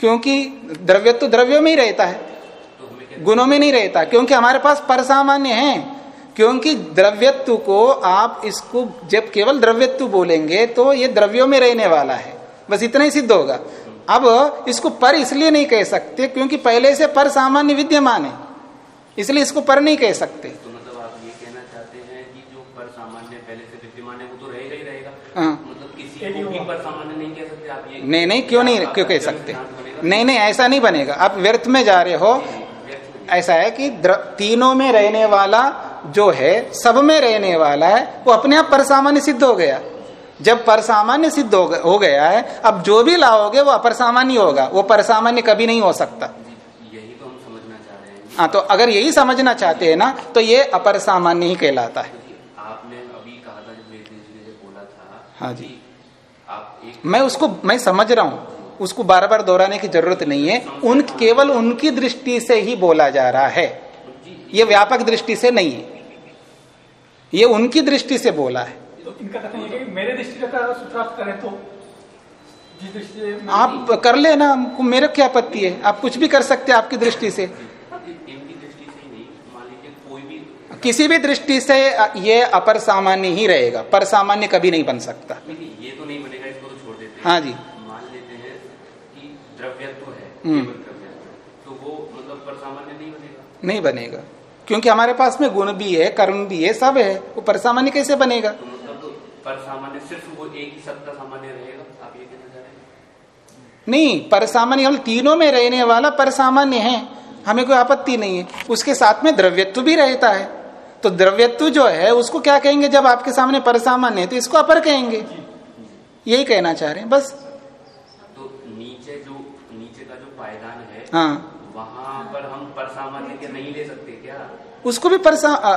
क्योंकि द्रव्यत्व द्रव्यों में ही रहता है। गुणों में नहीं रहता क्योंकि हमारे पास पर सामान्य है। क्योंकि द्रव्यत्व को आप इसको जब केवल द्रव्यत्व बोलेंगे तो ये द्रव्यों में रहने वाला है। बस इतना ही सिद्ध होगा। अब इसको पर इसलिए नहीं कह सकते क्योंकि पहले से पर सामान्य विद्यमान है। इसलिए इसको पर नहीं कह सकते। तो मतलब आप ये कहना चाहते हैं कि जो पर सामान्य पहले से विद्यमान है वो तो रहेगा ही रहेगा? हाँ। मतलब किसी को भी पर सामान्य नहीं कह सकते आप ये नहीं नहीं क्यों नहीं क्यों कह सकते? नहीं नहीं ऐसा नहीं बनेगा। आप व्यर्थ में जा रहे हो ऐसा है कि तीनों में रहने वाला जो है सब में रहने वाला है वो अपने आप पर सामान्य सिद्ध हो गया। जब पर सामान्य सिद्ध हो, गया है अब जो भी लाओगे वो अपर सामान्य होगा। वो पर सामान्य कभी नहीं हो सकता। यही तो हम समझना चाह रहे हैं। हाँ तो अगर यही समझना चाहते हैं ना तो ये अपर सामान्य ही कहलाता है। आपने अभी कहा था जब बोला था हाँ जी। आप एक मैं उसको मैं समझ रहा हूँ। उसको बार बार दोहराने की ज़रूरत नहीं है। उन केवल उनकी दृष्टि से ही बोला जा रहा है। ये व्यापक दृष्टि से नहीं है। ये उनकी दृष्टि से बोला है। तो इनका कथन है कि मेरे दृष्टि से अगर सूत्रार्थ करें तो जिस दृष्टि से मैं- आप कर लेना हमको मेरे क्या आपत्ति है? आप कुछ भी कर सकते हैं आपकी दृष्टि से। इनकी दृष्टि से नहीं मान लीजिए कोई भी किसी भी दृष्टि से ये अपर सामान्य ही रहेगा। पर सामान्य कभी नहीं बन सकता। नहीं, ये तो नहीं बनेगा इसको तो छोड़ देते हाँ जी मान लेते हैं कि द्रव्यत्व है हम्म। केवल द्रव्यत्व तो वो मतलब पर सामान्य नहीं बनेगा। नहीं बनेगा। क्योंकि हमारे पास में गुण भी है कर्म भी है सब है वो पर सामान्य कैसे बनेगा? तो मतलब तो पर सामान्य सिर्फ़ वो एक ही सत्ता सामान्य रहेगा? आप ये कहना चाह रहे हैं? नहीं पर सामान्य हम तीनों में रहने वाला पर सामान्य है। हमें कोई आपत्ति नहीं है। उसके साथ में द्रव्यत्व भी रहता है। तो द्रव्यत्व जो है उसको क्या कहेंगे जब आपके सामने पर सामान्य है तो इसको अपर कहेंगे। यही कहना चाह रहे हैं बस तो नीचे जो नीचे का जो पायदान है। हाँ वहाँ पर हम पर सामान्य के नहीं ले सकते क्या? उसको भी पर सा, आ,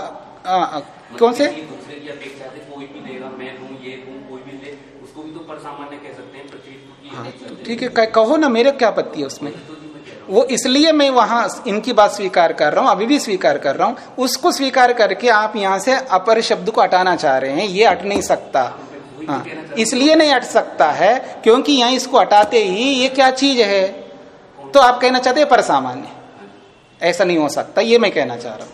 आ, आ, कौन से? दूसरे की अपेक्षा से कोई भी देगा मैं दूँ ये दूँ कोई भी ले उसको भी तो पर सामान्य कह सकते हैं प्रतीक की ठीक है कह- ना मेरे क्या आपत्ति है उसमें? तो हूँ। वो इसलिए मैं वहाँ इनकी बात स्वीकार कर रहा हूँ अभी भी स्वीकार कर रहा हूँ उसको स्वीकार करके आप यहाँ से अपर शब्द को हटाना चाह रहे हैं ये हट नहीं सकता। हाँ। इसलिए नहीं हट सकता है क्योंकि यहाँ इसको हटाते ही ये क्या चीज़ है? तो आप कहना चाहते हैं पर सामान्य ऐसा नहीं हो सकता ये मैं कहना चाह रहा हूँ।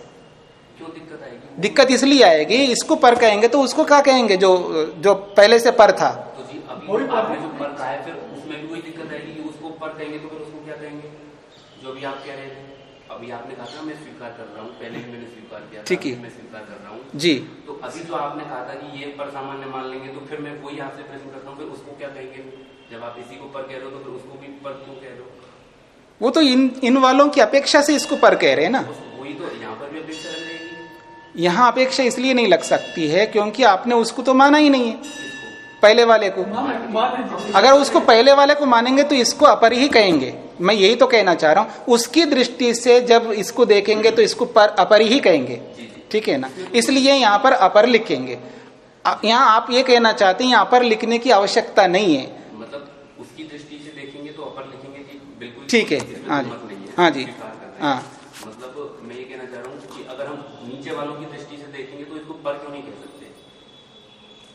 क्यों दिक्कत आएगी? दिक्कत इसलिए आएगी इसको पर कहेंगे तो उसको क्या कहेंगे जो जो पहले से पर था? तो जी अभी जो पर आपने जो पर कहा है फिर उसमें भी दिक्कत आएगी कि उसको पर कहेंगे तो फिर उसको क्या कहेंगे? जो भी आप कह रहे थे अभी आपने कहा था मैं स्वीकार कर रहा हूँ पहले भी मैंने स्वीकार किया ठीक है। मैं स्वीकार कर रहा हूँ। जी। तो अभी जो आपने कहा था कि ये पर सामान्य मान लेंगे तो फिर मैं वही आपसे प्रश्न करता हूँ फिर उसको क्या कहेंगे? जब आप इसी को पर कह रहे हो तो फिर उसको भी पर क्यों कह रहे हो? वो तो इन इन वालों की अपेक्षा से इसको पर कह रहे हैं ना। तो यहाँ अपेक्षा इसलिए नहीं लग सकती है क्योंकि आपने उसको तो माना ही नहीं है पहले वाले को। अगर उसको पहले वाले को मानेंगे तो इसको अपर ही कहेंगे। मैं यही तो कहना चाह रहा हूँ उसकी दृष्टि से जब इसको देखेंगे तो इसको पर अपर ही कहेंगे। ठीक है ना? इसलिए यहाँ पर अपर लिखेंगे। यहाँ आप ये कहना चाहते हैं यहाँ अपर लिखने की आवश्यकता नहीं है। मतलब उसकी दृष्टि से देखेंगे तो अपर लिखेंगे कि बिल्कुल ठीक है, हाँ जी, है, हाँ जी, हैं। हाँ। मतलब मैं ये कहना चाह रहा हूँ कि अगर हम नीचे वालों की दृष्टि से देखेंगे तो इसको पर क्यों नहीं कह सकते?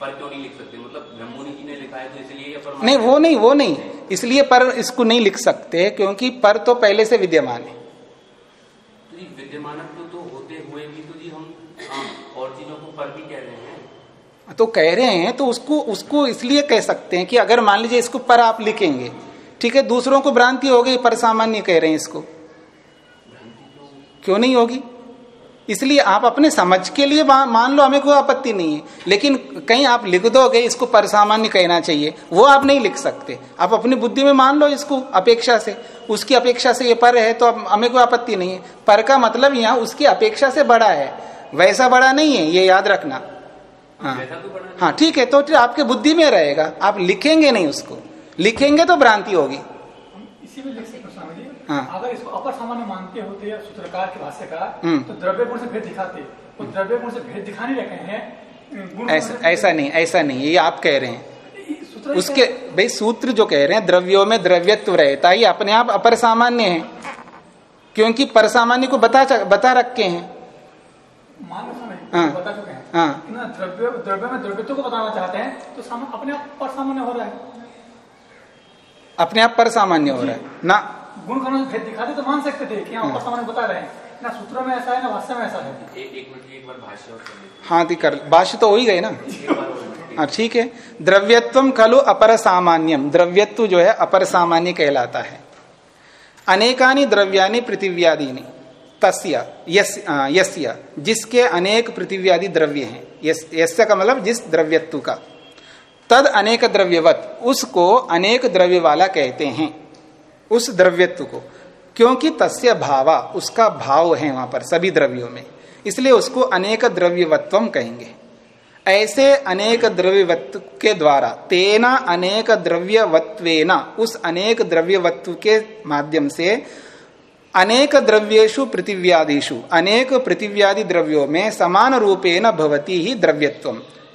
पर क्यों नहीं लिख सकते? मतलब ब्रह्मोनी जी ने लिखा है तो इसलिए पर नहीं वो नहीं वो नहीं। इसलिए पर इसको नहीं लिख सकते क्योंकि पर तो पहले से विद्यमान है। तो जी विद्यमानत्व तो, तो होते हुए भी तो जी हम हम और चीज़ों को पर भी कह रहे हैं। तो कह रहे हैं तो उसको उसको इसलिए कह सकते हैं कि अगर मान लीजिए इसको पर आप लिखेंगे ठीक है दूसरों को भ्रांति हो गई पर सामान्य कह रहे हैं इसको। क्यों नहीं होगी? इसलिए आप अपने समझ के लिए मान लो हमें कोई आपत्ति नहीं है। लेकिन कहीं आप लिख दोगे इसको पर सामान्य कहना चाहिए। वो आप नहीं लिख सकते। आप अपनी बुद्धि में मान लो इसको अपेक्षा से। उसकी अपेक्षा से ये पर है तो हमें कोई आपत्ति नहीं है। पर का मतलब यहाँ उसकी अपेक्षा से बड़ा है। वैसा बड़ा नहीं है ये याद रखना। हाँ। तो हाँ ठीक है तो आपके बुद्धि में रहेगा। आप लिखेंगे नहीं उसको। लिखेंगे तो भ्रांति होगी। इसी में लिख सकते हाँ। अगर इसको अपर सामान्य मानते होते या सूत्रकार के भाष्यकार हम्म। तो द्रव्य गुण से भेद दिखाते। तो द्रव्य गुण से भेद दिखा नहीं हैं ऐसा ऐसा नहीं ऐसा नहीं ये आप कह रहे हैं। उसके भाई सूत्र जो कह रहे हैं द्रव्यों में द्रव्यत्व रहता है ये अपने आप अपर सामान्य है। क्योंकि पर सामान्य को बता बता रखे हैं। हाँ। बता चुके हैं। हाँ। द्रव्य द्रव्य में द्रव्यत्व को बताना चाहते हैं तो अपने आप पर सामान्य हो रहा है। अपने आप पर सामान्य हो रहा है। ना। गुण कर्म से भेद दिखाते तो मान सकते थे कि हाँ सामान्य बता रहे हैं। ना सूत्रों में ऐसा है ना भाष्य में ऐसा है। एक एक मिनट एक बार भाष्य हाँ। ती कर भाष्य तो हो ही गए ना। हैं। हाँ ठीक है। द्रव्यत्व खलु अपर सामान्यम द्रव्यत्व जो है अपर सामान्य कहलाता है। अनेकानि द्रव्यानि पृथिव्यादीनि। तस्य आ, यस्य। जिसके अनेक पृथिव्यादि द्रव्य हैं। यस्य का मतलब जिस द्रव्यत्व का। तद अनेक द्रव्यवत, उसको अनेक द्रव्य वाला कहते हैं। उस द्रव्यत्व को। क्योंकि तस्य भावा, उसका भाव है वहाँ पर, सभी द्रव्यों में। इसलिए उसको अनेक द्रव्यवत्वम कहेंगे। ऐसे अनेक द्रव्यवत्व के द्वारा, तेना अनेक द्रव्यवत्वेना, उस अनेक द्रव्यवत्व के माध्यम से अनेक द्रव्येशु पृथिव्यादिषु, अनेक पृथिव्यादि द्रव्यों में समान रूपेण भवती ही द्रव्यत्व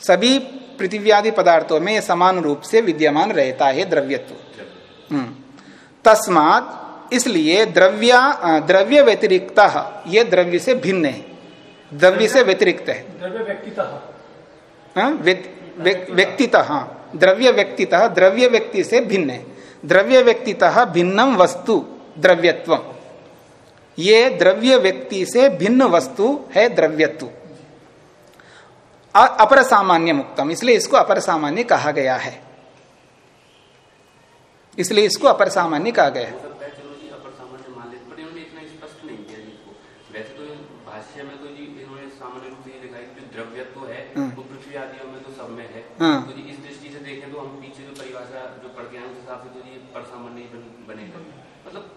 सभी पृथिव्यादि पदार्थों में समान रूप से विद्यमान रहता है द्रव्यत्व। हम्म। तस्मात इसलिए द्रव्या द्रव्य व्यतिरिक्त ये द्रव्य से भिन्न है। द्रव्य से व्यतिरिक्त है। द्रव्य व्यक्तितः? व्यक- व्यक- व्यक्तितः। द्रव्य व्यक्तितः द्रव्य व्यक्ति से भिन्न है। द्रव्य व्यक्तितः भिन्नम वस्तु द्रव्यत्व ये द्रव्य व्यक्ति से भिन्न वस्तु है द्रव्यत्व। अपर सामान्य मुक्तम इसलिए इसको अपर सामान्य कहा गया है। इसलिए इसको अपर सामान्य कहा गया है। हो तो भाष्य में तो जी सामान्य रूप से ये लिखा है कि जो द्रव्यत्व है हम्म। वो पृथ्वी आदियों में तो सब है। हाँ। तो इस दृष्टि से देखें तो हम पीछे जो परिभाषा जो पढ़ के आए उस हिसाब से तो जी पर सामान्य बनेगा। मतलब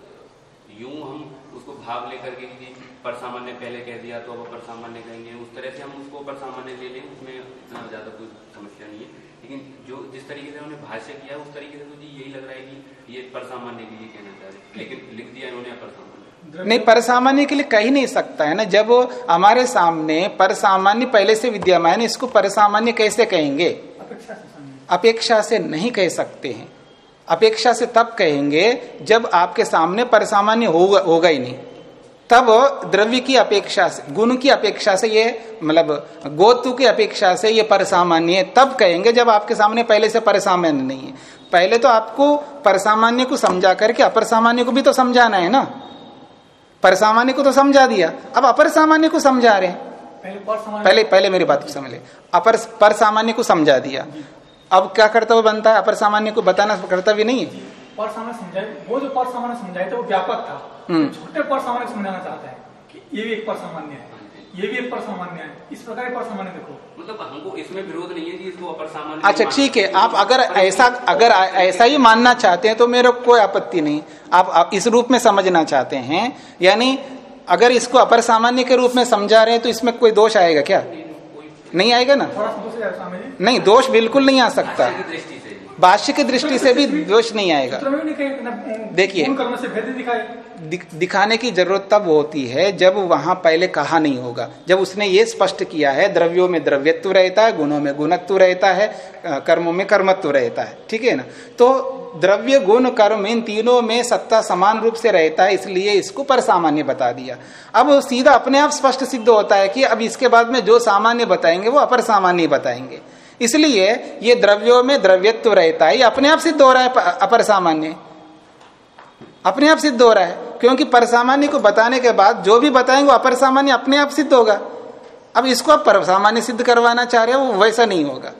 यूँ हम उसको भाव लेकर के कि पर सामान्य पहले कह दिया तो अब अपर सामान्य कहेंगे उस तरह से हम उसको अपर सामान्य ले लें उसमें इतना ज़्यादा कोई समस्या नहीं है। लेकिन जो जिस तरीके से उन्होंने भाष्य किया उस तरीके से तो जी यही लग रहा है कि ये पर सामान्य के लिए कहना चाह रहे हैं। लेकिन लिख दिया इन्होंने अपर सामान्य। नहीं पर सामान्य के लिए कह ही नहीं सकता है ना। जब हमारे सामने पर सामान्य पहले से विद्यमान है इसको पर सामान्य कैसे कहेंगे? अपेक्षा अपेक्षा से नहीं कह सकते हैं। अपेक्षा से तब कहेंगे जब आपके सामने पर सामान्य होगा होगा ही नहीं। तब द्रव्य की अपेक्षा से गुण की अपेक्षा से ये मतलब गोतु की अपेक्षा से ये पर सामान्य है। तब कहेंगे जब आपके सामने पहले से पर सामान्य नहीं है। पहले तो आपको पर सामान्य को समझा करके अपर सामान्य को भी तो समझाना है ना? पर सामान्य को तो समझा दिया। अब अपर सामान्य को समझा रहे हैं। पहले पहले पहले मेरी बात को समझ ले। अपर पर सामान्य को समझा दिया। अब क्या कर्तव्य बनता है? अपर सामान्य को बताना कर्तव्य नहीं है। पर सामान्य समझाए वो जो पर सामान्य समझाए थे वो व्यापक था। हम्म। छोटे पर सामान्य समझाना चाहता है कि ये भी एक पर सामान्य है ये भी एक पर सामान्य है। इस प्रकार पर सामान्य देखो। मतलब हमको इसमें विरोध नहीं है कि इसको अपर सामान्य अच्छा ठीक है। आप अगर ऐसा अगर ऐसा ही मानना चाहते हैं तो मेरे कोई आपत्ति नहीं। आप, आप इस रूप में समझना चाहते हैं यानी अगर इसको अपर सामान्य के रूप में समझा रहे हैं तो इसमें कोई दोष आएगा क्या? नहीं आएगा ना? नहीं दोष बिल्कुल नहीं आ सकता। भाष्य की दृष्टि से भी दोष नहीं आएगा। न- देखिए। दिख- दिखाने की ज़रूरत तब होती है जब वहाँ पहले कहा नहीं होगा। जब उसने ये स्पष्ट किया है द्रव्यों में द्रव्यत्व रहता है गुणों में गुणत्व रहता है कर्मों में कर्मत्व रहता है। ठीक है ना? तो द्रव्य गुण कर्म इन तीनों में सत्ता समान रूप से रहता है इसलिए इसको पर सामान्य बता दिया। अब सीधा अपने आप स्पष्ट सिद्ध होता है कि अब इसके बाद में जो सामान्य बताएँगे वो अपर सामान्य बताएँगे। इसलिए ये द्रव्यों में द्रव्यत्व रहता है। ये अपने आप सिद्ध हो रहा है अपर सामान्य अपने आप सिद्ध हो रहा है क्योंकि पर सामान्य को बताने के बाद जो भी बताएँगे वो अपर सामान्य अपने आप सिद्ध होगा। अब इसको आप पर सामान्य सिद्ध करवाना चाह रहे हो वो वैसा नहीं होगा।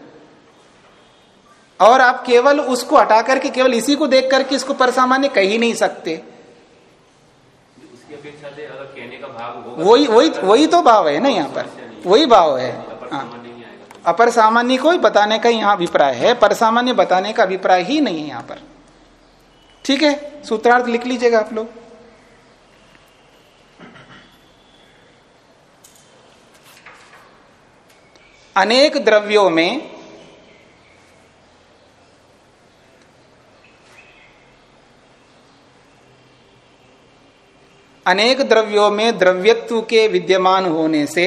और आप केवल उसको हटा करके केवल इसी को देख करके इसको पर सामान्य कह ही नहीं सकते। भाव होगा वही वही वही तो भाव है ना यहाँ पर। वही भाव है। हाँ अपर सामान्य को बताने का यहाँ अभिप्राय है पर सामान्य बताने का अभिप्राय ही नहीं है यहाँ पर। ठीक है? सूत्रार्थ लिख लीजिएगा आप लोग। अनेक द्रव्यों में अनेक द्रव्यों में द्रव्यत्व के विद्यमान होने से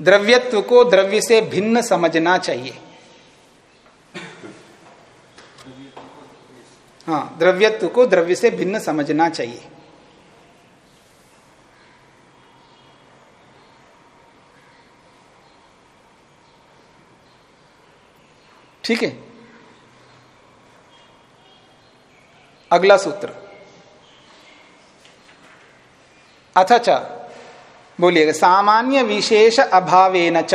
द्रव्यत्व को द्रव्य से भिन्न समझना चाहिए। हाँ द्रव्यत्व को द्रव्य से भिन्न समझना चाहिए। ठीक है? अगला सूत्र। अथ च बोलिएगा सामान्य विशेष अभावेन च।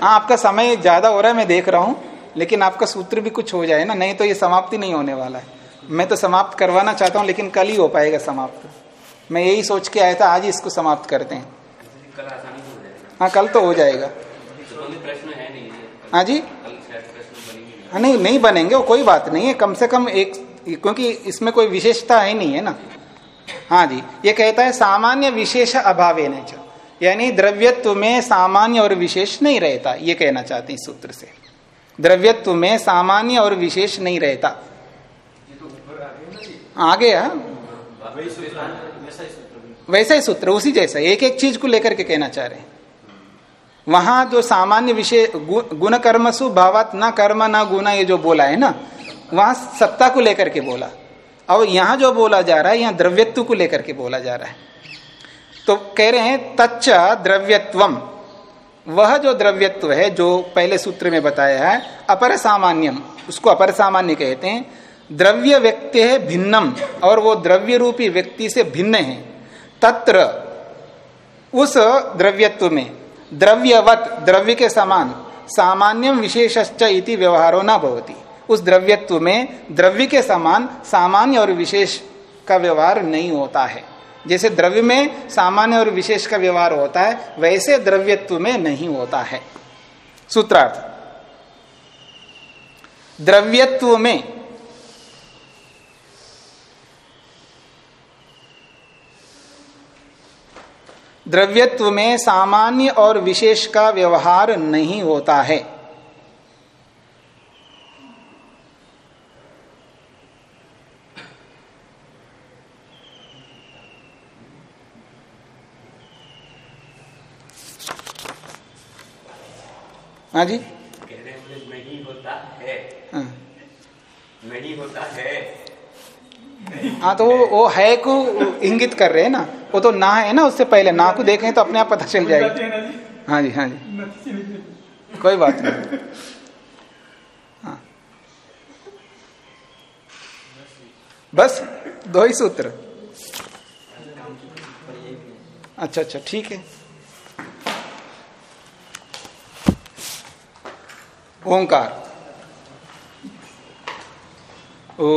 हाँ आपका समय ज़्यादा हो रहा है मैं देख रहा हूँ लेकिन आपका सूत्र भी कुछ हो जाए ना नहीं तो ये समाप्ति नहीं होने वाला है। मैं तो समाप्त करवाना चाहता हूँ लेकिन कल ही हो पाएगा समाप्त। मैं यही सोच के आया था आज ही इसको समाप्त करते हैं। हो कल तो हो जाएगा। है जी? हाँ नहीं नहीं बनेंगे वो कोई बात नहीं है कम से कम एक क्योंकि इसमें कोई विशेषता है नहीं है ना? हाँ जी, ये कहता है सामान्य विशेष अभावे। यानी द्रव्यत्व में सामान्य और विशेष नहीं रहता, ये कहना चाहते हैं सूत्र से। द्रव्यत्व में सामान्य और विशेष नहीं रहता। आ गया वैसा ही? भी वैसा ही सूत्र, उसी जैसा एक एक चीज़ को लेकर के कहना चाह रहे हैं। वहाँ जो सामान्य गु- गुण कर्मसु भावात न कर्म न गुना ये जो बोला है ना, वहाँ सत्ता को लेकर के बोला। और यहाँ जो बोला जा रहा है, यहाँ द्रव्यत्व को लेकर के बोला जा रहा है। तो कह रहे हैं, तच्च द्रव्यत्वम। वह जो द्रव्यत्व है, जो पहले सूत्र में बताया है अपर सामान्यम उसको अपर सामान्य कहते हैं। द्रव्य व्यक्ति है भिन्नम, और वो द्रव्य रूपी व्यक्ति से भिन्न है। तत्र, उस द्रव्यत्व में, द्रव्यवत, द्रव्य के समान, सामान्यम विशेषश्च इति व्यवहारो न भवती। उस द्रव्यत्व में द्रव्य के समान, सामान्य और विशेष का व्यवहार नहीं होता है। जैसे द्रव्य में सामान्य और विशेष का व्यवहार होता है, वैसे द्रव्यत्व में नहीं होता है। सूत्रार्थ। द्रव्यत्व में द्रव्यत्व में सामान्य और विशेष का व्यवहार नहीं होता है। हाँ जी? कह रहे नहीं होता है। हाँ। नहीं होता है। हाँ तो वो वो है को इंगित कर रहे हैं ना? वो तो ना है ना उससे पहले ना को देखें तो अपने आप पता चल जाएगा। है ना जी? हाँ जी हाँ। कोई बात नहीं। हाँ। बस दो ही सूत्र। अच्छा अच्छा ठीक है। ओंकार। सबको